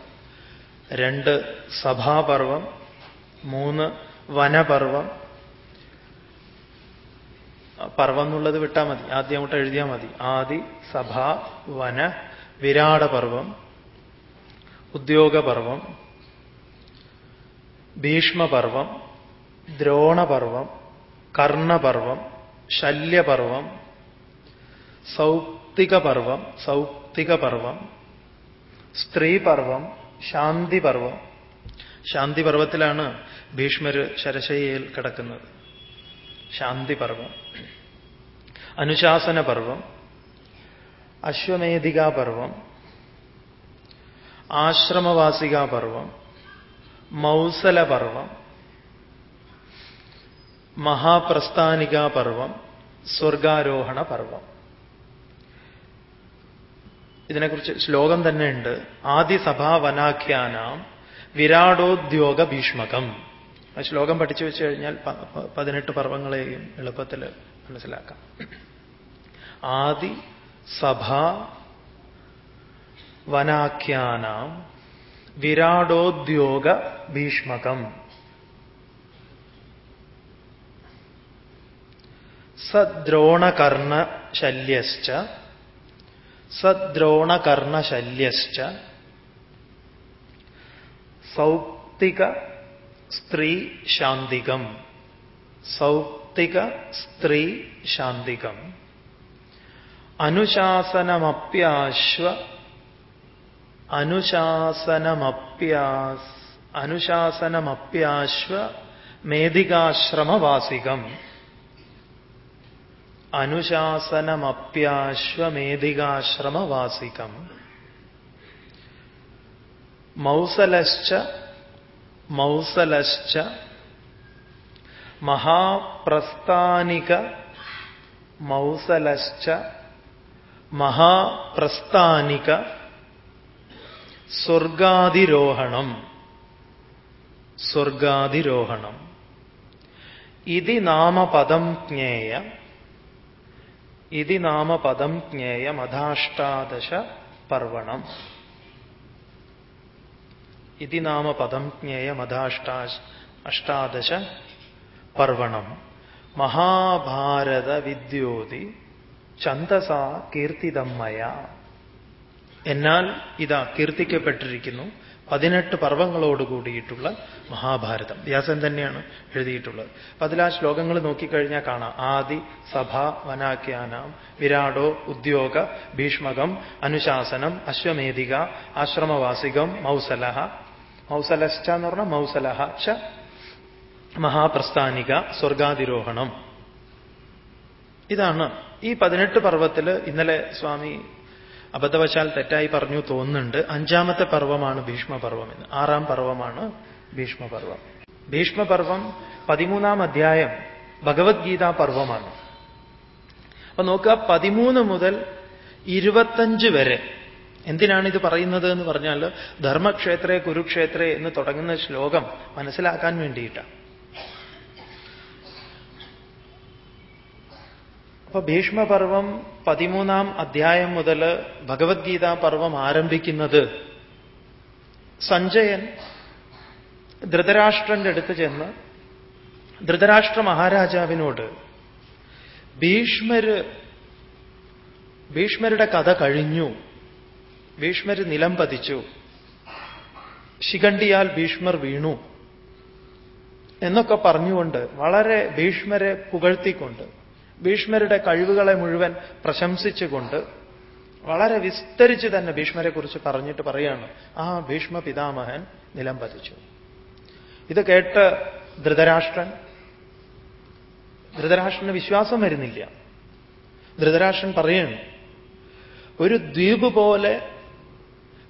രണ്ട് സഭാപർവം മൂന്ന് വനപർവം പർവം എന്നുള്ളത് വിട്ടാൽ മതി. ആദ്യം അങ്ങോട്ട് എഴുതിയാൽ മതി. ആദി സഭ വന വിരാടപർവം ഉദ്യോഗപർവം ഭീഷ്മപർവം ദ്രോണപർവം കർണപർവം ശല്യപർവം സൗപ്തികപർവം സൗപ്തികപർവം സ്ത്രീപർവം ശാന്തിപർവം ശാന്തിപർവത്തിലാണ് ഭീഷ്മര് ശരശയ്യയിൽ കിടക്കുന്നത്. ശാന്തിപർവം അനുശാസനപർവം മൗസല പർവം മഹാപ്രസ്ഥാനിക പർവം സ്വർഗാരോഹണ പർവം ഇതിനെക്കുറിച്ച് ശ്ലോകം തന്നെ ഉണ്ട് ആദിസഭാവനാഖ്യാനാം വിരാടോദ്യോഗ ഭീഷ്മകം ആ ശ്ലോകം പഠിച്ചു വെച്ച് കഴിഞ്ഞാൽ പതിനെട്ട് പർവങ്ങളെയും എളുപ്പത്തിൽ മനസ്സിലാക്കാം. ആദി സഭ വനാഖ്യാനാം വിരാടോദ്യോഗ ഭീഷ്മകം. സദ്രോണകർണശല്യശ്ച സദ്രോണകർണശല്യശ്ച സൗപ്തിക സ്ത്രീ ശാന്തികം സൗപ്തിക സ്ത്രീ ശാന്തികം. അനുശാസനമപ്യാശ്വ അനുശാസനമപ്യാസ് അനുശാസനമപ്യാശ്വ മേധികാശ്രമവാസികം. അനുശാസനമപ്യാശ്വമേധികാശ്രമവാസികം മൗസലശ്ച മൗസലശ്ച മഹാപ്രസ്ഥാനിക മൗസലശ്ച മഹാപ്രസ്ഥാനിക സ്വർഗാതിരോഹണം. സ്വർഗാതിരോഹണം. ഇതി നാമപദം ജ്ഞേയ ഇതി നാമപദം ജ്ഞേയമധാഷ്ടാദശ പർവണം. ഇതി നാമപദം ജ്ഞേയ ജ്ഞേയമധാഷ്ടാ അഷ്ടാദശ പർവണം മഹാഭാരത വിദ്യോതി ചന്തസ കീർത്തിതമ്മയ എന്നാൽ ഇതാ കീർത്തിക്കപ്പെട്ടിരിക്കുന്നു. പതിനെട്ട് പർവങ്ങളോട് കൂടിയിട്ടുള്ള മഹാഭാരതം. വ്യാസൻ തന്നെയാണ് എഴുതിയിട്ടുള്ളത്. അപ്പൊ അതിൽ ആ ശ്ലോകങ്ങൾ നോക്കിക്കഴിഞ്ഞാൽ കാണാം. ആദി സഭ വനാഖ്യാനം വിരാടോ ഉദ്യോഗ ഭീഷ്മകം അനുശാസനം അശ്വമേധിക ആശ്രമവാസികം മൗസലഹ. മൗസലശ്ച എന്ന് പറഞ്ഞാൽ മൗസലഹ ച. മഹാപ്രസ്ഥാനിക സ്വർഗാതിരോഹണം. ഇതാണ് ഈ പതിനെട്ട് പർവത്തിൽ ഇന്നലെ സ്വാമി അബദ്ധവശാൽ തെറ്റായി പറഞ്ഞു തോന്നുന്നുണ്ട്. അഞ്ചാമത്തെ പർവമാണ് ഭീഷ്മപർവം എന്ന്. ആറാം പർവമാണ് ഭീഷ്മപർവം. ഭീഷ്മപർവം പതിമൂന്നാം അധ്യായം ഭഗവത്ഗീതാ പർവമാണ്. അപ്പൊ നോക്കുക പതിമൂന്ന് മുതൽ ഇരുപത്തഞ്ച് വരെ. എന്തിനാണ് ഇത് പറയുന്നത് എന്ന് പറഞ്ഞാൽ ധർമ്മക്ഷേത്രേ കുരുക്ഷേത്രേ എന്ന് തുടങ്ങുന്ന ശ്ലോകം മനസ്സിലാക്കാൻ വേണ്ടിയിട്ടാണ്. അപ്പൊ ഭീഷ്മപർവം പതിമൂന്നാം അധ്യായം മുതൽ ഭഗവത്ഗീതാ പർവം ആരംഭിക്കുന്നത്. സഞ്ജയൻ ധൃതരാഷ്ട്രന്റെ അടുത്ത് ചെന്ന് ധൃതരാഷ്ട്ര മഹാരാജാവിനോട് ഭീഷ്മര് ഭീഷ്മരുടെ കഥ കഴിഞ്ഞു. ഭീഷ്മര് നിലം പതിച്ചു. ശിഖണ്ഡിയാൽ ഭീഷ്മർ വീണു. എന്നൊക്കെ പറഞ്ഞുകൊണ്ട് വളരെ ഭീഷ്മരെ പുകഴ്ത്തിക്കൊണ്ട് ഭീഷ്മരുടെ കഴിവുകളെ മുഴുവൻ പ്രശംസിച്ചുകൊണ്ട് വളരെ വിസ്തരിച്ച് തന്നെ ഭീഷ്മരെക്കുറിച്ച് പറഞ്ഞിട്ട് പറയാണ് ആ ഭീഷ്മ പിതാമഹൻ നിലം പതിച്ചു. ഇത് കേട്ട് ധൃതരാഷ്ട്രൻ ധൃതരാഷ്ട്രന് വിശ്വാസം വരുന്നില്ല. ധൃതരാഷ്ട്രൻ പറയാണ് ഒരു ദ്വീപ് പോലെ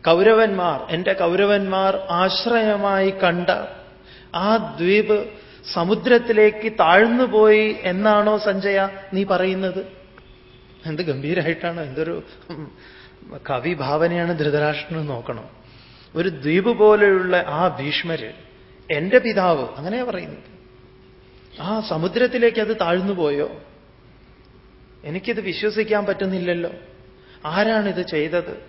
കൗരവന്മാർ എന്റെ കൗരവന്മാർ ആശ്രയമായി കണ്ട ആ ദ്വീപ് സമുദ്രത്തിലേക്ക് താഴ്ന്നുപോയി എന്നാണോ സഞ്ജയ നീ പറയുന്നത്? എന്ത് ഗംഭീരമായിട്ടാണ് എന്തൊരു കവി ഭാവനയാണ് ധൃതരാഷ്ട്രന് നോക്കണം. ഒരു ദ്വീപ് പോലെയുള്ള ആ ഭീഷ്മര് എന്റെ പിതാവ് അങ്ങനെയാ പറയുന്നത്. ആ സമുദ്രത്തിലേക്ക് അത് താഴ്ന്നുപോയോ എനിക്കിത് വിശ്വസിക്കാൻ പറ്റുന്നില്ലല്ലോ. ആരാണിത് ചെയ്തത്?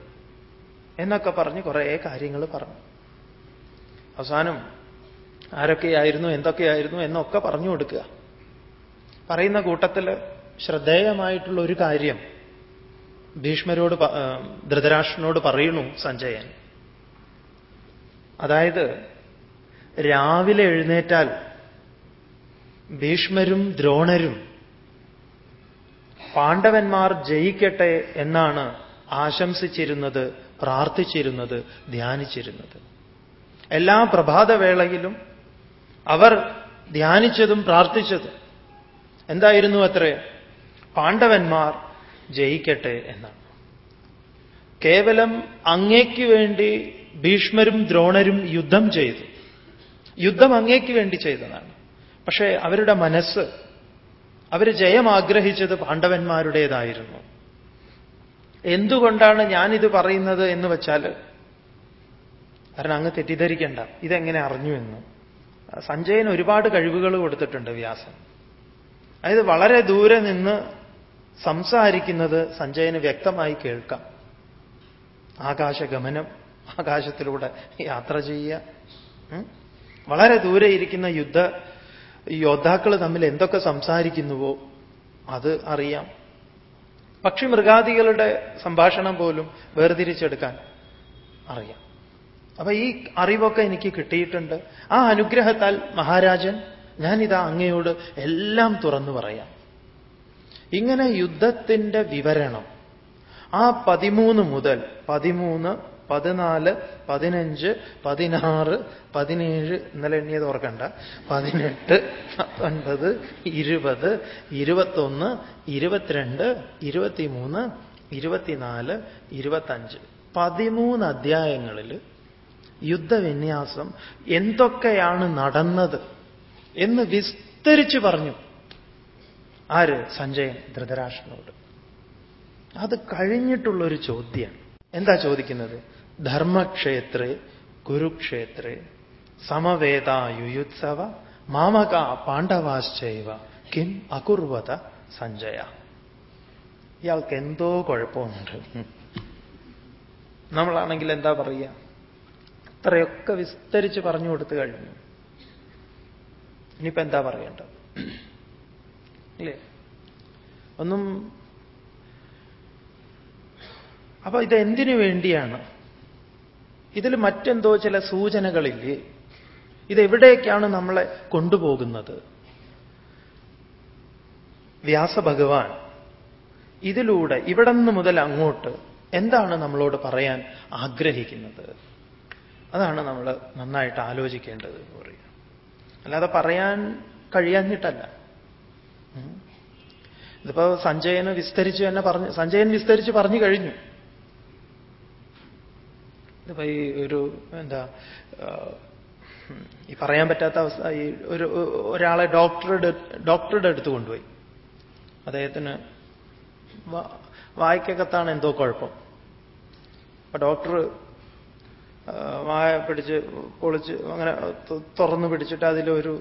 എന്നൊക്കെ പറഞ്ഞ് കുറേ കാര്യങ്ങൾ പറഞ്ഞു. അവസാനം ആരൊക്കെയായിരുന്നു എന്തൊക്കെയായിരുന്നു എന്നൊക്കെ പറഞ്ഞു കൊടുക്കുക. പറയുന്ന കൂട്ടത്തിൽ ശ്രദ്ധേയമായിട്ടുള്ള ഒരു കാര്യം ഭീഷ്മരോട് ധൃതരാഷ്ട്രനോട് പറയുന്നു സഞ്ജയൻ. അതായത് രാവിലെ എഴുന്നേറ്റാൽ ഭീഷ്മരും ദ്രോണരും പാണ്ഡവന്മാർ ജയിക്കട്ടെ എന്നാണ് ആശംസിച്ചിരുന്നത് പ്രാർത്ഥിച്ചിരുന്നത് ധ്യാനിച്ചിരുന്നത്. എല്ലാ പ്രഭാതവേളയിലും അവർ ധ്യാനിച്ചതും പ്രാർത്ഥിച്ചതും എന്തായിരുന്നു അത്രേ? പാണ്ഡവന്മാർ ജയിക്കട്ടെ എന്നാണ്. കേവലം അങ്ങേക്ക് വേണ്ടി ഭീഷ്മരും ദ്രോണരും യുദ്ധം ചെയ്തു. യുദ്ധം അങ്ങേക്ക് വേണ്ടി ചെയ്തതാണ്. പക്ഷേ അവരുടെ മനസ്സ് അവർ ജയം ആഗ്രഹിച്ചത് പാണ്ഡവന്മാരുടേതായിരുന്നു. എന്തുകൊണ്ടാണ് ഞാനിത് പറയുന്നത് എന്ന് വെച്ചാൽ കാരണം അങ്ങ് തെറ്റിദ്ധരിക്കേണ്ട. ഇതെങ്ങനെ അറിഞ്ഞു എന്ന്. സഞ്ജയന് ഒരുപാട് കഴിവുകൾ കൊടുത്തിട്ടുണ്ട് വ്യാസൻ. അതായത് വളരെ ദൂരെ നിന്ന് സംസാരിക്കുന്നത് സഞ്ജയന് വ്യക്തമായി കേൾക്കാം. ആകാശഗമനം ആകാശത്തിലൂടെ യാത്ര ചെയ്യുക വളരെ ദൂരെ ഇരിക്കുന്ന യുദ്ധ യോദ്ധാക്കൾ തമ്മിൽ എന്തൊക്കെ സംസാരിക്കുന്നുവോ അത് അറിയാം. പക്ഷി മൃഗാദികളുടെ സംഭാഷണം പോലും വേർതിരിച്ചെടുക്കാൻ അറിയാം. അപ്പൊ ഈ അറിവൊക്കെ എനിക്ക് കിട്ടിയിട്ടുണ്ട്. ആ അനുഗ്രഹത്താൽ മഹാരാജൻ ഞാനിതാ അങ്ങയോട് എല്ലാം തുറന്നു പറയാം. ഇങ്ങനെ യുദ്ധത്തിന്റെ വിവരണം ആ പതിമൂന്ന് മുതൽ പതിമൂന്ന് പതിനാല് പതിനഞ്ച് പതിനാറ് പതിനേഴ് ഇന്നലെ എണ്ണിയത് ഓർക്കണ്ട. പതിനെട്ട് പത്തൊൻപത് ഇരുപത് ഇരുപത്തൊന്ന് ഇരുപത്തിരണ്ട് ഇരുപത്തിമൂന്ന് ഇരുപത്തിനാല് ഇരുപത്തഞ്ച്. പതിമൂന്ന് അധ്യായങ്ങളിൽ യുദ്ധവിന്യാസം എന്തൊക്കെയാണ് നടന്നത് എന്ന് വിസ്തരിച്ചു പറഞ്ഞു. ആര്? സഞ്ജയൻ ധൃതരാഷ്ട്രനോട്. അത് കഴിഞ്ഞിട്ടുള്ളൊരു ചോദ്യം എന്താ ചോദിക്കുന്നത്? ധർമ്മക്ഷേത്രേ കുരുക്ഷേത്രേ സമവേദായുയുത്സവ മാമക പാണ്ഡവാശ്ചൈവ കിം അകുർവത സഞ്ജയ. ഇയാൾക്ക് എന്തോ കുഴപ്പമുണ്ട്. നമ്മളാണെങ്കിൽ എന്താ പറയുക? ഇത്രയൊക്കെ വിസ്തരിച്ച് പറഞ്ഞു കൊടുത്തു കഴിഞ്ഞു. ഇനിയിപ്പോ എന്താ പറയേണ്ടത്? ഇല്ലേ? ഒന്നും അപ്പൊ ഇത് എന്തിനു വേണ്ടിയാണ്? ഇതിൽ മറ്റെന്തോ ചില സൂചനകളില്ലേ? ഇതെവിടേക്കാണ് നമ്മളെ കൊണ്ടുപോകുന്നത്? വ്യാസഭഗവാൻ ഇതിലൂടെ ഇവിടെ നിന്ന് മുതൽ അങ്ങോട്ട് എന്താണ് നമ്മളോട് പറയാൻ ആഗ്രഹിക്കുന്നത്? അതാണ് നമ്മൾ നന്നായിട്ട് ആലോചിക്കേണ്ടത് എന്ന് പറയുക. അല്ലാതെ പറയാൻ കഴിയാഞ്ഞിട്ടല്ല. ഇതിപ്പോ സഞ്ജയന് വിസ്തരിച്ച് തന്നെ പറഞ്ഞു സഞ്ജയൻ വിസ്തരിച്ച് പറഞ്ഞു കഴിഞ്ഞു. ഇതിപ്പോ ഈ ഒരു എന്താ ഈ പറയാൻ പറ്റാത്ത അവസ്ഥ ഈ ഒരു ഒരാളെ ഡോക്ടറുടെ ഡോക്ടറുടെ അടുത്ത് കൊണ്ടുപോയി. അദ്ദേഹത്തിന് വായിക്കകത്താണ് എന്തോ കുഴപ്പം. അപ്പൊ ഡോക്ടർ വായ പിടിച്ച് പൊളിച്ച് അങ്ങനെ തുറന്നു പിടിച്ചിട്ട് അതിലൊരു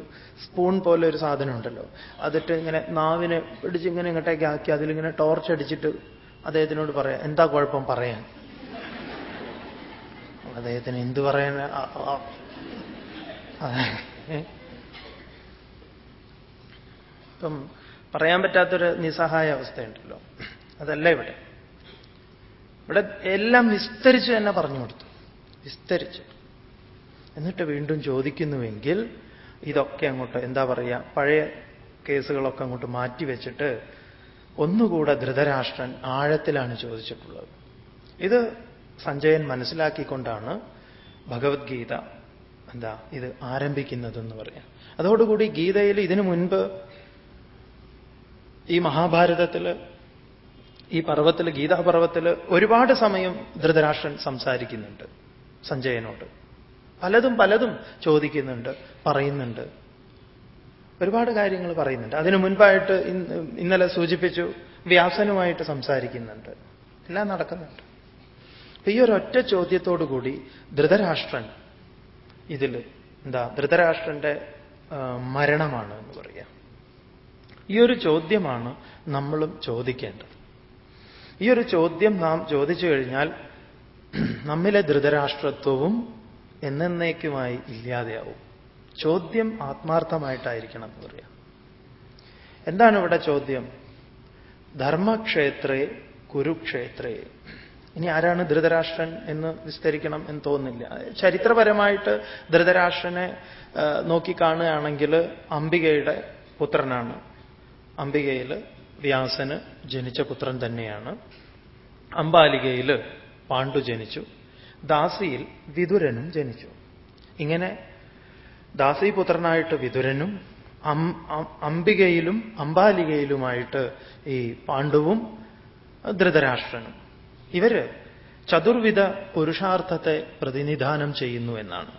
സ്പൂൺ പോലെ ഒരു സാധനം ഉണ്ടല്ലോ അതിട്ട് ഇങ്ങനെ നാവിനെ പിടിച്ച് ഇങ്ങനെ ഇങ്ങോട്ടേക്ക് ആക്കി അതിലിങ്ങനെ ടോർച്ച് അടിച്ചിട്ട് അദ്ദേഹത്തിനോട് പറയാം എന്താ കുഴപ്പം പറയാൻ? അദ്ദേഹത്തിന് എന്ത് പറയാൻ? ഇപ്പം പറയാൻ പറ്റാത്തൊരു നിസ്സഹായ അവസ്ഥയുണ്ടല്ലോ. അതല്ല ഇവിടെ. ഇവിടെ എല്ലാം വിസ്തരിച്ച് തന്നെ പറഞ്ഞു കൊടുത്തു. വിസ്തരിച്ച്. എന്നിട്ട് വീണ്ടും ചോദിക്കുന്നുവെങ്കിൽ ഇതൊക്കെ അങ്ങോട്ട് എന്താ പറയുക പഴയ കേസുകളൊക്കെ അങ്ങോട്ട് മാറ്റിവെച്ചിട്ട് ഒന്നുകൂടെ ധൃതരാഷ്ട്രൻ ആഴത്തിലാണ് ചോദിച്ചിട്ടുള്ളത്. ഇത് സഞ്ജയൻ മനസ്സിലാക്കിക്കൊണ്ടാണ് ഭഗവത്ഗീത എന്താ ഇത് ആരംഭിക്കുന്നതെന്ന് പറയാം അതോടുകൂടി ഗീതയിൽ ഇതിനു മുൻപ് ഈ മഹാഭാരതത്തിൽ ഈ പർവത്തിൽ ഗീതാപർവത്തിൽ ഒരുപാട് സമയം ധൃതരാഷ്ട്രൻ സംസാരിക്കുന്നുണ്ട്. സഞ്ജയനോട്. പലതും പലതും ചോദിക്കുന്നുണ്ട് പറയുന്നുണ്ട്. ഒരുപാട് കാര്യങ്ങൾ പറയുന്നുണ്ട്. അതിനു മുൻപായിട്ട് ഇന്നലെ സൂചിപ്പിച്ചു വ്യാസനുമായിട്ട് സംസാരിക്കുന്നുണ്ട്. എല്ലാം നടക്കുന്നുണ്ട്. ഈ ഒരു ഒറ്റ കൂടി ധൃതരാഷ്ട്രൻ ഇതിൽ എന്താ ധൃതരാഷ്ട്രന്റെ മരണമാണ് എന്ന് പറയാം. ഈ ഒരു ചോദ്യമാണ് നമ്മളും ചോദിക്കേണ്ടത്. ഈ ഒരു ചോദ്യം നാം ചോദിച്ചു കഴിഞ്ഞാൽ നമ്മിലെ ധൃതരാഷ്ട്രത്വവും എന്നേക്കുമായി ഇല്ലാതെയാവും. ചോദ്യം ആത്മാർത്ഥമായിട്ടായിരിക്കണം എന്ന് പറയാം. എന്താണ് ഇവിടെ ചോദ്യം? ധർമ്മക്ഷേത്രേ കുരുക്ഷേത്രേ. ഇനി ആരാണ് ധൃതരാഷ്ട്രൻ എന്ന് വിസ്തരിക്കണം എന്ന് തോന്നുന്നില്ല. ചരിത്രപരമായിട്ട് ധൃതരാഷ്ട്രനെ നോക്കിക്കാണുകയാണെങ്കിൽ അംബികയുടെ പുത്രനാണ്. അംബികയിൽ വ്യാസന് ജനിച്ച പുത്രൻ തന്നെയാണ്. അംബാലികയിൽ പാണ്ഡു ജനിച്ചു. ദാസിയിൽ വിതുരനും ജനിച്ചു. ഇങ്ങനെ ദാസിപുത്രനായിട്ട് വിതുരനും അംബികയിലും അംബാലികയിലുമായിട്ട് ഈ പാണ്ഡുവും ധൃതരാഷ്ട്രനും. ഇവർ ചതുർവിധ പുരുഷാർത്ഥത്തെ പ്രതിനിധാനം ചെയ്യുന്നു എന്നാണ്.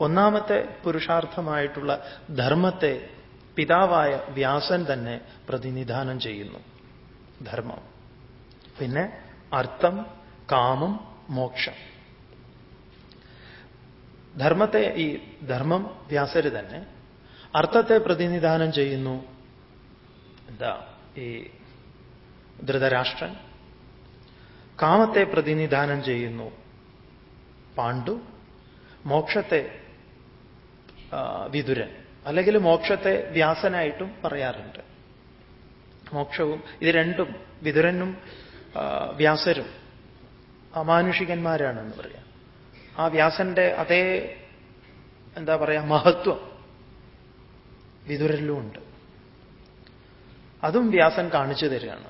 ഒന്നാമത്തെ പുരുഷാർത്ഥമായിട്ടുള്ള ധർമ്മത്തെ പിതാവായ വ്യാസൻ തന്നെ പ്രതിനിധാനം ചെയ്യുന്നു. ധർമ്മം. പിന്നെ അർത്ഥം കാമം മോക്ഷം. ധർമ്മത്തെ ഈ ധർമ്മം വ്യാസര് തന്നെ അർത്ഥത്തെ പ്രതിനിധാനം ചെയ്യുന്നു. എന്താ? ഈ ധൃതരാഷ്ട്രൻ കാമത്തെ പ്രതിനിധാനം ചെയ്യുന്നു. പാണ്ഡു മോക്ഷത്തെ വിതുരൻ അല്ലെങ്കിൽ മോക്ഷത്തെ വ്യാസനായിട്ടും പറയാറുണ്ട്. മോക്ഷവും ഇത് രണ്ടും വിതുരനും വ്യാസരും അമാനുഷികന്മാരാണെന്ന് പറയാം. ആ വ്യാസന്റെ അതേ എന്താ പറയാ മഹത്വം വിതുരലും ഉണ്ട്. അതും വ്യാസൻ കാണിച്ചു തരികയാണ്.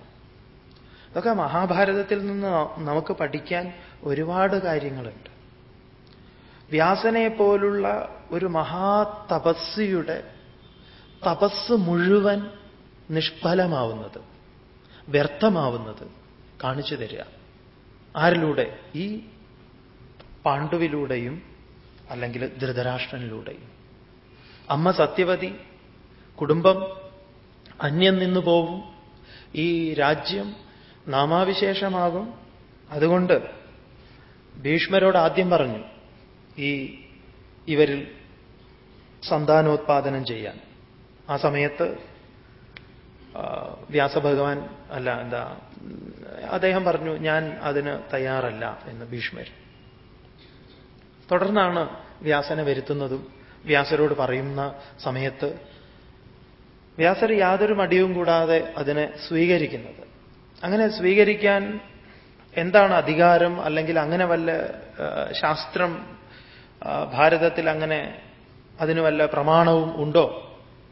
അതൊക്കെ മഹാഭാരതത്തിൽ നിന്ന് നമുക്ക് പഠിക്കാൻ ഒരുപാട് കാര്യങ്ങളുണ്ട്. വ്യാസനെ പോലുള്ള ഒരു മഹാതപസ്സിയുടെ തപസ് മുഴുവൻ നിഷ്ഫലമാവുന്നത് വ്യർത്ഥമാവുന്നത് കാണിച്ചു തരിക ആരിലൂടെ? ഈ പാണ്ഡുവിലൂടെയും അല്ലെങ്കിൽ ധൃതരാഷ്ട്രനിലൂടെയും. അമ്മ സത്യവതി കുടുംബം അന്യം നിന്നു പോവും. ഈ രാജ്യം നാമാവിശേഷമാകും. അതുകൊണ്ട് ഭീഷ്മരോട് ആദ്യം പറഞ്ഞു ഈ ഇവരിൽ സന്താനോത്പാദനം ചെയ്യാൻ. ആ സമയത്ത് വ്യാസഭഗവാൻ അല്ല എന്താ അദ്ദേഹം പറഞ്ഞു ഞാൻ അതിന് തയ്യാറല്ല എന്ന് ഭീഷ്മർ. തുടർന്നാണ് വ്യാസനെ വരുത്തുന്നതും വ്യാസരോട് പറയുന്ന സമയത്ത് വ്യാസർ യാതൊരു മടിയും കൂടാതെ അതിനെ സ്വീകരിക്കുന്നത്. അങ്ങനെ സ്വീകരിക്കാൻ എന്താണ് അധികാരം? അല്ലെങ്കിൽ അങ്ങനെ വല്ല ശാസ്ത്രം ഭാരതത്തിൽ അങ്ങനെ അതിന് വല്ല പ്രമാണവും ഉണ്ടോ?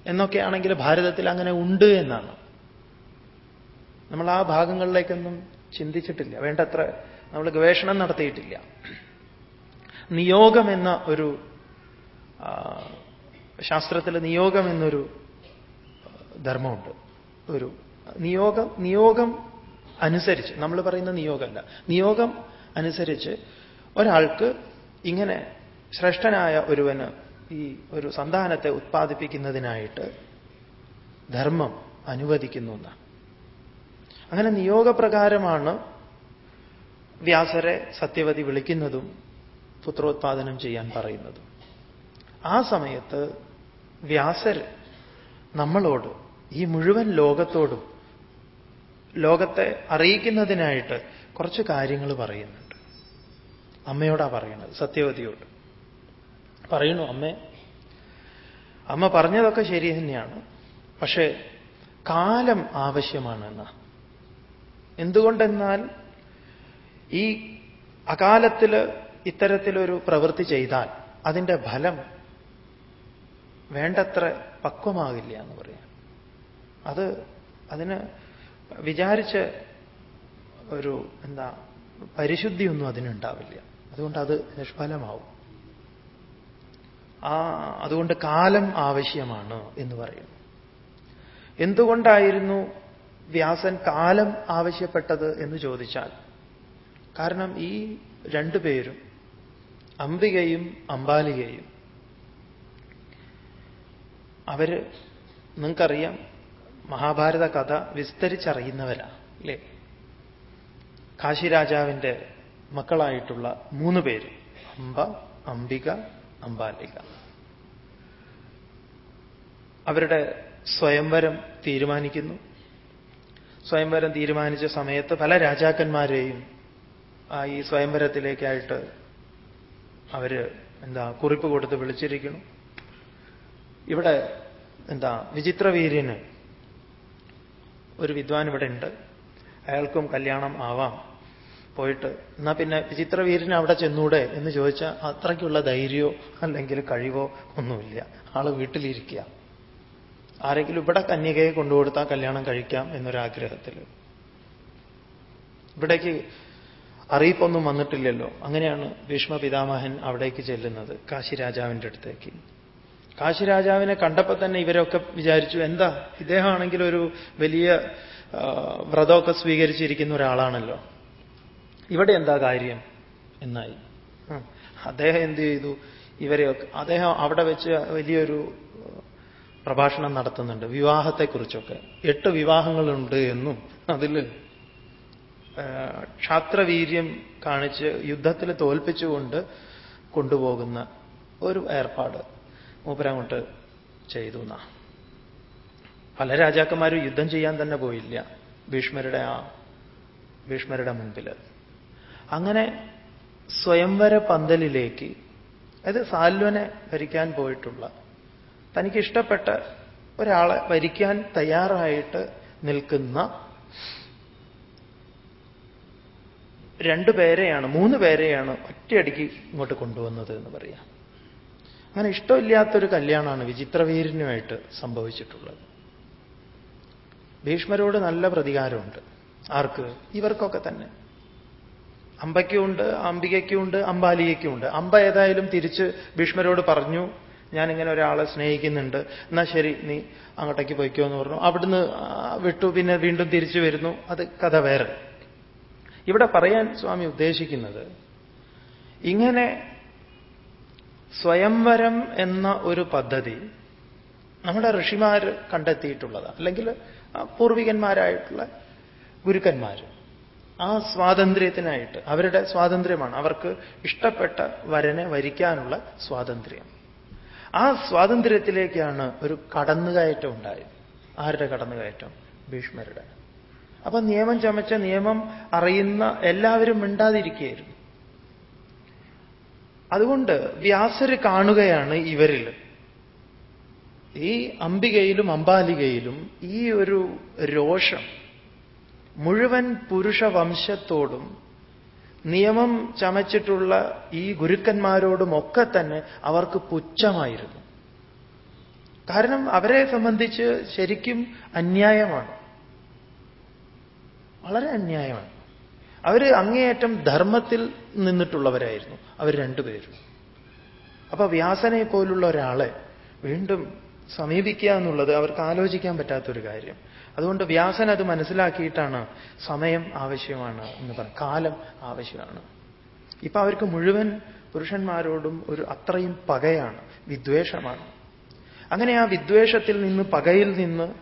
എന്നൊക്കെയാണെങ്കിൽ ഭാരതത്തിൽ അങ്ങനെ ഉണ്ട് എന്നാണ്. നമ്മൾ ആ ഭാഗങ്ങളിലേക്കൊന്നും ചിന്തിച്ചിട്ടില്ല. വേണ്ടത്ര നമ്മൾ ഗവേഷണം നടത്തിയിട്ടില്ല. നിയോഗം എന്ന ഒരു ശാസ്ത്രത്തിൽ നിയോഗം എന്നൊരു ധർമ്മമുണ്ട്. ഒരു നിയോഗം നിയോഗം അനുസരിച്ച് നമ്മൾ പറയുന്ന നിയോഗമല്ല. നിയോഗം അനുസരിച്ച് ഒരാൾക്ക് ഇങ്ങനെ ശ്രേഷ്ഠനായ ഒരുവന് ഈ ഒരു സന്താനത്തെ ഉത്പാദിപ്പിക്കുന്നതിനായിട്ട് ധർമ്മം അനുവദിക്കുന്നു എന്നാണ്. അങ്ങനെ നിയോഗപ്രകാരമാണ് വ്യാസരെ സത്യവതി വിളിക്കുന്നതും പുത്രോത്പാദനം ചെയ്യാൻ പറയുന്നതും. ആ സമയത്ത് വ്യാസർ നമ്മളോട് ഈ മുഴുവൻ ലോകത്തോടും ലോകത്തെ അറിയിക്കുന്നതിനായിട്ട് കുറച്ച് കാര്യങ്ങൾ പറയുന്നുണ്ട്. അമ്മയോടാ പറയുന്നത് സത്യവതിയോട്. പറയുന്നു അമ്മേ അമ്മ പറഞ്ഞതൊക്കെ ശരി തന്നെയാണ് പക്ഷേ കാലം ആവശ്യമാണെന്ന്. എന്തുകൊണ്ടെന്നാൽ ഈ അകാലത്തിൽ ഇത്തരത്തിലൊരു പ്രവൃത്തി ചെയ്താൽ അതിന്റെ ഫലം വേണ്ടത്ര പക്വമാകില്ല എന്ന് പറയാം. അത് അതിന് വിചാരിച്ച ഒരു എന്താ പരിശുദ്ധിയൊന്നും അതിനുണ്ടാവില്ല. അതുകൊണ്ട് അത് നിഷ്ഫലമാവും. ആ അതുകൊണ്ട് കാലം ആവശ്യമാണ് എന്ന് പറയുന്നു. എന്തുകൊണ്ടായിരുന്നു വ്യാസൻ കാലം ആവശ്യപ്പെട്ടത് എന്ന് ചോദിച്ചാൽ കാരണം ഈ രണ്ടു പേരും അംബികയും അംബാലികയും അവർ നിങ്ങൾക്കറിയാം മഹാഭാരത കഥ വിസ്തരിച്ചറിയുന്നവരാ അല്ലേ? കാശിരാജാവിന്റെ മക്കളായിട്ടുള്ള മൂന്ന് പേര് അംബ അംബിക അംബാലിക അവരുടെ സ്വയംവരം തീരുമാനിക്കുന്നു. സ്വയംവരം തീരുമാനിച്ച സമയത്ത് പല രാജാക്കന്മാരെയും ഈ സ്വയംവരത്തിലേക്കായിട്ട് അവർ എന്താ കുറിപ്പ് കൊടുത്ത് വിളിച്ചിരിക്കുന്നു. ഇവിടെ എന്താ വിചിത്രവീര്യന് ഒരു വിദ്വാൻ ഇവിടെ ഉണ്ട്. അയാൾക്കും കല്യാണം ആവാം. പോയിട്ട് എന്നാ പിന്നെ വിചിത്രവീരന് അവിടെ ചെന്നൂടെ? എന്ന് ചോദിച്ചാൽ അത്രയ്ക്കുള്ള ധൈര്യമോ അല്ലെങ്കിൽ കഴിവോ ഒന്നുമില്ല. ആൾ വീട്ടിലിരിക്കുക ആരെങ്കിലും ഇവിടെ കന്യകയെ കൊണ്ടുകൊടുത്താൽ കല്യാണം കഴിക്കാം എന്നൊരാഗ്രഹത്തിൽ ഇവിടേക്ക് അറിയിപ്പൊന്നും വന്നിട്ടില്ലല്ലോ. അങ്ങനെയാണ് ഭീഷ്മ പിതാമഹൻ അവിടേക്ക് ചെല്ലുന്നത് കാശിരാജാവിന്റെ അടുത്തേക്ക്. കാശിരാജാവിനെ കണ്ടപ്പോൾ തന്നെ ഇവരൊക്കെ വിചാരിച്ചു എന്താ? ഇദ്ദേഹമാണെങ്കിൽ ഒരു വലിയ വ്രതമൊക്കെ സ്വീകരിച്ചിരിക്കുന്ന ഒരാളാണല്ലോ. ഇവിടെ എന്താ കാര്യം? എന്നായി. അദ്ദേഹം എന്ത് ചെയ്തു? ഇവരെയൊക്കെ അദ്ദേഹം അവിടെ വെച്ച് വലിയൊരു പ്രഭാഷണം നടത്തുന്നുണ്ട്. വിവാഹത്തെക്കുറിച്ചൊക്കെ. എട്ട് വിവാഹങ്ങളുണ്ട് എന്നും അതിൽ ക്ഷാത്രവീര്യം കാണിച്ച് യുദ്ധത്തിൽ തോൽപ്പിച്ചുകൊണ്ട് കൊണ്ടുപോകുന്ന ഒരു ഏർപ്പാട് മൂപ്പരങ്ങോട്ട് ചെയ്തു എന്നാ. പല രാജാക്കന്മാരും യുദ്ധം ചെയ്യാൻ തന്നെ പോയില്ല. ഭീഷ്മരുടെ ആ ഭീഷ്മരുടെ മുൻപിൽ അങ്ങനെ സ്വയംവര പന്തലിലേക്ക് അത് സാൽവനെ ഭരിക്കാൻ പോയിട്ടുള്ള തനിക്കിഷ്ടപ്പെട്ട ഒരാളെ ഭരിക്കാൻ തയ്യാറായിട്ട് നിൽക്കുന്ന രണ്ടു പേരെയാണ് മൂന്ന് പേരെയാണ് ഒറ്റയടിക്ക് ഇങ്ങോട്ട് കൊണ്ടുവന്നത് എന്ന് പറയാം. അങ്ങനെ ഇഷ്ടമില്ലാത്തൊരു കല്യാണമാണ് വിചിത്രവീരനുമായിട്ട് സംഭവിച്ചിട്ടുള്ളത്. ഭീഷ്മരോട് നല്ല പ്രതികാരമുണ്ട്. ആർക്ക്? ഇവർക്കൊക്കെ തന്നെ. അമ്പയ്ക്കുമുണ്ട് അംബികയ്ക്കുമുണ്ട് അമ്പാലികയ്ക്കുമുണ്ട് അമ്പ ഏതായാലും തിരിച്ച് ഭീഷ്മരോട് പറഞ്ഞു ഞാനിങ്ങനെ ഒരാളെ സ്നേഹിക്കുന്നുണ്ട്. എന്നാ ശരി നീ അങ്ങോട്ടേക്ക് പോയിക്കോ എന്ന് പറഞ്ഞു. അവിടുന്ന് വിട്ടു. പിന്നെ വീണ്ടും തിരിച്ചു വരുന്നു. അത് കഥ വേറെ. ഇവിടെ പറയാൻ സ്വാമി ഉദ്ദേശിക്കുന്നത് ഇങ്ങനെ സ്വയംവരം എന്ന ഒരു പദ്ധതി നമ്മുടെ ഋഷിമാർ കണ്ടെത്തിയിട്ടുള്ളതാണ്. അല്ലെങ്കിൽ പൂർവികന്മാരായിട്ടുള്ള ഗുരുക്കന്മാർ ആ സ്വാതന്ത്ര്യത്തിനായിട്ട് അവരുടെ സ്വാതന്ത്ര്യമാണ്. അവർക്ക് ഇഷ്ടപ്പെട്ട വരനെ വരിക്കാനുള്ള സ്വാതന്ത്ര്യം. ആ സ്വാതന്ത്ര്യത്തിലേക്കാണ് ഒരു കടന്നുകയറ്റം ഉണ്ടായത്. ആരുടെ കടന്നുകയറ്റം? ഭീഷ്മരുടെ. അപ്പൊ നിയമം ചമച്ച നിയമം അറിയുന്ന എല്ലാവരും മിണ്ടാതിരിക്കുകയായിരുന്നു. അതുകൊണ്ട് വ്യാസര് കാണുകയാണ് ഇവരിൽ. ഈ അംബികയിലും അംബാലികയിലും ഈ ഒരു രോഷം മുഴുവൻ പുരുഷ വംശത്തോടും നിയമം ചമച്ചിട്ടുള്ള ഈ ഗുരുക്കന്മാരോടും ഒക്കെ തന്നെ അവർക്ക് പുച്ഛമായിരുന്നു. കാരണം അവരെ സംബന്ധിച്ച് ശരിക്കും അന്യായമാണ്. വളരെ അന്യായമാണ്. അവർ അങ്ങേയറ്റം ധർമ്മത്തിൽ നിന്നിട്ടുള്ളവരായിരുന്നു അവർ രണ്ടുപേരും. അപ്പൊ വ്യാസനെ പോലുള്ള ഒരാളെ വീണ്ടും സമീപിക്കുക എന്നുള്ളത് അവർക്ക് ആലോചിക്കാൻ പറ്റാത്തൊരു കാര്യം. അതുകൊണ്ട് വ്യാസൻ അത് മനസ്സിലാക്കിയിട്ടാണ് സമയം ആവശ്യമാണ് എന്ന് പറഞ്ഞു കാലം ആവശ്യമാണ്. ഇപ്പൊ അവർക്ക് മുഴുവൻ പുരുഷന്മാരോടും ഒരു അത്രയും പകയാണ് വിദ്വേഷമാണ്. അങ്ങനെ ആ വിദ്വേഷത്തിൽ നിന്ന് പകയിൽ നിന്ന്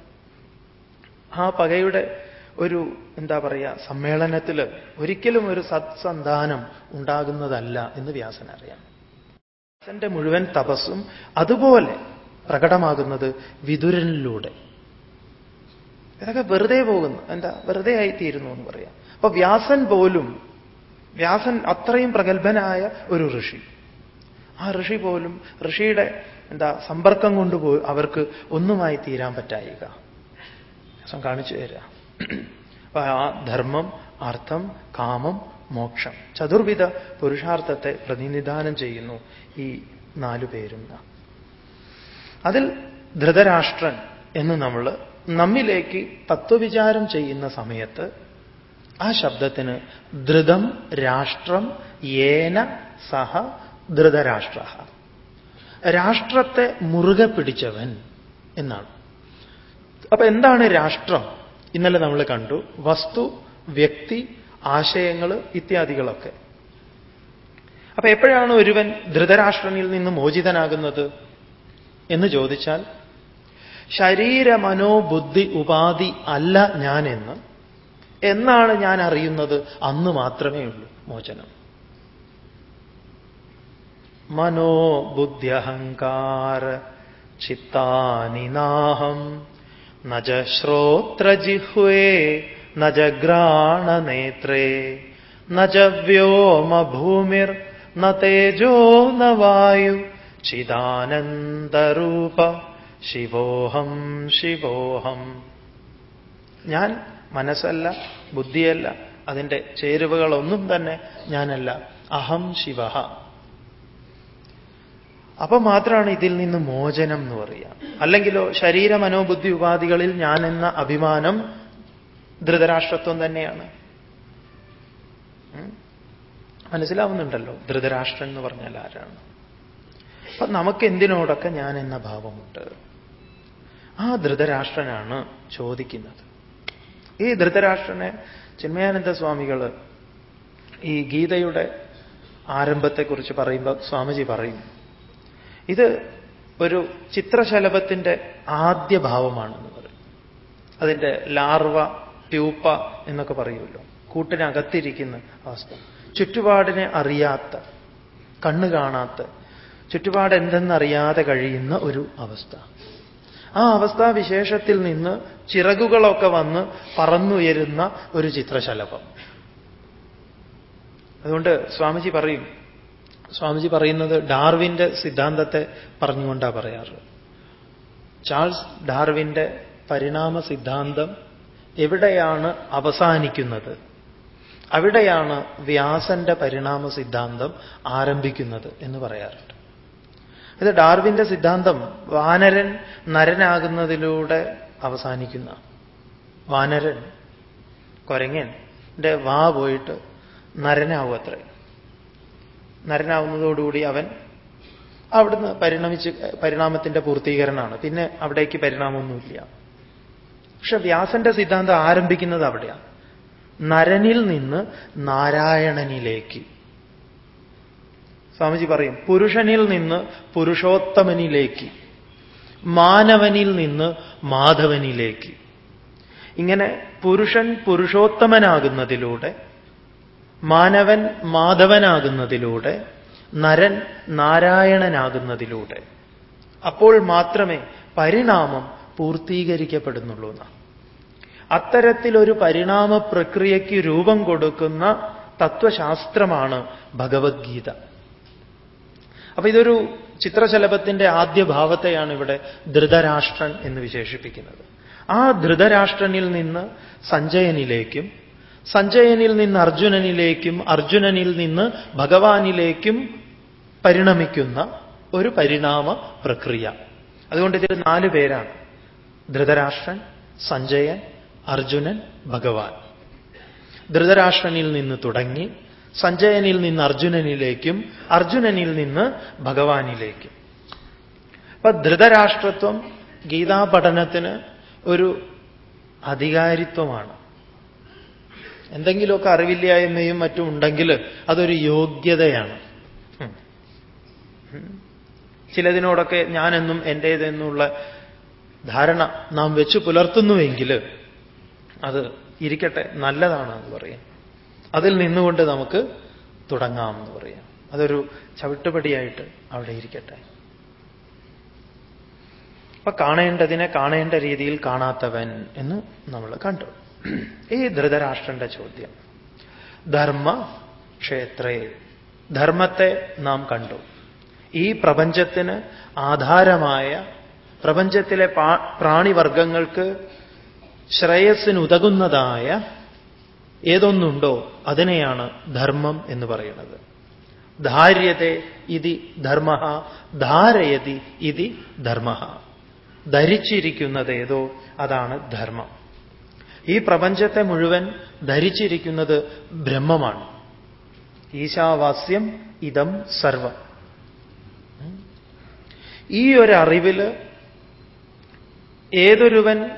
ആ പകയുടെ ഒരു എന്താ പറയുക സമ്മേളനത്തിൽ ഒരിക്കലും ഒരു സത്സന്ധാനം ഉണ്ടാകുന്നതല്ല എന്ന് വ്യാസൻ അറിയാം. വ്യാസന്റെ മുഴുവൻ തപസ്സും അതുപോലെ പ്രകടമാകുന്നത് വിതുരനിലൂടെ. ഇതൊക്കെ വെറുതെ പോകുന്നു. എന്താ? വെറുതെ ആയിത്തീരുന്നു എന്ന് പറയാം. അപ്പൊ വ്യാസൻ പോലും വ്യാസൻ അത്രയും പ്രഗത്ഭനായ ഒരു ഋഷി. ആ ഋഷി പോലും ഋഷിയുടെ എന്താ സമ്പർക്കം കൊണ്ട് പോ അവർക്ക് ഒന്നുമായി തീരാൻ പറ്റായിക. വ്യാസം കാണിച്ചു തരാം. അപ്പൊ ആ ധർമ്മം അർത്ഥം കാമം മോക്ഷം ചതുർവിധ പുരുഷാർത്ഥത്തെ പ്രതിനിധാനം ചെയ്യുന്നു ഈ നാലു പേരും. അതിൽ ധൃതരാഷ്ട്രൻ എന്ന് നമ്മൾ നമ്മിലേക്ക് തത്വവിചാരം ചെയ്യുന്ന സമയത്ത് ആ ശബ്ദത്തിന് ധൃതം രാഷ്ട്രം ഏന സഹ ധൃതരാഷ്ട്ര രാഷ്ട്രത്തെ മുറുകെ പിടിച്ചവൻ എന്നാണ്. അപ്പൊ എന്താണ് രാഷ്ട്രം? ഇന്നലെ നമ്മൾ കണ്ടു വസ്തു വ്യക്തി ആശയങ്ങൾ ഇത്യാദികളൊക്കെ. അപ്പൊ എപ്പോഴാണ് ഒരുവൻ ധൃതരാഷ്ട്രനിൽ നിന്ന് മോചിതനാകുന്നത് എന്ന് ചോദിച്ചാൽ ശരീര മനോബുദ്ധി ഉപാധി അല്ല ഞാനെന്ന്. എന്നാണ് ഞാൻ അറിയുന്നത്? അന്ന് മാത്രമേ ഉള്ളൂ മോചനം. മനോബുദ്ധ്യഹങ്കാര ചിത്താനിനാഹം. നജ ശ്രോത്രജിഹ്വേ നജ ഘ്രാണനേത്രേ നജ വ്യോമഭൂമിർ ന വായു. ചിദാനന്ദരൂപ. ശിവോഹം ശിവോഹം. ഞാൻ മനസ്സല്ല ബുദ്ധിയല്ല അതിന്റെ ചേരുവകളൊന്നും തന്നെ ഞാനല്ല. അഹം ശിവ അപ്പൊ മാത്രമാണ് ഇതിൽ നിന്ന് മോചനം എന്ന് പറയുക. അല്ലെങ്കിലോ ശരീര മനോബുദ്ധി ഉപാധികളിൽ ഞാൻ എന്ന അഭിമാനം ധൃതരാഷ്ട്രത്വം തന്നെയാണ്. മനസ്സിലാവുന്നുണ്ടല്ലോ ധൃതരാഷ്ട്രൻ എന്ന് പറഞ്ഞാൽ ആരാണ്? അപ്പൊ നമുക്ക് എന്തിനോടൊക്കെ ഞാൻ എന്ന ഭാവമുണ്ട്? ആ ധൃതരാഷ്ട്രനാണ് ചോദിക്കുന്നത്. ഈ ധൃതരാഷ്ട്രനെ ചിന്മയാനന്ദ സ്വാമികൾ ഈ ഗീതയുടെ ആരംഭത്തെക്കുറിച്ച് പറയുമ്പോൾ സ്വാമിജി പറയും. ഇത് ഒരു ചിത്രശലഭത്തിന്റെ ആദ്യ ഭാവമാണെന്ന് പറയും. അതിന്റെ ലാർവ പ്യൂപ്പ എന്നൊക്കെ പറയുമല്ലോ. കൂട്ടിനകത്തിരിക്കുന്ന അവസ്ഥ. ചുറ്റുപാടിനെ അറിയാത്ത കണ്ണു കാണാത്ത ചുറ്റുപാട് എന്തെന്നറിയാതെ കഴിയുന്ന ഒരു അവസ്ഥ. ആ അവസ്ഥാവിശേഷത്തിൽ നിന്ന് ചിറകുകളൊക്കെ വന്ന് പറന്നുയരുന്ന ഒരു ചിത്രശലഭം. അതുകൊണ്ട് സ്വാമിജി പറയും സ്വാമിജി പറയുന്നത് ഡാർവിന്റെ സിദ്ധാന്തത്തെ പറഞ്ഞുകൊണ്ടാണ് പറയാറ്. ചാൾസ് ഡാർവിന്റെ പരിണാമ സിദ്ധാന്തം എവിടെയാണ് അവസാനിക്കുന്നത്? അവിടെയാണ് വ്യാസന്റെ പരിണാമ സിദ്ധാന്തം ആരംഭിക്കുന്നത് എന്ന് പറയാറുണ്ട് ഇത് ഡാർവിന്റെ സിദ്ധാന്തം വാനരൻ നരനാകുന്നതിലൂടെ അവസാനിക്കുന്ന വാനരൻ കൊരങ്ങന്റെ വാ പോയിട്ട് നരനാവും അത്രേ. നരനാവുന്നതോടുകൂടി അവൻ അവിടുന്ന് പരിണമിച്ച് പരിണാമത്തിന്റെ പൂർത്തീകരണമാണ് പിന്നെ അവിടേക്ക് പരിണാമമൊന്നുമില്ല. പക്ഷെ വ്യാസന്റെ സിദ്ധാന്തം ആരംഭിക്കുന്നത് അവിടെയാണ് നരനിൽ നിന്ന് നാരായണനിലേക്ക്. സ്വാമിജി പറയും പുരുഷനിൽ നിന്ന് പുരുഷോത്തമനിലേക്ക് മാനവനിൽ നിന്ന് മാധവനിലേക്ക്. ഇങ്ങനെ പുരുഷൻ പുരുഷോത്തമനാകുന്നതിലൂടെ മാനവൻ മാധവനാകുന്നതിലൂടെ നരൻ നാരായണനാകുന്നതിലൂടെ അപ്പോൾ മാത്രമേ പരിണാമം പൂർത്തീകരിക്കപ്പെടുന്നുള്ളൂ അത്തരത്തിലൊരു പരിണാമ പ്രക്രിയയ്ക്ക് രൂപം കൊടുക്കുന്ന തത്വശാസ്ത്രമാണ് ഭഗവത്ഗീത. അപ്പൊ ഇതൊരു ചിത്രശലഭത്തിന്റെ ആദ്യ ഭാവത്തെയാണ് ഇവിടെ ധൃതരാഷ്ട്രൻ എന്ന് വിശേഷിപ്പിക്കുന്നത്. ആ ധൃതരാഷ്ട്രനിൽ നിന്ന് സഞ്ജയനിലേക്കും സഞ്ജയനിൽ നിന്ന് അർജുനനിലേക്കും അർജുനനിൽ നിന്ന് ഭഗവാനിലേക്കും പരിണമിക്കുന്ന ഒരു പരിണാമ പ്രക്രിയ. അതുകൊണ്ട് ഇതിൽ നാല് പേരാണ്. ധൃതരാഷ്ട്രൻ സഞ്ജയൻ അർജുനൻ ഭഗവാൻ. ധൃതരാഷ്ട്രനിൽ നിന്ന് തുടങ്ങി സഞ്ജയനിൽ നിന്ന് അർജുനനിലേക്കും അർജുനനിൽ നിന്ന് ഭഗവാനിലേക്കും. അപ്പൊ ധൃതരാഷ്ട്രത്വം ഗീതാ പഠനത്തിന് ഒരു അധികാരിത്വമാണ്. എന്തെങ്കിലുമൊക്കെ അറിവില്ലായ്മയും മറ്റും ഉണ്ടെങ്കിൽ അതൊരു യോഗ്യതയാണ്. ചിലതിനോടൊക്കെ ഞാനെന്നും എന്റേതെന്നുള്ള ധാരണ നാം വെച്ച് പുലർത്തുന്നുവെങ്കിൽ അത് ഇരിക്കട്ടെ നല്ലതാണെന്ന് പറയാം. അതിൽ നിന്നുകൊണ്ട് നമുക്ക് തുടങ്ങാം എന്ന് പറയാം. അതൊരു ചവിട്ടുപടിയായിട്ട് അവിടെ ഇരിക്കട്ടെ. അപ്പൊ കാണേണ്ടതിനെ കാണേണ്ട രീതിയിൽ കാണാത്തവൻ എന്ന് നമ്മൾ കണ്ടു. ഈ ധൃതരാഷ്ട്രന്റെ ചോദ്യം. ധർമ്മ ക്ഷേത്രേ ധർമ്മത്തെ നാം കണ്ടു. ഈ പ്രപഞ്ചത്തിന് ആധാരമായ പ്രപഞ്ചത്തിലെ പ്രാണിവർഗങ്ങൾക്ക് ശ്രേയസ്സിനുതകുന്നതായ ഏതൊന്നുണ്ടോ അതിനെയാണ് ധർമ്മം എന്ന് പറയുന്നത്. ധാര്യത്തെ ഇതി ധർമ്മ ധാരയതി ഇതി ധർമ്മ. ധരിച്ചിരിക്കുന്നത് ഏതോ അതാണ് ധർമ്മം. ഈ പ്രപഞ്ചത്തെ മുഴുവൻ ധരിച്ചിരിക്കുന്നത് ബ്രഹ്മമാണ്. ഈശാവാസ്യം ഇതം സർവം. ഈ ഒരു ഏതൊരുവൻ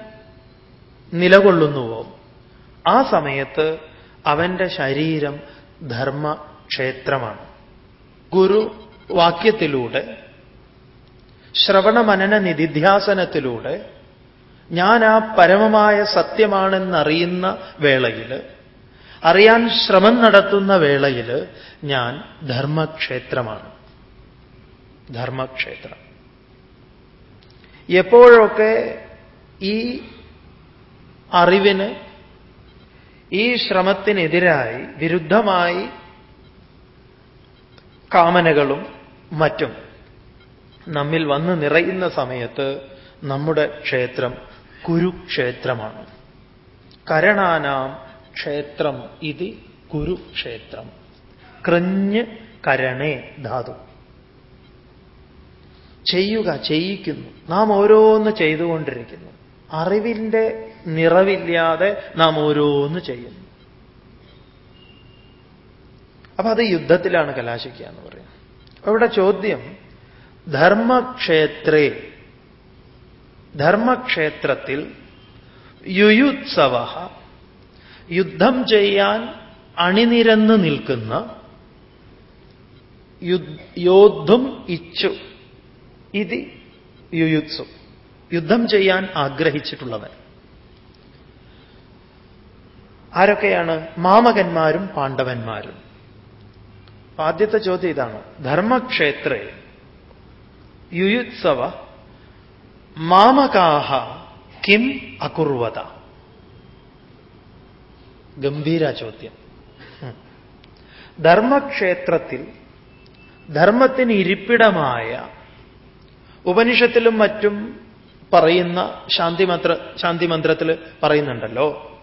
നിലകൊള്ളുന്നുവോ? ആ സമയത്ത് അവന്റെ ശരീരം ധർമ്മക്ഷേത്രമാണ്. ഗുരു വാക്യത്തിലൂടെ ശ്രവണമനന നിധിധ്യാസനത്തിലൂടെ ഞാൻ ആ പരമമായ സത്യമാണെന്നറിയുന്ന വേളയിൽ അറിയാൻ ശ്രമം നടത്തുന്ന വേളയിൽ ഞാൻ ധർമ്മക്ഷേത്രമാണ്. ധർമ്മക്ഷേത്രം. എപ്പോഴൊക്കെ ഈ അറിവിന് ഈ ശ്രമത്തിനെതിരായി വിരുദ്ധമായി കാമനകളും മറ്റും നമ്മിൽ വന്ന് നിറയുന്ന സമയത്ത് നമ്മുടെ ക്ഷേത്രം കുരുക്ഷേത്രമാണ്. കരണാനാം ക്ഷേത്രം ഇത് കുരുക്ഷേത്രം. കൃഞ്ഞ് കരണേ ധാതു. ചെയ്യുക ചെയ്യിക്കുന്നു. നാം ഓരോന്ന് ചെയ്തുകൊണ്ടിരിക്കുന്നു. അറിവിന്റെ നിറവില്ലാതെ നാം ഓരോന്ന് ചെയ്യുന്നു. അപ്പൊ അത് യുദ്ധത്തിലാണ് കലാശിക്കുക എന്ന് പറയുന്നത്. അവിടെ ചോദ്യം ധർമ്മക്ഷേത്രേ ധർമ്മക്ഷേത്രത്തിൽ യുയുത്സവ യുദ്ധം ചെയ്യാൻ അണിനിരന്ന് നിൽക്കുന്ന യോദ്ധും ഇച്ചു. ഇത് യുയുത്സു യുദ്ധം ചെയ്യാൻ ആഗ്രഹിച്ചിട്ടുള്ളവൻ. ആരൊക്കെയാണ്? മാമകന്മാരും പാണ്ഡവന്മാരും. ആദ്യത്തെ ചോദ്യം ഇതാണ്. ധർമ്മക്ഷേത്രേ യുയുത്സവ മാമകാഹ കിം അകുർവത. ഗംഭീര ചോദ്യം. ധർമ്മക്ഷേത്രത്തിൽ ധർമ്മത്തിന് ഇരിപ്പിടമായ ഉപനിഷത്തിലും മറ്റും പറയുന്ന ശാന്തിമന്ത്ര ശാന്തിമന്ത്രത്തിൽ പറയുന്നുണ്ടല്ലോ.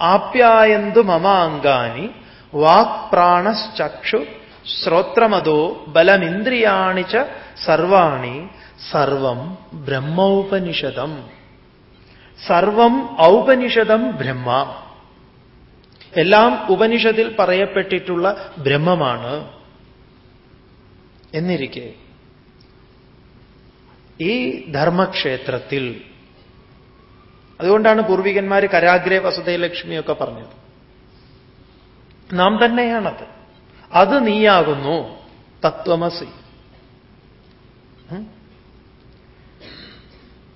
ആപ്യായന്തു മമാങ്കാനി പ്രാണശ്ചക്ഷു ശ്രോത്രമതോ ബലമിന്ദ്രിയാണി ച സർവാണി സർവം ബ്രഹ്മോപനിഷതം സർവം ഔപനിഷതം ബ്രഹ്മ. എല്ലാം ഉപനിഷത്തിൽ പറയപ്പെട്ടിട്ടുള്ള ബ്രഹ്മമാണ്. എന്നിരിക്കെ ഈ ധർമ്മക്ഷേത്രത്തിൽ അതുകൊണ്ടാണ് പൂർവികന്മാർ കരാഗ്രേ വസുദയലക്ഷ്മിയൊക്കെ പറഞ്ഞത്. നാം തന്നെയാണത്. അത് നീയാകുന്നു. തത്വമസി.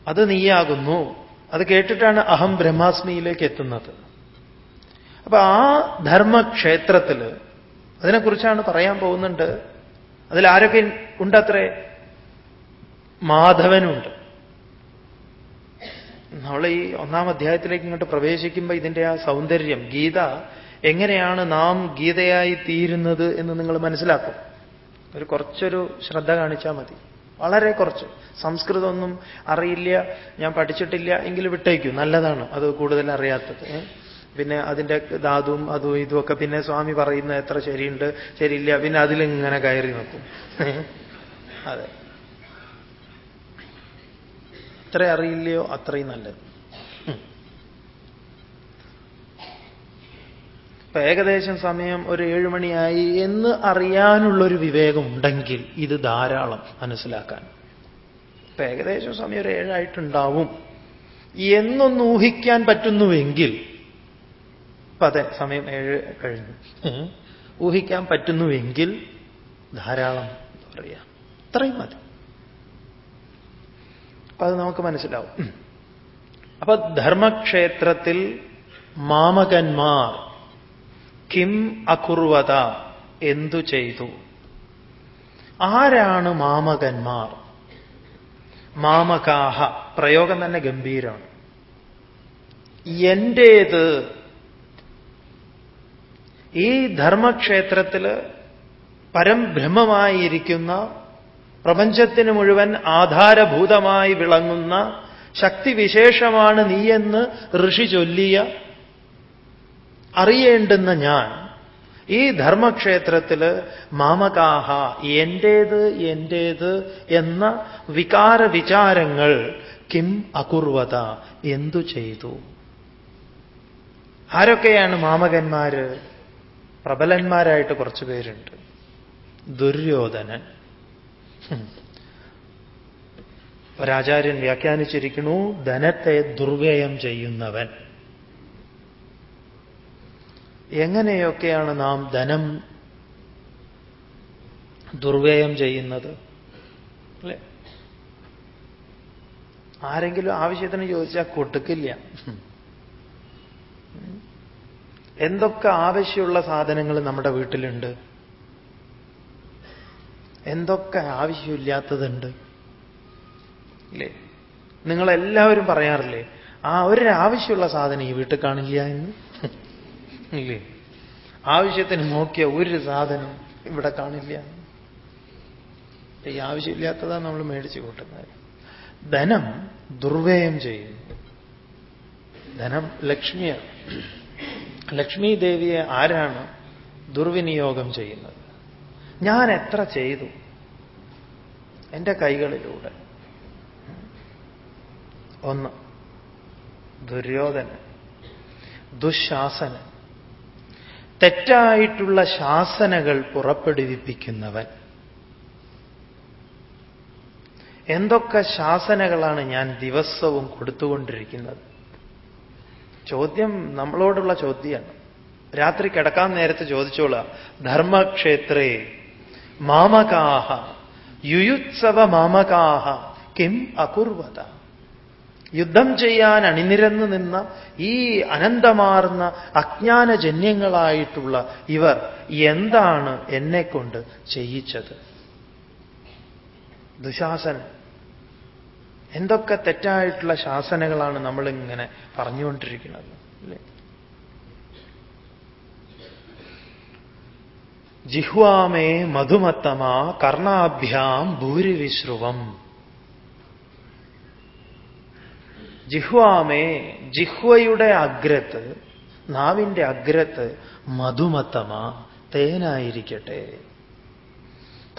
അത് നീയാകുന്നു. അത് കേട്ടിട്ടാണ് അഹം ബ്രഹ്മാസ്മിയിലേക്ക് എത്തുന്നത്. അപ്പൊ ആ ധർമ്മക്ഷേത്രത്തിൽ അതിനെക്കുറിച്ചാണ് പറയാൻ പോകുന്നുണ്ട്. അതിൽ ആരൊക്കെ ഉണ്ടത്രേ? മാധവനുണ്ട്. നമ്മൾ ഈ ഒന്നാം അധ്യായത്തിലേക്ക് ഇങ്ങോട്ട് പ്രവേശിക്കുമ്പോൾ ഇതിന്റെ ആ സൗന്ദര്യം ഗീത എങ്ങനെയാണ് നാം ഗീതയായി തീരുന്നത് എന്ന് നിങ്ങൾ മനസ്സിലാക്കും. ഒരു കുറച്ചൊരു ശ്രദ്ധ കാണിച്ചാൽ മതി. വളരെ കുറച്ച്. സംസ്കൃതമൊന്നും അറിയില്ല ഞാൻ പഠിച്ചിട്ടില്ല എങ്കിൽ വിട്ടേക്കൂ. നല്ലതാണ് അത് കൂടുതൽ അറിയാത്തത്. പിന്നെ അതിന്റെ ധാതുവും അതും ഇതുമൊക്കെ പിന്നെ സ്വാമി പറയുന്ന എത്ര ശരിയുണ്ട് ശരിയില്ല പിന്നെ അതിലിങ്ങനെ കയറി നോക്കും അതെ. എത്ര അറിയില്ലയോ അത്രയും നല്ലത്. ഇപ്പൊ ഏകദേശം സമയം ഒരു ഏഴുമണിയായി എന്ന് അറിയാനുള്ളൊരു വിവേകം ഉണ്ടെങ്കിൽ ഇത് ധാരാളം മനസ്സിലാക്കാൻ. ഇപ്പൊ ഏകദേശം സമയം ഒരു ഏഴായിട്ടുണ്ടാവും. എന്നൊന്ന് ഊഹിക്കാൻ പറ്റുന്നുവെങ്കിൽ ഇപ്പൊ അതെ സമയം ഏഴ് കഴിഞ്ഞു. ഊഹിക്കാൻ പറ്റുന്നുവെങ്കിൽ ധാരാളം പറയാ. അത്രയും മതി. അപ്പൊ അത് നമുക്ക് മനസ്സിലാവും. അപ്പൊ ധർമ്മക്ഷേത്രത്തിൽ മാമകന്മാർ കിം അകുർവത എന്തു ചെയ്തു? ആരാണ് മാമകന്മാർ? മാമകാഹ പ്രയോഗം തന്നെ ഗംഭീരമാണ് എന്റേത്? ഈ ധർമ്മക്ഷേത്രത്തിൽ പരംബ്രഹ്മമായിരിക്കുന്ന പ്രപഞ്ചത്തിന് മുഴുവൻ ആധാരഭൂതമായി വിളങ്ങുന്ന ശക്തിവിശേഷമാണ് നീയെന്ന് ഋഷി ചൊല്ലിയ അറിയേണ്ടുന്ന ഞാൻ. ഈ ധർമ്മക്ഷേത്രത്തിൽ മാമകാഹ എന്റേത് എന്റേത് എന്ന വികാര വിചാരങ്ങൾ കിം അകുർവത എന്തു ചെയ്തു? ആരൊക്കെയാണ് മാമകന്മാര്? പ്രബലന്മാരായിട്ട് കുറച്ചു പേരുണ്ട്. ദുര്യോധനൻ. ഒരാചാര്യൻ വ്യാഖ്യാനിച്ചിരിക്കുന്നു ധനത്തെ ദുർവ്യയം ചെയ്യുന്നവൻ. എങ്ങനെയൊക്കെയാണ് നാം ധനം ദുർവ്യയം ചെയ്യുന്നത്? അല്ലേ? ആരെങ്കിലും ആവശ്യത്തിന് ചോദിച്ചാൽ കൊടുക്കില്ല. എന്തൊക്കെ ആവശ്യമുള്ള സാധനങ്ങൾ നമ്മുടെ വീട്ടിലുണ്ട്? എന്തൊക്കെ ആവശ്യമില്ലാത്തതുണ്ട്? ഇല്ലേ? നിങ്ങളെല്ലാവരും പറയാറില്ലേ ആ ഒരു ആവശ്യമുള്ള സാധനം ഈ വീട്ടിൽ കാണില്ല എന്ന്? ഇല്ലേ? ആവശ്യത്തിന് നോക്കിയ ഒരു സാധനം ഇവിടെ കാണില്ല ഈ ആവശ്യമില്ലാത്തതാണ് നമ്മൾ മേടിച്ചു കൂട്ടുന്നത്. ധനം ദുർവ്യയം ചെയ്യുന്നു. ധനം ലക്ഷ്മിയാണ്. ലക്ഷ്മി ദേവിയെ ആരാണ് ദുർവിനിയോഗം ചെയ്യുന്നത്? ഞാൻ എത്ര ചെയ്തു? എന്റെ കൈകളിലൂടെ. ഒന്ന് ദുര്യോധന ദുശാസനൻ. തെറ്റായിട്ടുള്ള ശാസനകൾ പുറപ്പെടുവിപ്പിക്കുന്നവൻ. എന്തൊക്കെ ശാസനകളാണ് ഞാൻ ദിവസവും കൊടുത്തുകൊണ്ടിരിക്കുന്നത്? ചോദ്യം നമ്മളോടുള്ള ചോദ്യമാണ്. രാത്രി കിടക്കാൻ നേരത്തെ ചോദിച്ചോളാം. ധർമ്മക്ഷേത്രേ മാമകാഹ യുയുത്സവ മാമകാഹ കിം അകുർവത. യുദ്ധം ചെയ്യാൻ അണിനിരന്നു നിന്ന ഈ അനന്തമാർന്ന അജ്ഞാനജന്യങ്ങളായിട്ടുള്ള ഇവർ എന്താണ് എന്നെക്കൊണ്ട് ചെയ്യിച്ചത്? ദുശാസനം. എന്തൊക്കെ തെറ്റായിട്ടുള്ള ശാസനകളാണ് നമ്മളിങ്ങനെ പറഞ്ഞുകൊണ്ടിരിക്കുന്നത് അല്ലേ? ജിഹ്വാമേ മധുമത്തമ കർണാഭ്യാം ഭൂരിവിശ്രുവം. ജിഹ്വാമേ ജിഹ്വയുടെ അഗ്രത്ത് നാവിന്റെ അഗ്രത്ത് മധുമത്തമ തേനായിരിക്കട്ടെ.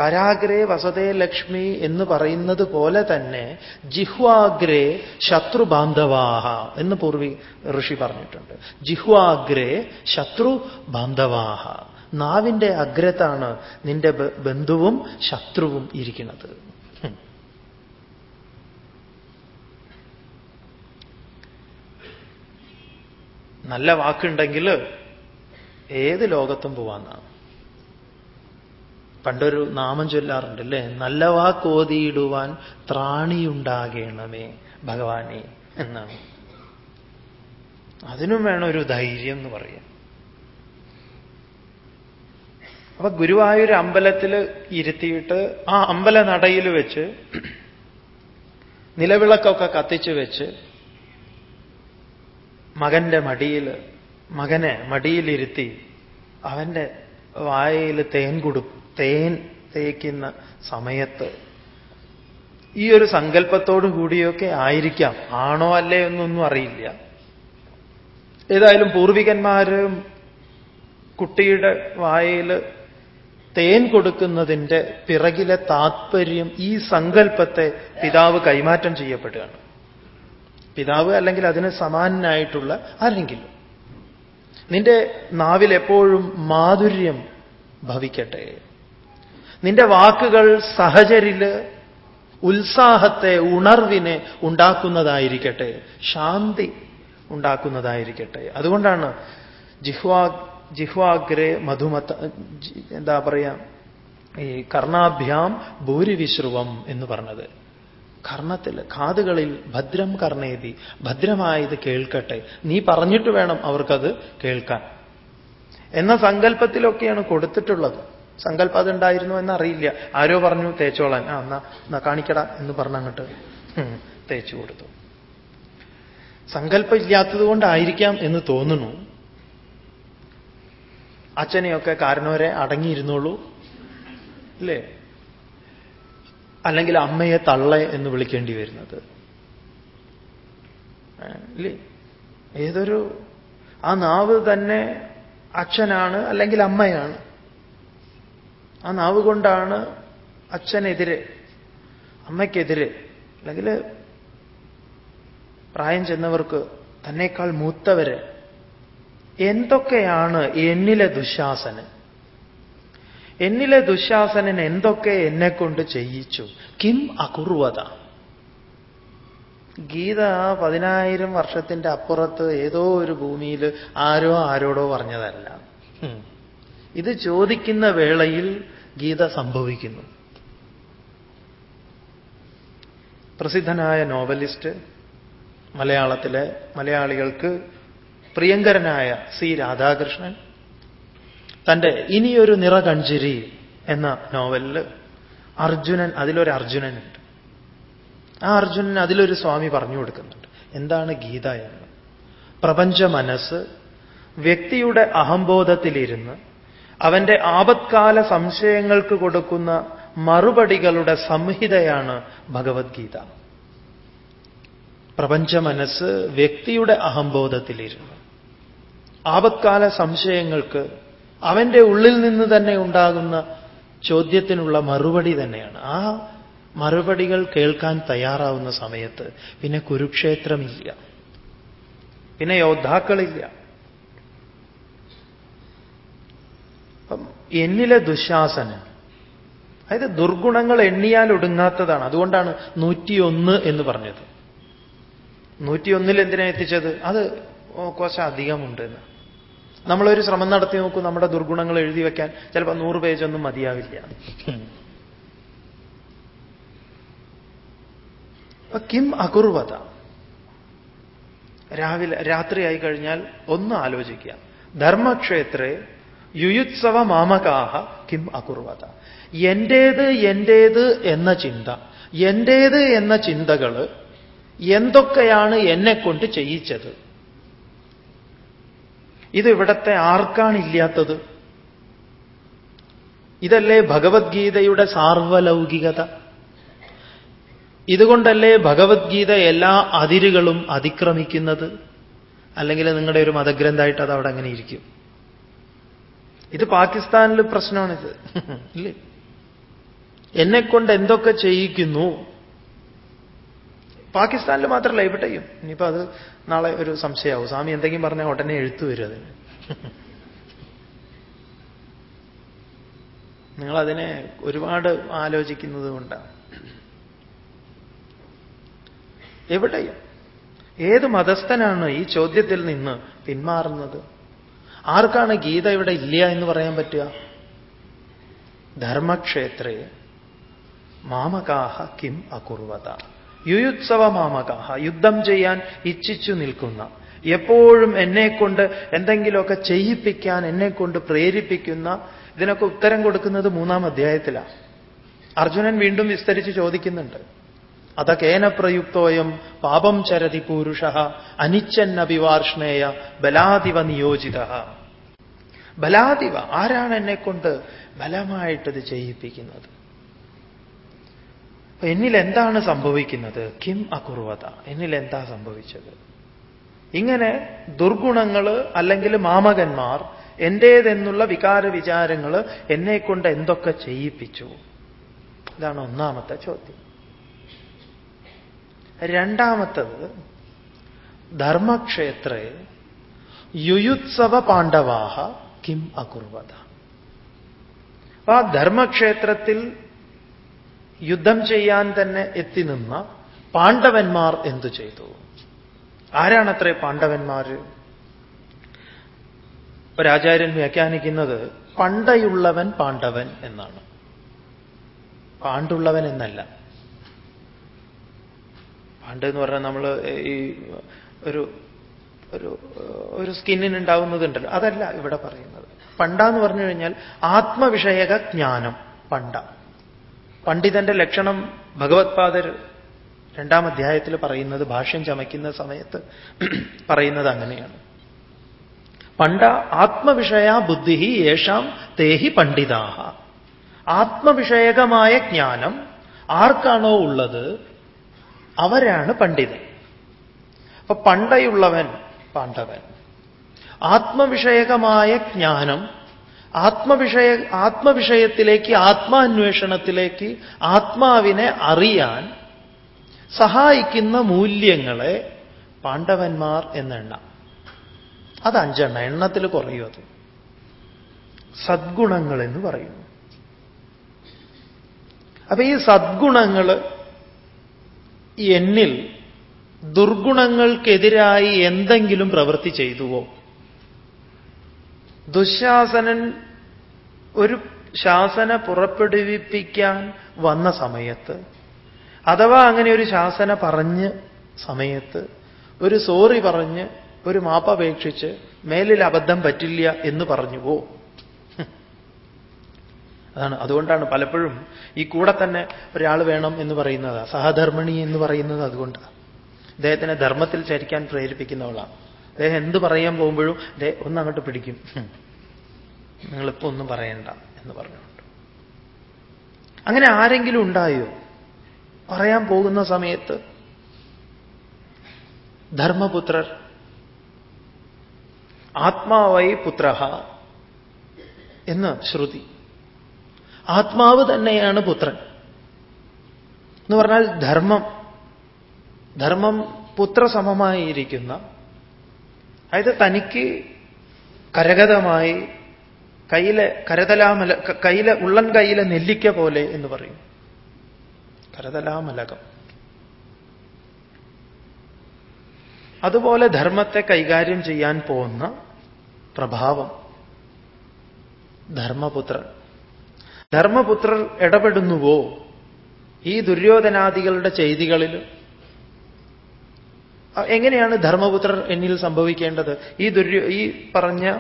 കരാഗ്രേ വസതേ ലക്ഷ്മി എന്ന് പറയുന്നത് പോലെ തന്നെ ജിഹ്വാഗ്രേ ശത്രുബാന്ധവാഹ എന്ന് പൂർവി ഋഷി പറഞ്ഞിട്ടുണ്ട്. ജിഹ്വാഗ്രേ ശത്രു ബാന്ധവാഹ നാവിന്റെ അഗ്രത്താണ് നിന്റെ ബന്ധുവും ശത്രുവും ഇരിക്കുന്നത്. നല്ല വാക്കുണ്ടെങ്കിൽ ഏത് ലോകത്തും പോവാന്നാണ് പണ്ടൊരു നാമം ചൊല്ലാറുണ്ട് അല്ലേ നല്ല വാക്കോതിയിടുവാൻ ത്രാണിയുണ്ടാകണമേ ഭഗവാനെ എന്നാണ്. അതിനും വേണം ഒരു ധൈര്യം എന്ന് പറയാം. അപ്പൊ ഗുരുവായൂർ അമ്പലത്തിൽ ഇരുത്തിയിട്ട് ആ അമ്പല നടയിൽ വെച്ച് നിലവിളക്കൊക്കെ കത്തിച്ചു വെച്ച് മകന്റെ മടിയിൽ മകനെ മടിയിലിരുത്തി അവന്റെ വായയിൽ തേൻ കൊടു തേൻ തേക്കുന്ന സമയത്ത് ഈ ഒരു സങ്കല്പത്തോടു കൂടിയൊക്കെ ആയിരിക്കാം. ആണോ അല്ലേ എന്നൊന്നും അറിയില്ല. ഏതായാലും പൂർവികന്മാരും കുട്ടിയുടെ വായിൽ തേൻ കൊടുക്കുന്നതിന്റെ പിറകിലെ താത്പര്യം ഈ സങ്കല്പത്തെ പിതാവ് കൈമാറ്റം ചെയ്യപ്പെടുകയാണ്. പിതാവ് അല്ലെങ്കിൽ അതിന് സമാനനായിട്ടുള്ള ആരെങ്കിലും. നിന്റെ നാവിൽ എപ്പോഴും മാധുര്യം ഭവിക്കട്ടെ. നിന്റെ വാക്കുകൾ സഹചരിൽ ഉത്സാഹത്തെ ഉണർവിനെ ഉണ്ടാക്കുന്നതായിരിക്കട്ടെ. ശാന്തി ഉണ്ടാക്കുന്നതായിരിക്കട്ടെ. അതുകൊണ്ടാണ് ജിഹ്വാ ജിഹ്വാഗ്രേ മധുമത എന്താ പറയാ ഈ കർണാഭ്യാം ഭൂരിവിശ്രുവം എന്ന് പറഞ്ഞത്. കർണത്തിൽ കാതുകളിൽ ഭദ്രം കർണേതി ഭദ്രമായത് കേൾക്കട്ടെ. നീ പറഞ്ഞിട്ട് വേണം അവർക്കത് കേൾക്കാൻ. എന്ന സങ്കല്പത്തിലൊക്കെയാണ് കൊടുത്തിട്ടുള്ളത്. സങ്കല്പം അതുണ്ടായിരുന്നു എന്നറിയില്ല. ആരോ പറഞ്ഞു തേച്ചോളാൻ. ആ എന്നാ എന്നാ കാണിക്കട എന്ന് പറഞ്ഞങ്ങോട്ട് തേച്ചു കൊടുത്തു. സങ്കല്പം ഇല്ലാത്തത് കൊണ്ടായിരിക്കാം എന്ന് തോന്നുന്നു. അച്ഛനെയൊക്കെ കാരണവരെ അടങ്ങിയിരുന്നുള്ളൂ അല്ലേ അല്ലെങ്കിൽ അമ്മയെ തള്ള എന്ന് വിളിക്കേണ്ടി വരുന്നത്. ഇല്ലേ? ഏതൊരു ആ നാവ് തന്നെ അച്ഛനാണ് അല്ലെങ്കിൽ അമ്മയാണ്. ആ നാവ് കൊണ്ടാണ് അച്ഛനെതിരെ അമ്മയ്ക്കെതിരെ അല്ലെങ്കിൽ പ്രായം ചെന്നവർക്ക് തന്നേക്കാൾ മൂത്തവര് എന്തൊക്കെയാണ് എന്നിലെ ദുശാസനൻ എന്നിലെ ദുശാസനൻ എന്തൊക്കെ എന്നെ കൊണ്ട് ചെയ്യിച്ചു? കിം അകുർവത ഗീത പതിനായിരം വർഷത്തിന്റെ അപ്പുറത്ത് ഏതോ ഒരു ഭൂമിയിൽ ആരോ ആരോടോ പറഞ്ഞതല്ല. ഇത് ചോദിക്കുന്ന വേളയിൽ ഗീത സംഭവിക്കുന്നു. പ്രസിദ്ധനായ നോവലിസ്റ്റ് മലയാളത്തിലെ മലയാളികൾക്ക് പ്രിയങ്കരനായ സി രാധാകൃഷ്ണൻ. തന്റെ ഇനിയൊരു നിറകഞ്ചിരി എന്ന നോവലിൽ അർജുനൻ അതിലൊരു അർജുനനുണ്ട്. ആ അർജുനൻ അതിലൊരു സ്വാമി പറഞ്ഞു കൊടുക്കുന്നുണ്ട്. എന്താണ് ഗീത എന്ന്? പ്രപഞ്ച മനസ്സ് വ്യക്തിയുടെ അഹംബോധത്തിലിരുന്ന് അവന്റെ ആപത്കാല സംശയങ്ങൾക്ക് കൊടുക്കുന്ന മറുപടികളുടെ സംഹിതയാണ് ഭഗവത്ഗീത. പ്രപഞ്ച മനസ്സ് വ്യക്തിയുടെ അഹംബോധത്തിലിരുന്നു ആപത്കാല സംശയങ്ങൾക്ക് അവന്റെ ഉള്ളിൽ നിന്ന് തന്നെ ഉണ്ടാകുന്ന ചോദ്യത്തിനുള്ള മറുപടി തന്നെയാണ്. ആ മറുപടികൾ കേൾക്കാൻ തയ്യാറാവുന്ന സമയത്ത് പിന്നെ കുരുക്ഷേത്രമില്ല. പിന്നെ യോദ്ധാക്കളില്ല. എന്നിലെ ദുശാസനൻ അതായത് ദുർഗുണങ്ങൾ എണ്ണിയാൽ ഒടുങ്ങാത്തതാണ്. അതുകൊണ്ടാണ് നൂറ്റിയൊന്ന് എന്ന് പറഞ്ഞത്. നൂറ്റിയൊന്നിൽ എന്തിനാ എത്തിച്ചത്? അത് കുറച്ച് അധികമുണ്ട് എന്ന് നമ്മളൊരു ശ്രമം നടത്തി നോക്കൂ നമ്മുടെ ദുർഗുണങ്ങൾ എഴുതി വെക്കാൻ ചിലപ്പോൾ നൂറ് പേജൊന്നും മതിയാവില്ല. കിം അകുർവത? രാവിലെ രാത്രിയായി കഴിഞ്ഞാൽ ഒന്ന് ആലോചിക്കുക. ധർമ്മക്ഷേത്രേ യുയുത്സവ മാമകാഹ കിം അകുർവത. എന്റേത് എന്റേത് എന്ന ചിന്ത എന്റേത് എന്ന ചിന്തകൾ എന്തൊക്കെയാണ് എന്നെ കൊണ്ട് ചെയ്യിച്ചത്? ഇത് ഇവിടത്തെ ആർക്കാണില്ലാത്തത് ഇതല്ലേ ഭഗവത്ഗീതയുടെ സാർവലൗകികത? ഇതുകൊണ്ടല്ലേ ഭഗവത്ഗീത എല്ലാ അതിരുകളും അതിക്രമിക്കുന്നത്? അല്ലെങ്കിൽ നിങ്ങളുടെ ഒരു മതഗ്രന്ഥമായിട്ട് അത് അവിടെ അങ്ങനെ ഇരിക്കും. ഇത് പാകിസ്ഥാനിൽ പ്രശ്നമാണിത്. ഇല്ലേ? എന്നെക്കൊണ്ട് എന്തൊക്കെ ചെയ്യിക്കുന്നു? പാകിസ്ഥാനിൽ മാത്രമല്ല ഇവിടെയും ഇനിയിപ്പോ അത് നാളെ ഒരു സംശയമാവും. സ്വാമി എന്തെങ്കിലും പറഞ്ഞാൽ ഉടനെ എഴുത്തു വരും അതിന്. നിങ്ങളതിനെ ഒരുപാട് ആലോചിക്കുന്നത് കൊണ്ടാണ്. എവിടെയും. ഏത് മതസ്ഥനാണ് ഈ ചോദ്യത്തിൽ നിന്ന് പിന്മാറുന്നത്? ആർക്കാണ് ഗീത ഇവിടെ ഇല്ല എന്ന് പറയാൻ പറ്റുക? ധർമ്മക്ഷേത്രേ. മാമകാഹ കിം അകുർവത. യുയുത്സവ മാമകാഹ യുദ്ധം ചെയ്യാൻ ഇച്ഛിച്ചു നിൽക്കുന്ന. എപ്പോഴും എന്നെക്കൊണ്ട് എന്തെങ്കിലുമൊക്കെ ചെയ്യിപ്പിക്കാൻ എന്നെക്കൊണ്ട് പ്രേരിപ്പിക്കുന്ന ഇതിനൊക്കെ ഉത്തരം കൊടുക്കുന്നത് മൂന്നാം അധ്യായത്തിലാണ് അർജുനൻ വീണ്ടും വിസ്തരിച്ച് ചോദിക്കുന്നുണ്ട്. അതകേന പ്രയുക്തോയം പാപം ചരതി പൂരുഷ അനിച്ചന്നഭിവാർഷ്ണേയ ബലാദിവ നിയോജിത. ബലാദിവ ആരാണ് എന്നെ കൊണ്ട് ബലമായിട്ടത് ചെയ്യിപ്പിക്കുന്നത്? എന്നിൽ എന്താണ് സംഭവിക്കുന്നത്? കിം അകുർവത. എന്നിൽ എന്താ സംഭവിച്ചത്? ഇങ്ങനെ ദുർഗുണങ്ങൾ അല്ലെങ്കിൽ മാമകന്മാർ എന്റേതെന്നുള്ള വികാര വിചാരങ്ങൾ എന്നെ കൊണ്ട് എന്തൊക്കെ ചെയ്യിപ്പിച്ചു? ഇതാണ് ഒന്നാമത്തെ ചോദ്യം. രണ്ടാമത്തത് ധർമ്മക്ഷേത്രേ യുയുത്സവ പാണ്ഡവാഹ കിം അകുർവത. ആ ധർമ്മക്ഷേത്രത്തിൽ യുദ്ധം ചെയ്യാൻ തന്നെ എത്തി നിന്ന പാണ്ഡവന്മാർ എന്തു ചെയ്തു? ആരാണത്രേ പാണ്ഡവന്മാർ ഒരാചാര്യൻ വ്യാഖ്യാനിക്കുന്നത് പണ്ടയുള്ളവൻ പാണ്ഡവൻ എന്നാണ്. പാണ്ടുള്ളവൻ എന്നല്ല. പാണ്ട് എന്ന് പറഞ്ഞാൽ നമ്മൾ ഈ ഒരു ഒരു ഒരു സ്കിന്നിന് ഉണ്ടാവുന്നതുണ്ടല്ലോ. അതല്ല ഇവിടെ പറയുന്നത്. പണ്ട എന്ന് പറഞ്ഞു കഴിഞ്ഞാൽ ആത്മവിഷയക ജ്ഞാനം. പണ്ട. പണ്ഡിതന്റെ ലക്ഷണം ഭഗവത്പാദർ രണ്ടാം അധ്യായത്തിൽ പറയുന്നത് ഭാഷ്യം ചമയ്ക്കുന്ന സമയത്ത് പറയുന്നത് അങ്ങനെയാണ്. പണ്ട ആത്മവിഷയ ബുദ്ധി യേശാം തേഹി പണ്ഡിതാഹ. ആത്മവിഷയകമായ ജ്ഞാനം ആർക്കാണോ ഉള്ളത്? അവരാണ് പണ്ഡിതൻ. അപ്പൊ പണ്ടയുള്ളവൻ പാണ്ഡവൻ. ആത്മവിഷയകമായ ജ്ഞാനം ആത്മവിഷയ ആത്മവിഷയത്തിലേക്ക് ആത്മാന്വേഷണത്തിലേക്ക് ആത്മാവിനെ അറിയാൻ സഹായിക്കുന്ന മൂല്യങ്ങളെ പാണ്ഡവന്മാർ എന്നെണ്ണ. അത് അഞ്ചെണ്ണ. എണ്ണത്തിൽ കുറയും അത്. സദ്ഗുണങ്ങൾ എന്ന് പറയുന്നു. അപ്പൊ ഈ സദ്ഗുണങ്ങൾ എന്നിൽ ദുർഗുണങ്ങൾക്കെതിരായി എന്തെങ്കിലും പ്രവൃത്തി ചെയ്തുവോ? ദുശാസനൻ ഒരു ശാസന പുറപ്പെടുവിപ്പിക്കാൻ വന്ന സമയത്ത് അഥവാ അങ്ങനെ ഒരു ശാസന പറഞ്ഞ് സമയത്ത് ഒരു സോറി പറഞ്ഞ് ഒരു മാപ്പപേക്ഷിച്ച് മേലിൽ അബദ്ധം പറ്റില്ല എന്ന് പറഞ്ഞു പോ. അതാണ്. അതുകൊണ്ടാണ് പലപ്പോഴും ഈ കൂടെ തന്നെ ഒരാൾ വേണം എന്ന് പറയുന്നത്. സഹധർമ്മിണി എന്ന് പറയുന്നത് അതുകൊണ്ടാണ്. അദ്ദേഹത്തിനെ ധർമ്മത്തിൽ ചരിക്കാൻ പ്രേരിപ്പിക്കുന്നവളാണ്. അദ്ദേഹം എന്ത് പറയാൻ പോകുമ്പോഴും ദേ ഒന്ന് അങ്ങോട്ട് പിടിക്കും. നിങ്ങളിപ്പോ ഒന്നും പറയണ്ട എന്ന് പറഞ്ഞുകൊണ്ട്. അങ്ങനെ ആരെങ്കിലും ഉണ്ടായോ? പറയാൻ പോകുന്ന സമയത്ത് ധർമ്മപുത്രർ ആത്മാവൈ പുത്ര എന്ന് ശ്രുതി. ആത്മാവ് തന്നെയാണ് പുത്രൻ. എന്ന് പറഞ്ഞാൽ ധർമ്മം ധർമ്മം പുത്രസമമായിരിക്കുന്ന അതായത് തനിക്ക് കരഗതമായി കയ്യിലെ കരതലാമല കയ്യിലെ ഉള്ളൻ കയ്യിലെ നെല്ലിക്ക പോലെ എന്ന് പറയും. കരതലാമലകം. അതുപോലെ ധർമ്മത്തെ കൈകാര്യം ചെയ്യാൻ പോകുന്ന പ്രഭാവം. ധർമ്മപുത്രൻ. ധർമ്മപുത്രർ ഇടപെടുന്നുവോ? ഈ ദുര്യോധനാദികളുടെ ചെയ്തികളിൽ എങ്ങനെയാണ് ധർമ്മപുത്രർ എന്നിൽ സംഭവിക്കേണ്ടത്? ഈ ദുര്യ ഈ പറഞ്ഞ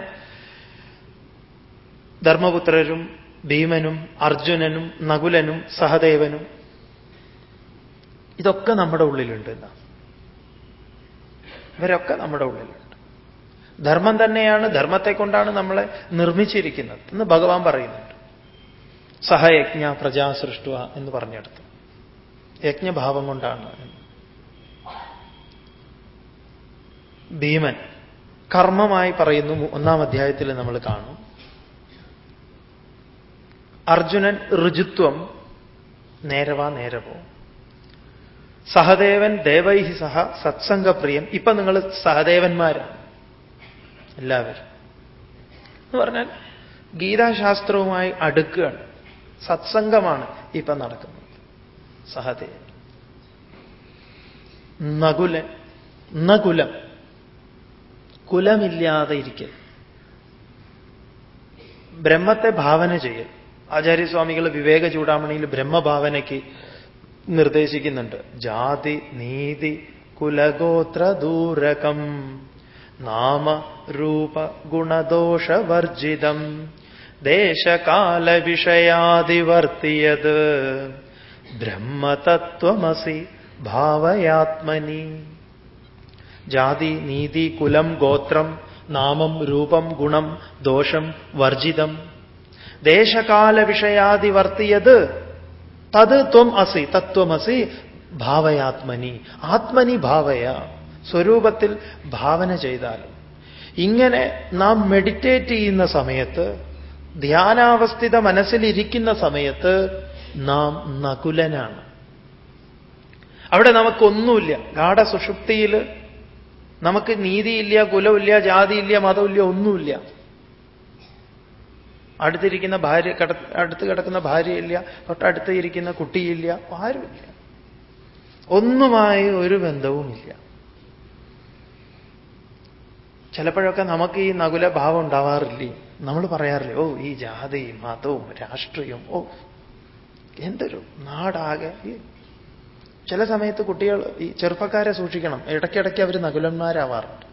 ധർമ്മപുത്രരും ഭീമനും അർജുനനും നകുലനും സഹദേവനും ഇതൊക്കെ നമ്മുടെ ഉള്ളിലുണ്ട് എന്നാ. ഇവരൊക്കെ നമ്മുടെ ഉള്ളിലുണ്ട്. ധർമ്മം തന്നെയാണ് ധർമ്മത്തെ കൊണ്ടാണ് നമ്മളെ നിർമ്മിച്ചിരിക്കുന്നത് എന്ന് ഭഗവാൻ പറയുന്നുണ്ട്. സഹയജ്ഞ പ്രജാ സൃഷ്ടുവ എന്ന് പറഞ്ഞെടുത്തു. യജ്ഞഭാവം കൊണ്ടാണ് ഭീമൻ. കർമ്മമായി പറയുന്നു ഒന്നാം അധ്യായത്തിൽ നമ്മൾ കാണും. അർജുനൻ ഋജുത്വം നേരവാ നേരവോ സഹദേവൻ ദേവൈഹി സഹ സത്സംഗപ്രിയൻ. ഇപ്പൊ നിങ്ങൾ സഹദേവന്മാരാണ്. എല്ലാവരും. എന്ന് പറഞ്ഞാൽ ഗീതാശാസ്ത്രവുമായി അടുക്കുകയാണ്. സത്സംഗമാണ് ഇപ്പൊ നടക്കുന്നത്. സഹദേവൻ. നകുലൻ. നകുലം. കുലമില്ലാതെ ഇരിക്കൽ. ബ്രഹ്മത്തെ ഭാവന ചെയ്യൽ. ആചാര്യസ്വാമികൾ വിവേക ചൂടാമണിയിൽ ബ്രഹ്മഭാവനയ്ക്ക് നിർദ്ദേശിക്കുന്നുണ്ട്. ജാതി നീതി കുലഗോത്ര ദൂരകം നാമ രൂപ ഗുണദോഷവർജിതം ദേശകാല വിഷയാതിവർത്തിയത് ബ്രഹ്മതത്വമസി ഭാവയാത്മനി. ജാതി നീതി കുലം ഗോത്രം നാമം രൂപം ഗുണം ദോഷം വർജിതം. ദേശകാല വിഷയാദി വർത്തിയത് തത് ത്വം അസി തത്വമസി ഭാവയാത്മനി. ആത്മനി ഭാവയ. സ്വരൂപത്തിൽ ഭാവന ചെയ്താലും. ഇങ്ങനെ നാം മെഡിറ്റേറ്റ് ചെയ്യുന്ന സമയത്ത് ധ്യാനാവസ്ഥിത മനസ്സിലിരിക്കുന്ന സമയത്ത് നാം നകുലനാണ്. അവിടെ നമുക്കൊന്നുമില്ല. ഗാഠസുഷുപ്തിയിൽ നമുക്ക് നീതിയില്ല കുലമില്ല ജാതിയില്ല മതമില്ല ഒന്നുമില്ല. അടുത്തിരിക്കുന്ന ഭാര്യ അടുത്ത് കിടക്കുന്ന ഭാര്യയില്ല തൊട്ടടുത്ത് ഇരിക്കുന്ന കുട്ടിയില്ല ആരുമില്ല. ഒന്നുമായി ഒരു ബന്ധവുമില്ല. ചിലപ്പോഴൊക്കെ നമുക്ക് ഈ നകുല ഭാവം ഉണ്ടാവാറില്ലേ? നമ്മൾ പറയാറില്ലേ ഓ ഈ ജാതിയും മതവും രാഷ്ട്രീയവും ഓ എന്തൊരു നാടാകെ. ചില സമയത്ത് കുട്ടികൾ ഈ ചെറുപ്പക്കാരെ സൂക്ഷിക്കണം. ഇടയ്ക്കിടയ്ക്ക് അവർ നകുലന്മാരാവാറുണ്ട്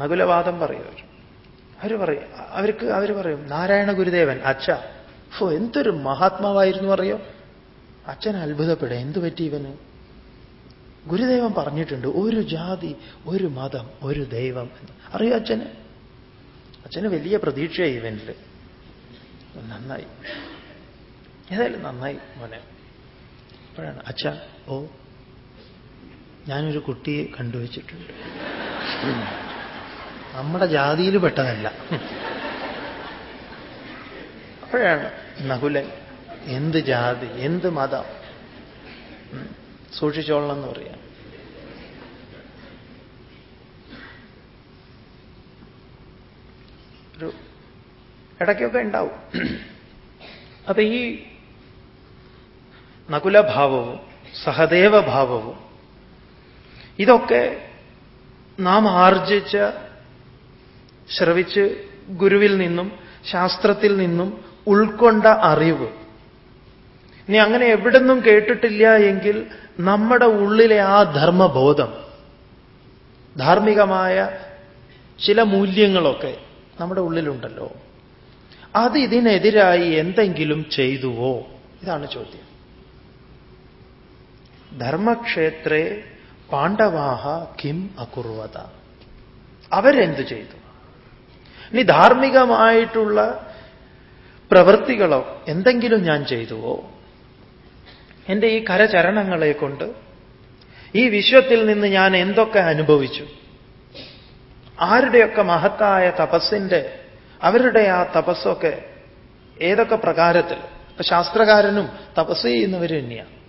നകുലവാദം പറയും അവർ അവർ പറയും അവർക്ക് അവർ പറയും നാരായണ ഗുരുദേവൻ അച്ഛ. ഓ എന്തൊരു മഹാത്മാവായിരുന്നു അറിയോ? അച്ഛൻ അത്ഭുതപ്പെടുക എന്തു പറ്റി ഇവന്? ഗുരുദേവൻ പറഞ്ഞിട്ടുണ്ട് ഒരു ജാതി ഒരു മതം ഒരു ദൈവം എന്ന്. അറിയോ അച്ഛന്? അച്ഛന് വലിയ പ്രതീക്ഷയായി ഇവനിൽ നന്നായി. ഏതായാലും നന്നായി മോനെ. അപ്പോഴാണ് അച്ഛ ഓ ഞാനൊരു കുട്ടിയെ കണ്ടുവച്ചിട്ടുണ്ട്. നമ്മുടെ ജാതിയിൽ പെട്ടതല്ല. അപ്പോഴാണ് നകുലൻ എന്ത് ജാതി എന്ത് മതം? സൂക്ഷിച്ചോളണം എന്ന് പറയാം. ഒരു ഇടയ്ക്കൊക്കെ ഉണ്ടാവും. അപ്പൊ ഈ നകുലഭാവവും സഹദേവഭാവവും. ഇതൊക്കെ നാം ആർജിച്ച ശ്രവിച്ച് ഗുരുവിൽ നിന്നും ശാസ്ത്രത്തിൽ നിന്നും ഉൾക്കൊണ്ട അറിവ്. ഇനി അങ്ങനെ എവിടെന്നും കേട്ടിട്ടില്ല എങ്കിൽ നമ്മുടെ ഉള്ളിലെ ആ ധർമ്മബോധം ധാർമ്മികമായ ചില മൂല്യങ്ങളൊക്കെ നമ്മുടെ ഉള്ളിലുണ്ടല്ലോ. അത് ഇതിനെതിരായി എന്തെങ്കിലും ചെയ്തുവോ? ഇതാണ് ചോദ്യം. ധർമ്മക്ഷേത്രേ പാണ്ഡവാഹ കിം അകുർവത. അവരെന്തു ചെയ്തു? ഇനി ധാർമ്മികമായിട്ടുള്ള പ്രവൃത്തികളോ എന്തെങ്കിലും ഞാൻ ചെയ്തുവോ? എന്റെ ഈ കരചരണങ്ങളെ കൊണ്ട് ഈ വിശ്വത്തിൽ നിന്ന് ഞാൻ എന്തൊക്കെ അനുഭവിച്ചു? ആരുടെയൊക്കെ മഹത്തായ തപസ്സിന്റെ അവരുടെ ആ തപസ്സൊക്കെ ഏതൊക്കെ പ്രകാരത്തിൽ? ഇപ്പൊ ശാസ്ത്രകാരനും തപസ് ചെയ്യുന്നവർ തന്നെയാണ്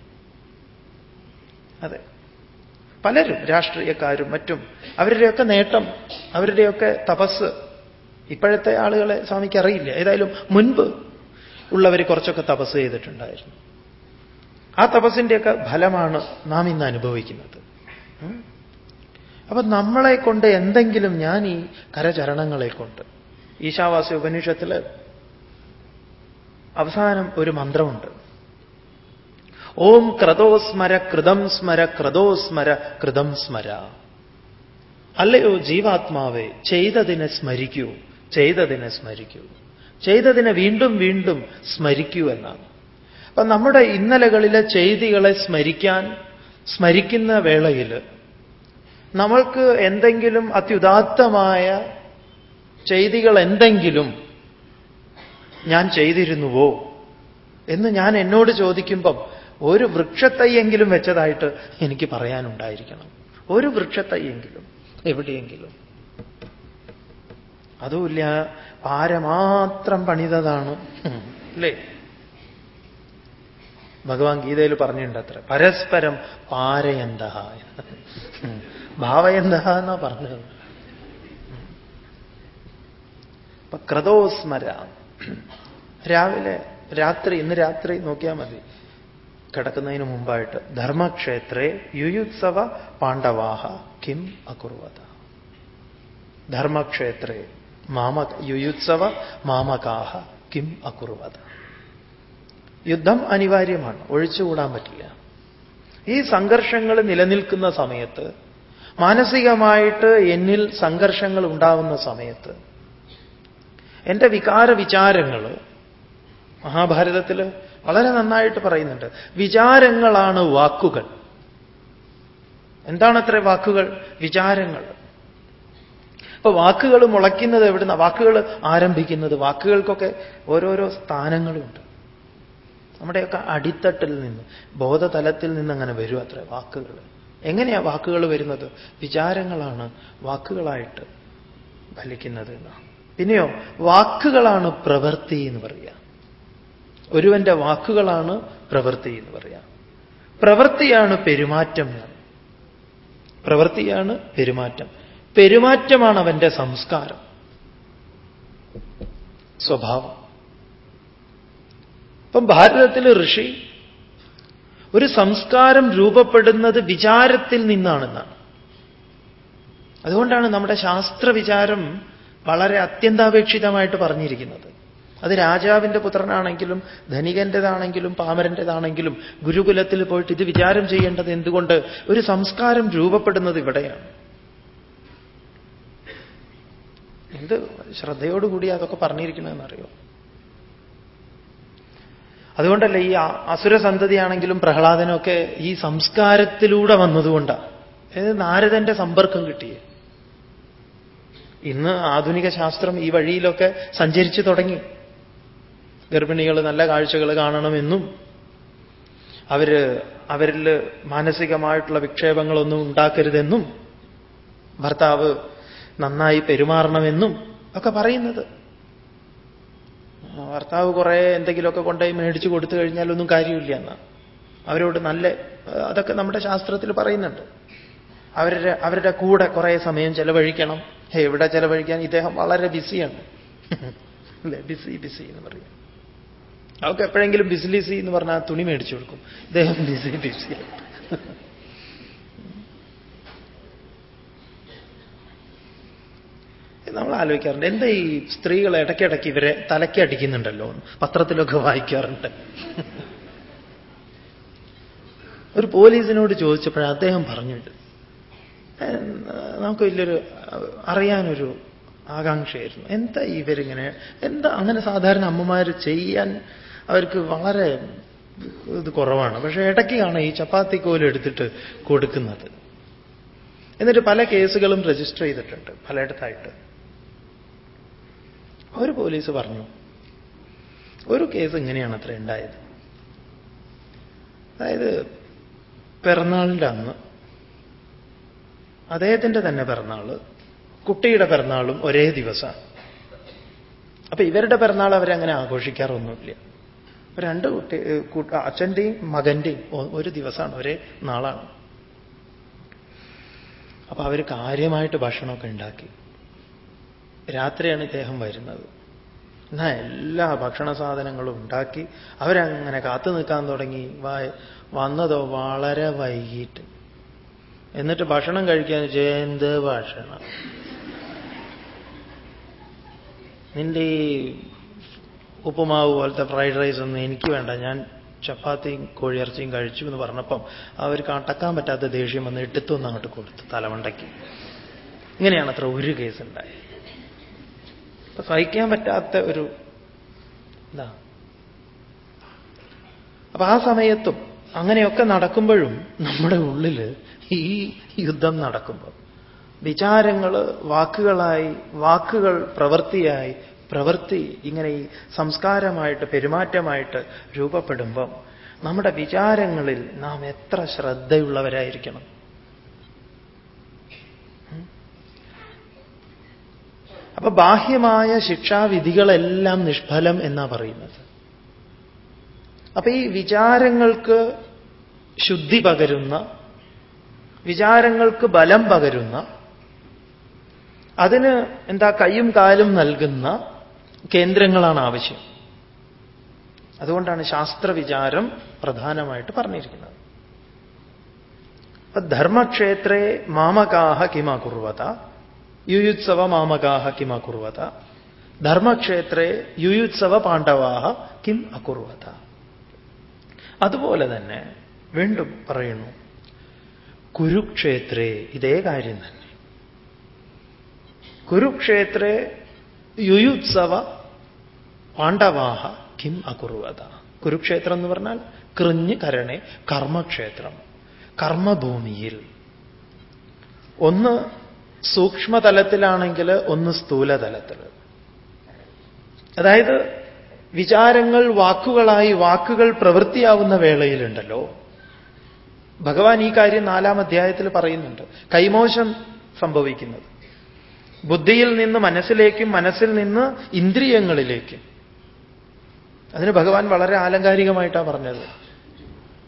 അതെ. പലരും രാഷ്ട്രീയക്കാരും മറ്റും അവരുടെയൊക്കെ നേട്ടം അവരുടെയൊക്കെ തപസ് ഇപ്പോഴത്തെ ആളുകളെ സ്വാമിക്ക് അറിയില്ല. ഏതായാലും മുൻപ് ഉള്ളവർ കുറച്ചൊക്കെ തപസ് ചെയ്തിട്ടുണ്ടായിരുന്നു. ആ തപസ്സിന്റെയൊക്കെ ഫലമാണ് നാം ഇന്ന് അനുഭവിക്കുന്നത്. അപ്പൊ നമ്മളെ കൊണ്ട് എന്തെങ്കിലും ഞാൻ ഈ കരചരണങ്ങളെ കൊണ്ട് ഈശാവാസ്യ ഉപനിഷത്തിൽ അവസാനം ഒരു മന്ത്രമുണ്ട്. ഓം ക്രതോ സ്മര കൃതം സ്മര ക്രതോ സ്മര കൃതം സ്മര. അല്ലയോ ജീവാത്മാവെ ചെയ്തതിനെ സ്മരിക്കൂ ചെയ്തതിനെ സ്മരിക്കൂ. ചെയ്തതിനെ വീണ്ടും വീണ്ടും സ്മരിക്കൂ എന്നാണ്. അപ്പൊ നമ്മുടെ ഇന്നലകളിലെ ചെയ്തികളെ സ്മരിക്കാൻ സ്മരിക്കുന്ന വേളയിൽ നമ്മൾക്ക് എന്തെങ്കിലും അത്യുദാത്തമായ ചെയ്തികൾ എന്തെങ്കിലും ഞാൻ ചെയ്തിരുന്നുവോ എന്ന് ഞാൻ എന്നോട് ചോദിക്കുമ്പം ഒരു വൃക്ഷത്തൈയെങ്കിലും വെച്ചതായിട്ട് എനിക്ക് പറയാനുണ്ടായിരിക്കണം. ഒരു വൃക്ഷത്തൈയെങ്കിലും എവിടെയെങ്കിലും. അതുമില്ല പാര മാത്രം പണിതതാണ് അല്ലേ? ഭഗവാൻ ഗീതയിൽ പറഞ്ഞിട്ടുണ്ട് അത്ര. പരസ്പരം പാരയന്ത ഭാവയന്ത എന്നാ പറഞ്ഞത്. ക്രതോസ്മര. രാവിലെ രാത്രി ഇന്ന് രാത്രി നോക്കിയാൽ മതി. കിടക്കുന്നതിന് മുമ്പായിട്ട് ധർമ്മക്ഷേത്രേ യുയുത്സവ പാണ്ഡവാഹ കിം അകുർവത. ധർമ്മക്ഷേത്രേ മാമ യുയുത്സവ മാമകാഹ കിം അകുർവത. യുദ്ധം അനിവാര്യമാണ് ഒഴിച്ചുകൂടാൻ പറ്റില്ല. ഈ സംഘർഷങ്ങൾ നിലനിൽക്കുന്ന സമയത്ത് മാനസികമായിട്ട് എന്നിൽ സംഘർഷങ്ങൾ ഉണ്ടാവുന്ന സമയത്ത് എന്റെ വികാര വിചാരങ്ങൾ മഹാഭാരതത്തിൽ വളരെ നന്നായിട്ട് പറയുന്നുണ്ട്. വിചാരങ്ങളാണ് വാക്കുകൾ. എന്താണത്ര വാക്കുകൾ? വിചാരങ്ങൾ. അപ്പൊ വാക്കുകൾ മുളയ്ക്കുന്നത് എവിടുന്ന? വാക്കുകൾ ആരംഭിക്കുന്നത് വാക്കുകൾക്കൊക്കെ ഓരോരോ സ്ഥാനങ്ങളുണ്ട്. നമ്മുടെയൊക്കെ അടിത്തട്ടിൽ നിന്ന് ബോധതലത്തിൽ നിന്ന് അങ്ങനെ വരും അത്ര വാക്കുകൾ. എങ്ങനെയാ വാക്കുകൾ വരുന്നത്? വിചാരങ്ങളാണ് വാക്കുകളായിട്ട് ഫലിക്കുന്നത് എന്നാണ് പിന്നെയോ വാക്കുകളാണ് പ്രവൃത്തി എന്ന് പറയുക. ഒരുവന്റെ വാക്കുകളാണ് പ്രവൃത്തി എന്ന് പറയാം. പ്രവൃത്തിയാണ് പെരുമാറ്റം പ്രവൃത്തിയാണ് പെരുമാറ്റം. പെരുമാറ്റമാണ് അവന്റെ സംസ്കാരം. സ്വഭാവം. ഇപ്പം ഭാരതത്തിൽ ഋഷി ഒരു സംസ്കാരം രൂപപ്പെടുന്നത് വിചാരത്തിൽ നിന്നാണെന്നാണ്. അതുകൊണ്ടാണ് നമ്മുടെ ശാസ്ത്രവിചാരം വളരെ അത്യന്താപേക്ഷിതമായിട്ട് പറഞ്ഞിരിക്കുന്നത്. അത് രാജാവിന്റെ പുത്രനാണെങ്കിലും ധനികന്റേതാണെങ്കിലും പാമരന്റേതാണെങ്കിലും ഗുരുകുലത്തിൽ പോയിട്ട് ഇത് വിചാരം ചെയ്യേണ്ടത് എന്തുകൊണ്ട്? ഒരു സംസ്കാരം രൂപപ്പെടുന്നത് ഇവിടെയാണ്. എന്ത് ശ്രദ്ധയോടുകൂടി അതൊക്കെ പറഞ്ഞിരിക്കണമെന്നറിയോ അതുകൊണ്ടല്ല ഈ അസുര സന്തതിയാണെങ്കിലും പ്രഹ്ലാദനൊക്കെ ഈ സംസ്കാരത്തിലൂടെ വന്നതുകൊണ്ടാണ് നാരദന്റെ സമ്പർക്കം കിട്ടിയേ? ഇന്ന് ആധുനിക ശാസ്ത്രം ഈ വഴിയിലൊക്കെ സഞ്ചരിച്ചു തുടങ്ങി. ഗർഭിണികൾ നല്ല കാഴ്ചകൾ കാണണമെന്നും അവർ അവരിൽ മാനസികമായിട്ടുള്ള വിക്ഷേപങ്ങളൊന്നും ഉണ്ടാക്കരുതെന്നും ഭർത്താവ് നന്നായി പെരുമാറണമെന്നും ഒക്കെ പറയുന്നത്. ഭർത്താവ് കുറെ എന്തെങ്കിലുമൊക്കെ കൊണ്ടുപോയി മേടിച്ചു കൊടുത്തു കഴിഞ്ഞാൽ ഒന്നും കാര്യമില്ല എന്നാണ് അവരോട് നല്ല അതൊക്കെ നമ്മുടെ ശാസ്ത്രത്തിൽ പറയുന്നുണ്ട്. അവരുടെ അവരുടെ കൂടെ കുറെ സമയം ചെലവഴിക്കണം. എവിടെ ചെലവഴിക്കാൻ? ഇദ്ദേഹം വളരെ ബിസിയാണ്. ബിസി ബിസി എന്ന് പറയും അവർക്ക് എപ്പോഴെങ്കിലും ബിസിലിസി എന്ന് പറഞ്ഞാൽ തുണി മേടിച്ചു കൊടുക്കും. ഇദ്ദേഹം ബിസി ബിസി നമ്മൾ ആലോചിക്കാറുണ്ട് എന്താ ഈ സ്ത്രീകൾ ഇടയ്ക്കിടയ്ക്ക് ഇവരെ തലയ്ക്ക് അടിക്കുന്നുണ്ടല്ലോ പത്രത്തിലൊക്കെ വായിക്കാറുണ്ട്. ഒരു പോലീസിനോട് ചോദിച്ചപ്പോഴേ അദ്ദേഹം പറഞ്ഞിട്ട് നമുക്ക് വലിയൊരു അറിയാനൊരു ആകാംക്ഷയായിരുന്നു. എന്താ ഇവരിങ്ങനെ എന്താ അങ്ങനെ സാധാരണ അമ്മമാർ ചെയ്യാൻ അവർക്ക് വളരെ ഇത് കുറവാണ്. പക്ഷേ ഇടയ്ക്കാണ് കാണാം ഈ ചപ്പാത്തി കോൽ എടുത്തിട്ട് കൊടുക്കുന്നത്. എന്നിട്ട് പല കേസുകളും രജിസ്റ്റർ ചെയ്തിട്ടുണ്ട് പലയിടത്തായിട്ട്. ഒരു പോലീസ് പറഞ്ഞു ഒരു കേസ് ഇങ്ങനെയാണ് അത്ര ഉണ്ടായത്. അതായത് പിറന്നാളിന്റെ അന്ന് അദ്ദേഹത്തിന്റെ തന്നെ പിറന്നാൾ കുട്ടിയുടെ പിറന്നാളും ഒരേ ദിവസമാണ്. അപ്പൊ ഇവരുടെ പിറന്നാൾ അവരങ്ങനെ ആഘോഷിക്കാറൊന്നുമില്ല. രണ്ട് കുട്ടി അച്ഛന്റെയും മകന്റെയും ഒരു ദിവസമാണ് ഒരേ നാളാണ്. അപ്പൊ അവർ കാര്യമായിട്ട് ഭക്ഷണമൊക്കെ ഉണ്ടാക്കി. രാത്രിയാണ് ഇദ്ദേഹം വരുന്നത്. എന്നാ എല്ലാ ഭക്ഷണ സാധനങ്ങളും ഉണ്ടാക്കി. അവരങ്ങനെ കാത്തു നിൽക്കാൻ തുടങ്ങി. വന്നതോ വളരെ വൈകിട്ട്. എന്നിട്ട് ഭക്ഷണം കഴിക്കാൻ എന്ത് ഭക്ഷണം? നിന്റെ ഈ ഉപ്പുമാവ് പോലത്തെ ഫ്രൈഡ് റൈസ് ഒന്നും എനിക്ക് വേണ്ട. ഞാൻ ചപ്പാത്തിയും കോഴിയിറച്ചിയും കഴിച്ചു എന്ന് പറഞ്ഞപ്പം അവർക്ക് അടക്കാൻ പറ്റാത്ത ദേഷ്യം വന്ന് എടുത്തൊന്ന് അങ്ങോട്ട് കൊടുത്തു തലമണ്ടയ്ക്ക്. ഇങ്ങനെയാണ് അത്ര ഒരു കേസ് ഉണ്ടായത്. അപ്പൊ സഹിക്കാൻ പറ്റാത്ത ഒരു എന്താ അപ്പൊ ആ സമയത്തും അങ്ങനെയൊക്കെ നടക്കുമ്പോഴും നമ്മുടെ ഉള്ളിൽ ഈ യുദ്ധം നടക്കുമ്പോൾ വിചാരങ്ങൾ വാക്കുകളായി വാക്കുകൾ പ്രവൃത്തിയായി പ്രവൃത്തി ഇങ്ങനെ ഈ സംസ്കാരമായിട്ട് പെരുമാറ്റമായിട്ട് രൂപപ്പെടുമ്പം നമ്മുടെ വിചാരങ്ങളിൽ നാം എത്ര ശ്രദ്ധയുള്ളവരായിരിക്കണം? അപ്പൊ ബാഹ്യമായ ശിക്ഷാവിധികളെല്ലാം നിഷ്ഫലം എന്നാ പറയുന്നത്. അപ്പൊ ഈ വിചാരങ്ങൾക്ക് ശുദ്ധി പകരുന്ന വിചാരങ്ങൾക്ക് ബലം പകരുന്ന അതിന് എന്താ കൈയും കാലും നൽകുന്ന കേന്ദ്രങ്ങളാണ് ആവശ്യം. അതുകൊണ്ടാണ് ശാസ്ത്രവിചാരം പ്രധാനമായിട്ട് പറഞ്ഞിരിക്കുന്നത്. അപ്പൊ ധർമ്മക്ഷേത്രേ മാമകാഹ കിമകുർവത യുയുത്സവ മാമകാഹ കിമകുർവത ധർമ്മക്ഷേത്രേ യുയുത്സവ പാണ്ഡവാഹ കിം അകുർവത. അതുപോലെ തന്നെ വീണ്ടും പറയുന്നു കുരുക്ഷേത്രേ ഇതേ കാര്യം തന്നെ. കുരുക്ഷേത്രേ യുയുത്സവ പാണ്ഡവാഹ കിം അകുർവത. കുരുക്ഷേത്രം എന്ന് പറഞ്ഞാൽ കൃഞ്ഞ് കരണേ കർമ്മക്ഷേത്രം കർമ്മഭൂമിയിൽ. ഒന്ന് സൂക്ഷ്മതലത്തിലാണെങ്കിൽ ഒന്ന് സ്ഥൂലതലത്തിൽ. അതായത് വിചാരങ്ങൾ വാക്കുകളായി വാക്കുകൾ പ്രവൃത്തിയാവുന്ന വേളയിലുണ്ടല്ലോ. ഭഗവാൻ ഈ കാര്യം നാലാം അധ്യായത്തിൽ പറയുന്നുണ്ട്. കൈമോശം സംഭവിക്കുന്നത്. ബുദ്ധിയിൽ നിന്ന് മനസ്സിലേക്കും മനസ്സിൽ നിന്ന് ഇന്ദ്രിയങ്ങളിലേക്കും. അതിന് ഭഗവാൻ വളരെ ആലങ്കാരികമായിട്ടാണ് പറഞ്ഞത്.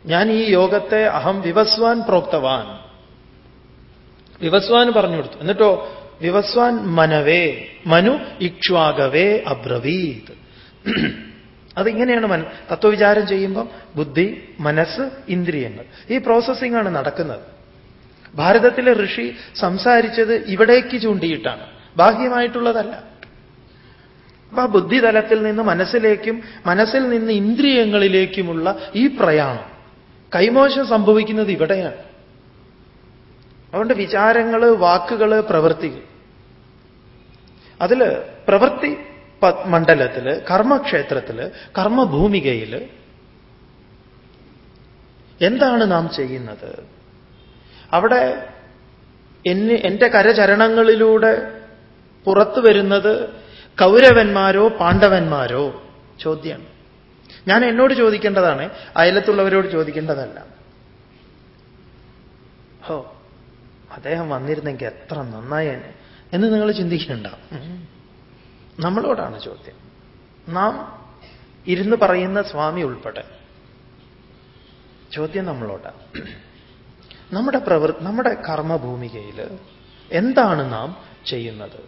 ഞാൻ ഈ യോഗത്തെ അഹം വിവസ്വാൻ പ്രോക്തവാൻ. വിവസ്വാൻ പറഞ്ഞു കൊടുത്തു. എന്നിട്ടോ വിവസ്വാൻ മനവേ മനു ഇക്ഷ്വാകവേ അബ്രവീത്. അതിങ്ങനെയാണ് മന തത്വവിചാരം ചെയ്യുമ്പം ബുദ്ധി മനസ്സ് ഇന്ദ്രിയങ്ങൾ. ഈ പ്രോസസ്സിംഗ് ആണ് നടക്കുന്നത്. ഭാരതത്തിലെ ഋഷി സംസാരിച്ചത് ഇവിടേക്ക് ചൂണ്ടിയിട്ടാണ്. ബാഹ്യമായിട്ടുള്ളതല്ല. അപ്പൊ ആ ബുദ്ധിതലത്തിൽ നിന്ന് മനസ്സിലേക്കും മനസ്സിൽ നിന്ന് ഇന്ദ്രിയങ്ങളിലേക്കുമുള്ള ഈ പ്രയാണം കൈമോശം സംഭവിക്കുന്നത് ഇവിടെയാണ്. അതുകൊണ്ട് വിചാരങ്ങൾ വാക്കുകൾ പ്രവൃത്തികൾ അതിൽ പ്രവൃത്തി മണ്ഡലത്തിൽ കർമ്മക്ഷേത്രത്തിൽ കർമ്മഭൂമികയിൽ എന്താണ് നാം ചെയ്യുന്നത്? അവിടെ എന്നെ കരചരണങ്ങളിലൂടെ പുറത്തു വരുന്നത് കൗരവന്മാരോ പാണ്ഡവന്മാരോ? ചോദ്യമാണ്. ഞാൻ എന്നോട് ചോദിക്കേണ്ടതാണ് അയലത്തുള്ളവരോട് ചോദിക്കേണ്ടതല്ല. ഹോ അദ്ദേഹം വന്നിരുന്നെങ്കിൽ എത്ര നന്നായേനെ എന്ന്. നിങ്ങൾ ചിന്തിക്കണ്ട നമ്മളോടാണ് ചോദ്യം. നാം ഇരുന്ന് പറയുന്ന സ്വാമി ഉൾപ്പെടെ. ചോദ്യം നമ്മളോടാണ്. നമ്മുടെ പ്രവൃ നമ്മുടെ കർമ്മഭൂമികയിൽ എന്താണ് നാം ചെയ്യുന്നത്?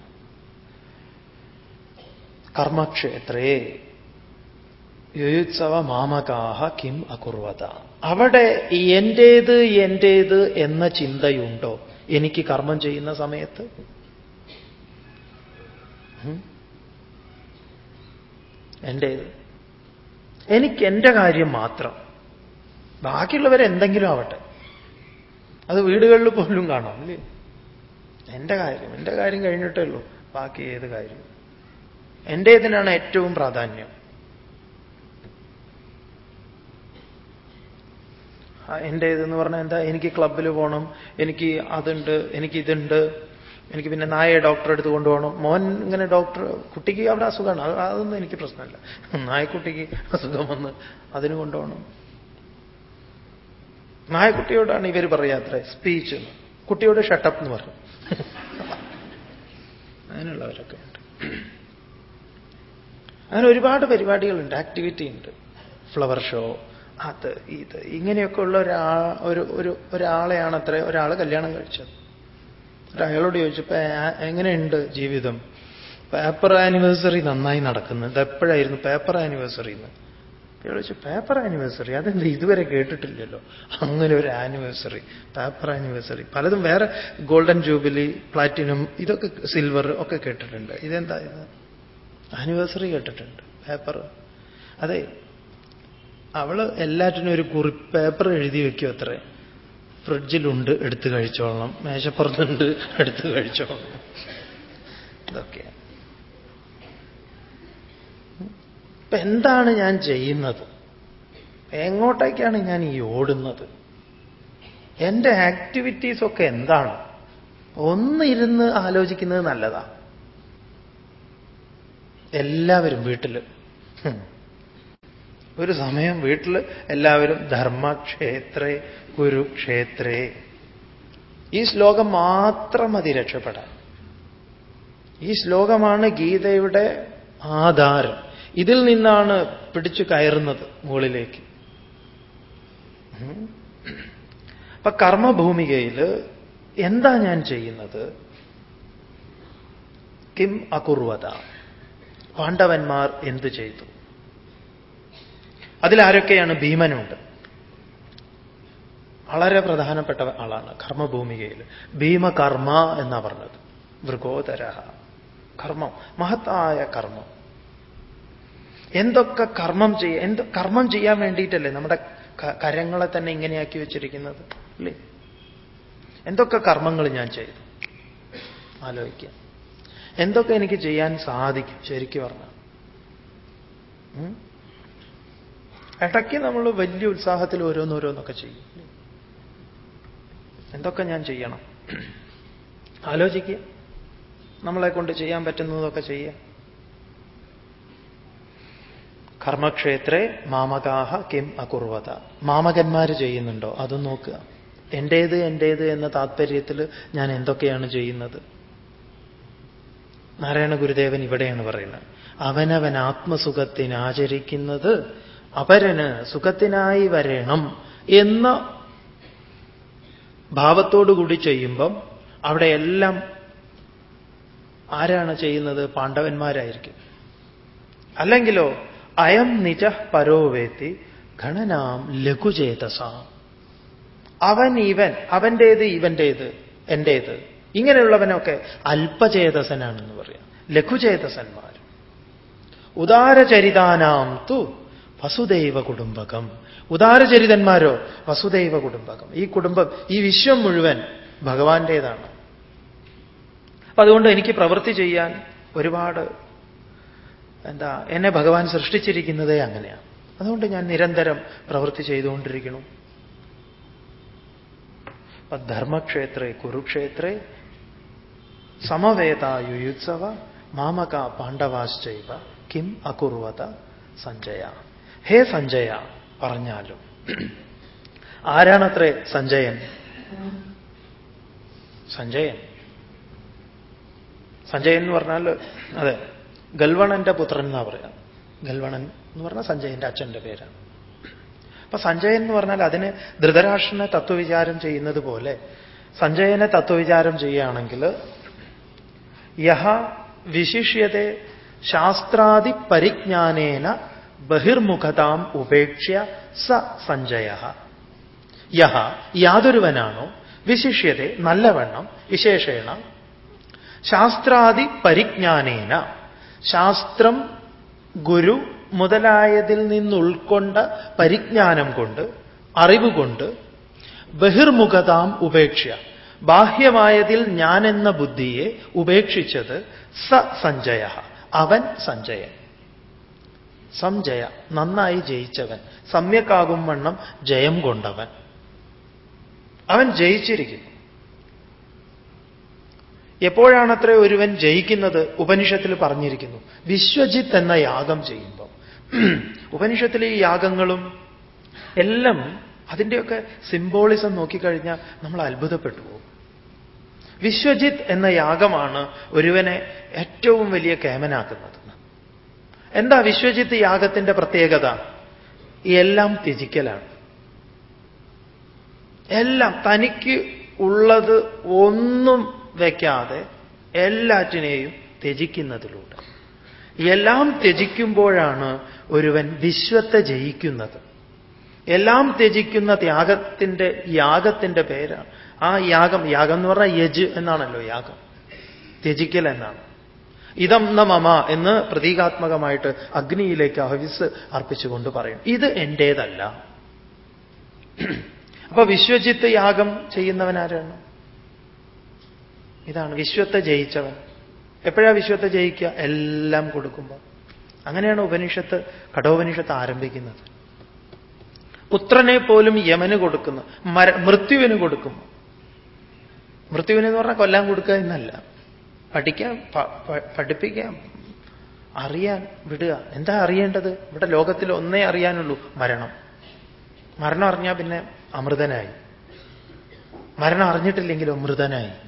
കർമ്മക്ഷേത്രേ യുയുത്സവ മാമകാഹ കിം അകുർവത. അവിടെ എന്റേത് എന്റേത് എന്ന ചിന്തയുണ്ടോ? എനിക്ക് കർമ്മം ചെയ്യുന്ന സമയത്ത്? എന്റേത്. എനിക്ക് എന്റെ കാര്യം മാത്രം. ബാക്കിയുള്ളവരെന്തെങ്കിലും ആവട്ടെ. അത് വീടുകളിൽ പോലും കാണാം അല്ലേ? എന്റെ കാര്യം എന്റെ കാര്യം കഴിഞ്ഞിട്ടേ ഉള്ളൂ. ബാക്കി ഏത് കാര്യം? എന്റേതിനാണ് ഏറ്റവും പ്രാധാന്യം. എന്റെ ഇതെന്ന് പറഞ്ഞാൽ എന്താ? എനിക്ക് ക്ലബിൽ പോകണം എനിക്ക് അതുണ്ട് എനിക്ക് ഇതുണ്ട് എനിക്ക് പിന്നെ നായയെ ഡോക്ടറെ അടുത്ത് കൊണ്ടുപോകണം. മോൻ ഇങ്ങനെ ഡോക്ടർ കുട്ടിക്ക് അവിടെ അസുഖമാണ്. അതൊന്നും എനിക്ക് പ്രശ്നമില്ല. നായക്കുട്ടിക്ക് അസുഖം വന്ന് അതിന് കൊണ്ടുപോകണം. നായക്കുട്ടിയോടാണ് ഇവർ പറയാത്ര സ്പീച്ച് കുട്ടിയോട് ഷട്ടപ്പ് എന്ന് പറഞ്ഞു. അങ്ങനെയുള്ളവരൊക്കെ ഉണ്ട്. അങ്ങനെ ഒരുപാട് പരിപാടികളുണ്ട് ആക്ടിവിറ്റി ഉണ്ട്. ഫ്ലവർ ഷോ അത് ഇത് ഇങ്ങനെയൊക്കെ ഉള്ള ഒരാ ഒരു ഒരു ഒരാളെയാണ് അത്ര ഒരാൾ കല്യാണം കഴിച്ചത്. അയാളോട് ചോദിച്ചപ്പോ എങ്ങനെയുണ്ട് ജീവിതം? പേപ്പർ ആനിവേഴ്സറി നന്നായി നടക്കുന്നത് എപ്പോഴായിരുന്നു പേപ്പർ ആനിവേഴ്സറി എന്ന് ചോദിച്ചു പേപ്പർ ആനിവേഴ്സറി. അതെന്ത്? ഇതുവരെ കേട്ടിട്ടില്ലല്ലോ. അങ്ങനെ ഒരു ആനിവേഴ്സറി. Paper anniversary. പലതും വേറെ ഗോൾഡൻ ജൂബിലി പ്ലാറ്റിനം ഇതൊക്കെ സിൽവർ ഒക്കെ കേട്ടിട്ടുണ്ട്. ഇതെന്താ ഇത്? ആനിവേഴ്സറി കേട്ടിട്ടുണ്ട്. പേപ്പർ. അതെ അവൾ എല്ലാറ്റിനും ഒരു കുറി പേപ്പർ എഴുതി വെക്കും അത്രേ. ഫ്രിഡ്ജിലുണ്ട് എടുത്തു കഴിച്ചോളണം. മേശപ്പുറത്തുണ്ട് എടുത്തു കഴിച്ചോളണം. ഇതൊക്കെ ഇപ്പൊ എന്താണ് ഞാൻ ചെയ്യുന്നത്? എങ്ങോട്ടേക്കാണ് ഞാൻ ഈ ഓടുന്നത്? എന്റെ ആക്ടിവിറ്റീസ് ഒക്കെ എന്താണ്? ഒന്നിരുന്ന് ആലോചിക്കുന്നത് നല്ലതാ. എല്ലാവരും വീട്ടിൽ ഒരു സമയം വീട്ടിൽ എല്ലാവരും ധർമ്മക്ഷേത്രേ കുരുക്ഷേത്രേ. ഈ ശ്ലോകം മാത്രം മതി രക്ഷപ്പെടാൻ. ഈ ശ്ലോകമാണ് ഗീതയുടെ ആധാരം. ഇതിൽ നിന്നാണ് പിടിച്ചു കയറുന്നത് മുകളിലേക്ക്. അപ്പൊ കർമ്മഭൂമികയിൽ എന്താ ഞാൻ ചെയ്യുന്നത്? കിം അകുർവത. പാണ്ഡവന്മാർ എന്ത് ചെയ്തു? അതിലാരൊക്കെയാണ് ഭീമനുണ്ട്? വളരെ പ്രധാനപ്പെട്ട ആളാണ് കർമ്മഭൂമികയിൽ ഭീമകർമ്മ എന്നാ പറഞ്ഞത്. മൃഗോദര കർമ്മം. മഹത്തായ കർമ്മം. എന്തൊക്കെ കർമ്മം ചെയ്യ എന്ത് കർമ്മം ചെയ്യാൻ വേണ്ടിയിട്ടല്ലേ നമ്മുടെ കരങ്ങളെ തന്നെ ഇങ്ങനെയാക്കി വെച്ചിരിക്കുന്നത് അല്ലേ? എന്തൊക്കെ കർമ്മങ്ങൾ ഞാൻ ചെയ്തു? ആലോചിക്കുക. എന്തൊക്കെ എനിക്ക് ചെയ്യാൻ സാധിക്കും? ശരിക്കും പറഞ്ഞാൽ ഇടയ്ക്ക് നമ്മൾ വലിയ ഉത്സാഹത്തിൽ ഓരോന്നോരോന്നൊക്കെ ചെയ്യും. എന്തൊക്കെ ഞാൻ ചെയ്യണം? ആലോചിക്കുക. നമ്മളെ കൊണ്ട് ചെയ്യാൻ പറ്റുന്നതൊക്കെ ചെയ്യുക. കർമ്മക്ഷേത്രേ മാമകാഹ കിം അകുർവത. മാമകന്മാർ ചെയ്യുന്നുണ്ടോ? അതും നോക്കുക. എന്റേത് എന്റേത് എന്ന താത്പര്യത്തിൽ ഞാൻ എന്തൊക്കെയാണ് ചെയ്യുന്നത്? നാരായണ ഗുരുദേവൻ ഇവിടെയാണ് പറയുന്നത്. അവനവൻ ആത്മസുഖത്തിന് ആചരിക്കുന്നത് അപരന് സുഖത്തിനായി വരണം എന്ന ഭാവത്തോടുകൂടി ചെയ്യുമ്പം അവിടെ എല്ലാം ആരാണ് ചെയ്യുന്നത്? പാണ്ഡവന്മാരായിരിക്കും. അല്ലെങ്കിലോ അയം നിജ പരോവേത്തി ഗണനാം ലഘുചേതസാം. അവൻ ഇവൻ അവന്റേത് ഇവന്റേത് എന്റേത്. ഇങ്ങനെയുള്ളവനൊക്കെ അല്പചേതസനാണെന്ന് പറയാം. ലഘുചേതസന്മാർ. ഉദാരചരിതാനാം തു വസുദൈവ കുടുംബകം. ഉദാരചരിതന്മാരോ? വസുദൈവ കുടുംബകം. ഈ കുടുംബം ഈ വിശ്വം മുഴുവൻ ഭഗവാന്റേതാണ്. അപ്പൊ അതുകൊണ്ട് എനിക്ക് പ്രവൃത്തി ചെയ്യാൻ ഒരുപാട് എന്താ എന്നെ ഭഗവാൻ സൃഷ്ടിച്ചിരിക്കുന്നതേ അങ്ങനെയാണ്. അതുകൊണ്ട് ഞാൻ നിരന്തരം പ്രവൃത്തി ചെയ്തുകൊണ്ടിരിക്കണം അപ്പൊ ധർമ്മക്ഷേത്രേ കുരുക്ഷേത്രേ സമവേത യുയുത്സവ മാമക പാണ്ഡവാശ്ചൈവ കിം അകുർവത സഞ്ജയ. ഹേ സഞ്ജയ പറഞ്ഞാലും. ആരാണത്രേ സഞ്ജയൻ? സഞ്ജയൻ. സഞ്ജയൻ എന്ന് പറഞ്ഞാൽ അതെ. ഗൽവണന്റെ പുത്രൻ എന്നാ പറയാം. ഗൽവണൻ എന്ന് പറഞ്ഞാൽ സഞ്ജയന്റെ അച്ഛന്റെ പേരാണ്. അപ്പൊ സഞ്ജയൻ എന്ന് പറഞ്ഞാൽ അതിന് ധൃതരാഷ്ട്രനെ തത്വവിചാരം ചെയ്യുന്നത് പോലെ സഞ്ജയനെ തത്വവിചാരം ചെയ്യുകയാണെങ്കിൽ യഹ വിശിഷ്യത ശാസ്ത്രാദി പരിജ്ഞാനേന ബഹിർമുഖതാം ഉപേക്ഷ്യ സ സഞ്ജയ യഹ യാതൊരുവനാണോ? വിശിഷ്യത നല്ലവണ്ണം വിശേഷേണ ശാസ്ത്രാദി പരിജ്ഞാനേന ശാസ്ത്രം ഗുരു മുതലായതിൽ നിന്നുൾക്കൊണ്ട പരിജ്ഞാനം കൊണ്ട് അറിവുകൊണ്ട് ബഹിർമുഖതാം ഉപേക്ഷ ബാഹ്യമായതിൽ ഞാനെന്ന ബുദ്ധിയെ ഉപേക്ഷിച്ചത് സ സഞ്ജയ അവൻ സഞ്ജയൻ. സംജയ നന്നായി ജയിച്ചവൻ. സമ്യക്കാകും വണ്ണം ജയം കൊണ്ടവൻ. അവൻ ജയിച്ചിരിക്കുന്നു. എപ്പോഴാണത്രേ ഒരുവൻ ജയിക്കുന്നത്? ഉപനിഷത്തിൽ പറഞ്ഞിരിക്കുന്നു. വിശ്വജിത്ത് എന്ന യാഗം ചെയ്യുമ്പോൾ ഉപനിഷത്തിലെ ഈ യാഗങ്ങളും എല്ലാം അതിന്റെയൊക്കെ സിംബോളിസം നോക്കിക്കഴിഞ്ഞാൽ നമ്മൾ അത്ഭുതപ്പെട്ടു പോകും. വിശ്വജിത്ത് എന്ന യാഗമാണ് ഒരുവനെ ഏറ്റവും വലിയ കേമനാക്കുന്നത്. എന്താ വിശ്വജിത്ത് യാഗത്തിന്റെ പ്രത്യേകത? എല്ലാം ത്യജിക്കലാണ്. എല്ലാം തനിക്ക് ഉള്ളത് ഒന്നും വയ്ക്കാതെ എല്ലാറ്റിനെയും ത്യജിക്കുന്നതിലൂടെ. എല്ലാം ത്യജിക്കുമ്പോഴാണ് ഒരുവൻ വിശ്വത്തെ ജയിക്കുന്നത്. എല്ലാം ത്യജിക്കുന്ന ത്യാഗത്തിന്റെ യാഗത്തിന്റെ പേരാണ്. ആ യാഗം യാഗം എന്ന് പറഞ്ഞാൽ യജ് എന്നാണല്ലോ യാഗം. ത്യജിക്കൽ എന്നാണ്. ഇതം ന മമ എന്ന് പ്രതീകാത്മകമായിട്ട് അഗ്നിയിലേക്ക് ഹവിസ് അർപ്പിച്ചുകൊണ്ട് പറയും. ഇത് എന്റേതല്ല അപ്പൊ വിശ്വജിത്ത് യാഗം ചെയ്യുന്നവൻ ആരാണ് ഇതാണ് വിശ്വത്തെ ജയിച്ചവൻ. എപ്പോഴാ വിശ്വത്തെ ജയിക്കുക? എല്ലാം കൊടുക്കുമ്പോൾ. അങ്ങനെയാണ് ഉപനിഷത്ത് കഠോപനിഷത്ത് ആരംഭിക്കുന്നത്. പുത്രനെ പോലും യമന് കൊടുക്കുന്നു മര മൃത്യുവിന് കൊടുക്കുന്നു. മൃത്യുവിനെന്ന് പറഞ്ഞാൽ കൊല്ലാൻ കൊടുക്കുക എന്നല്ല. പഠിക്കാൻ പഠിപ്പിക്കാം അറിയാൻ വിടുക. എന്താ അറിയേണ്ടത്? ഇവിടെ ലോകത്തിൽ ഒന്നേ അറിയാനുള്ളൂ മരണം. മരണം അറിഞ്ഞാൽ പിന്നെ അമൃതനായി. മരണം അറിഞ്ഞിട്ടില്ലെങ്കിലോ മൃതനായി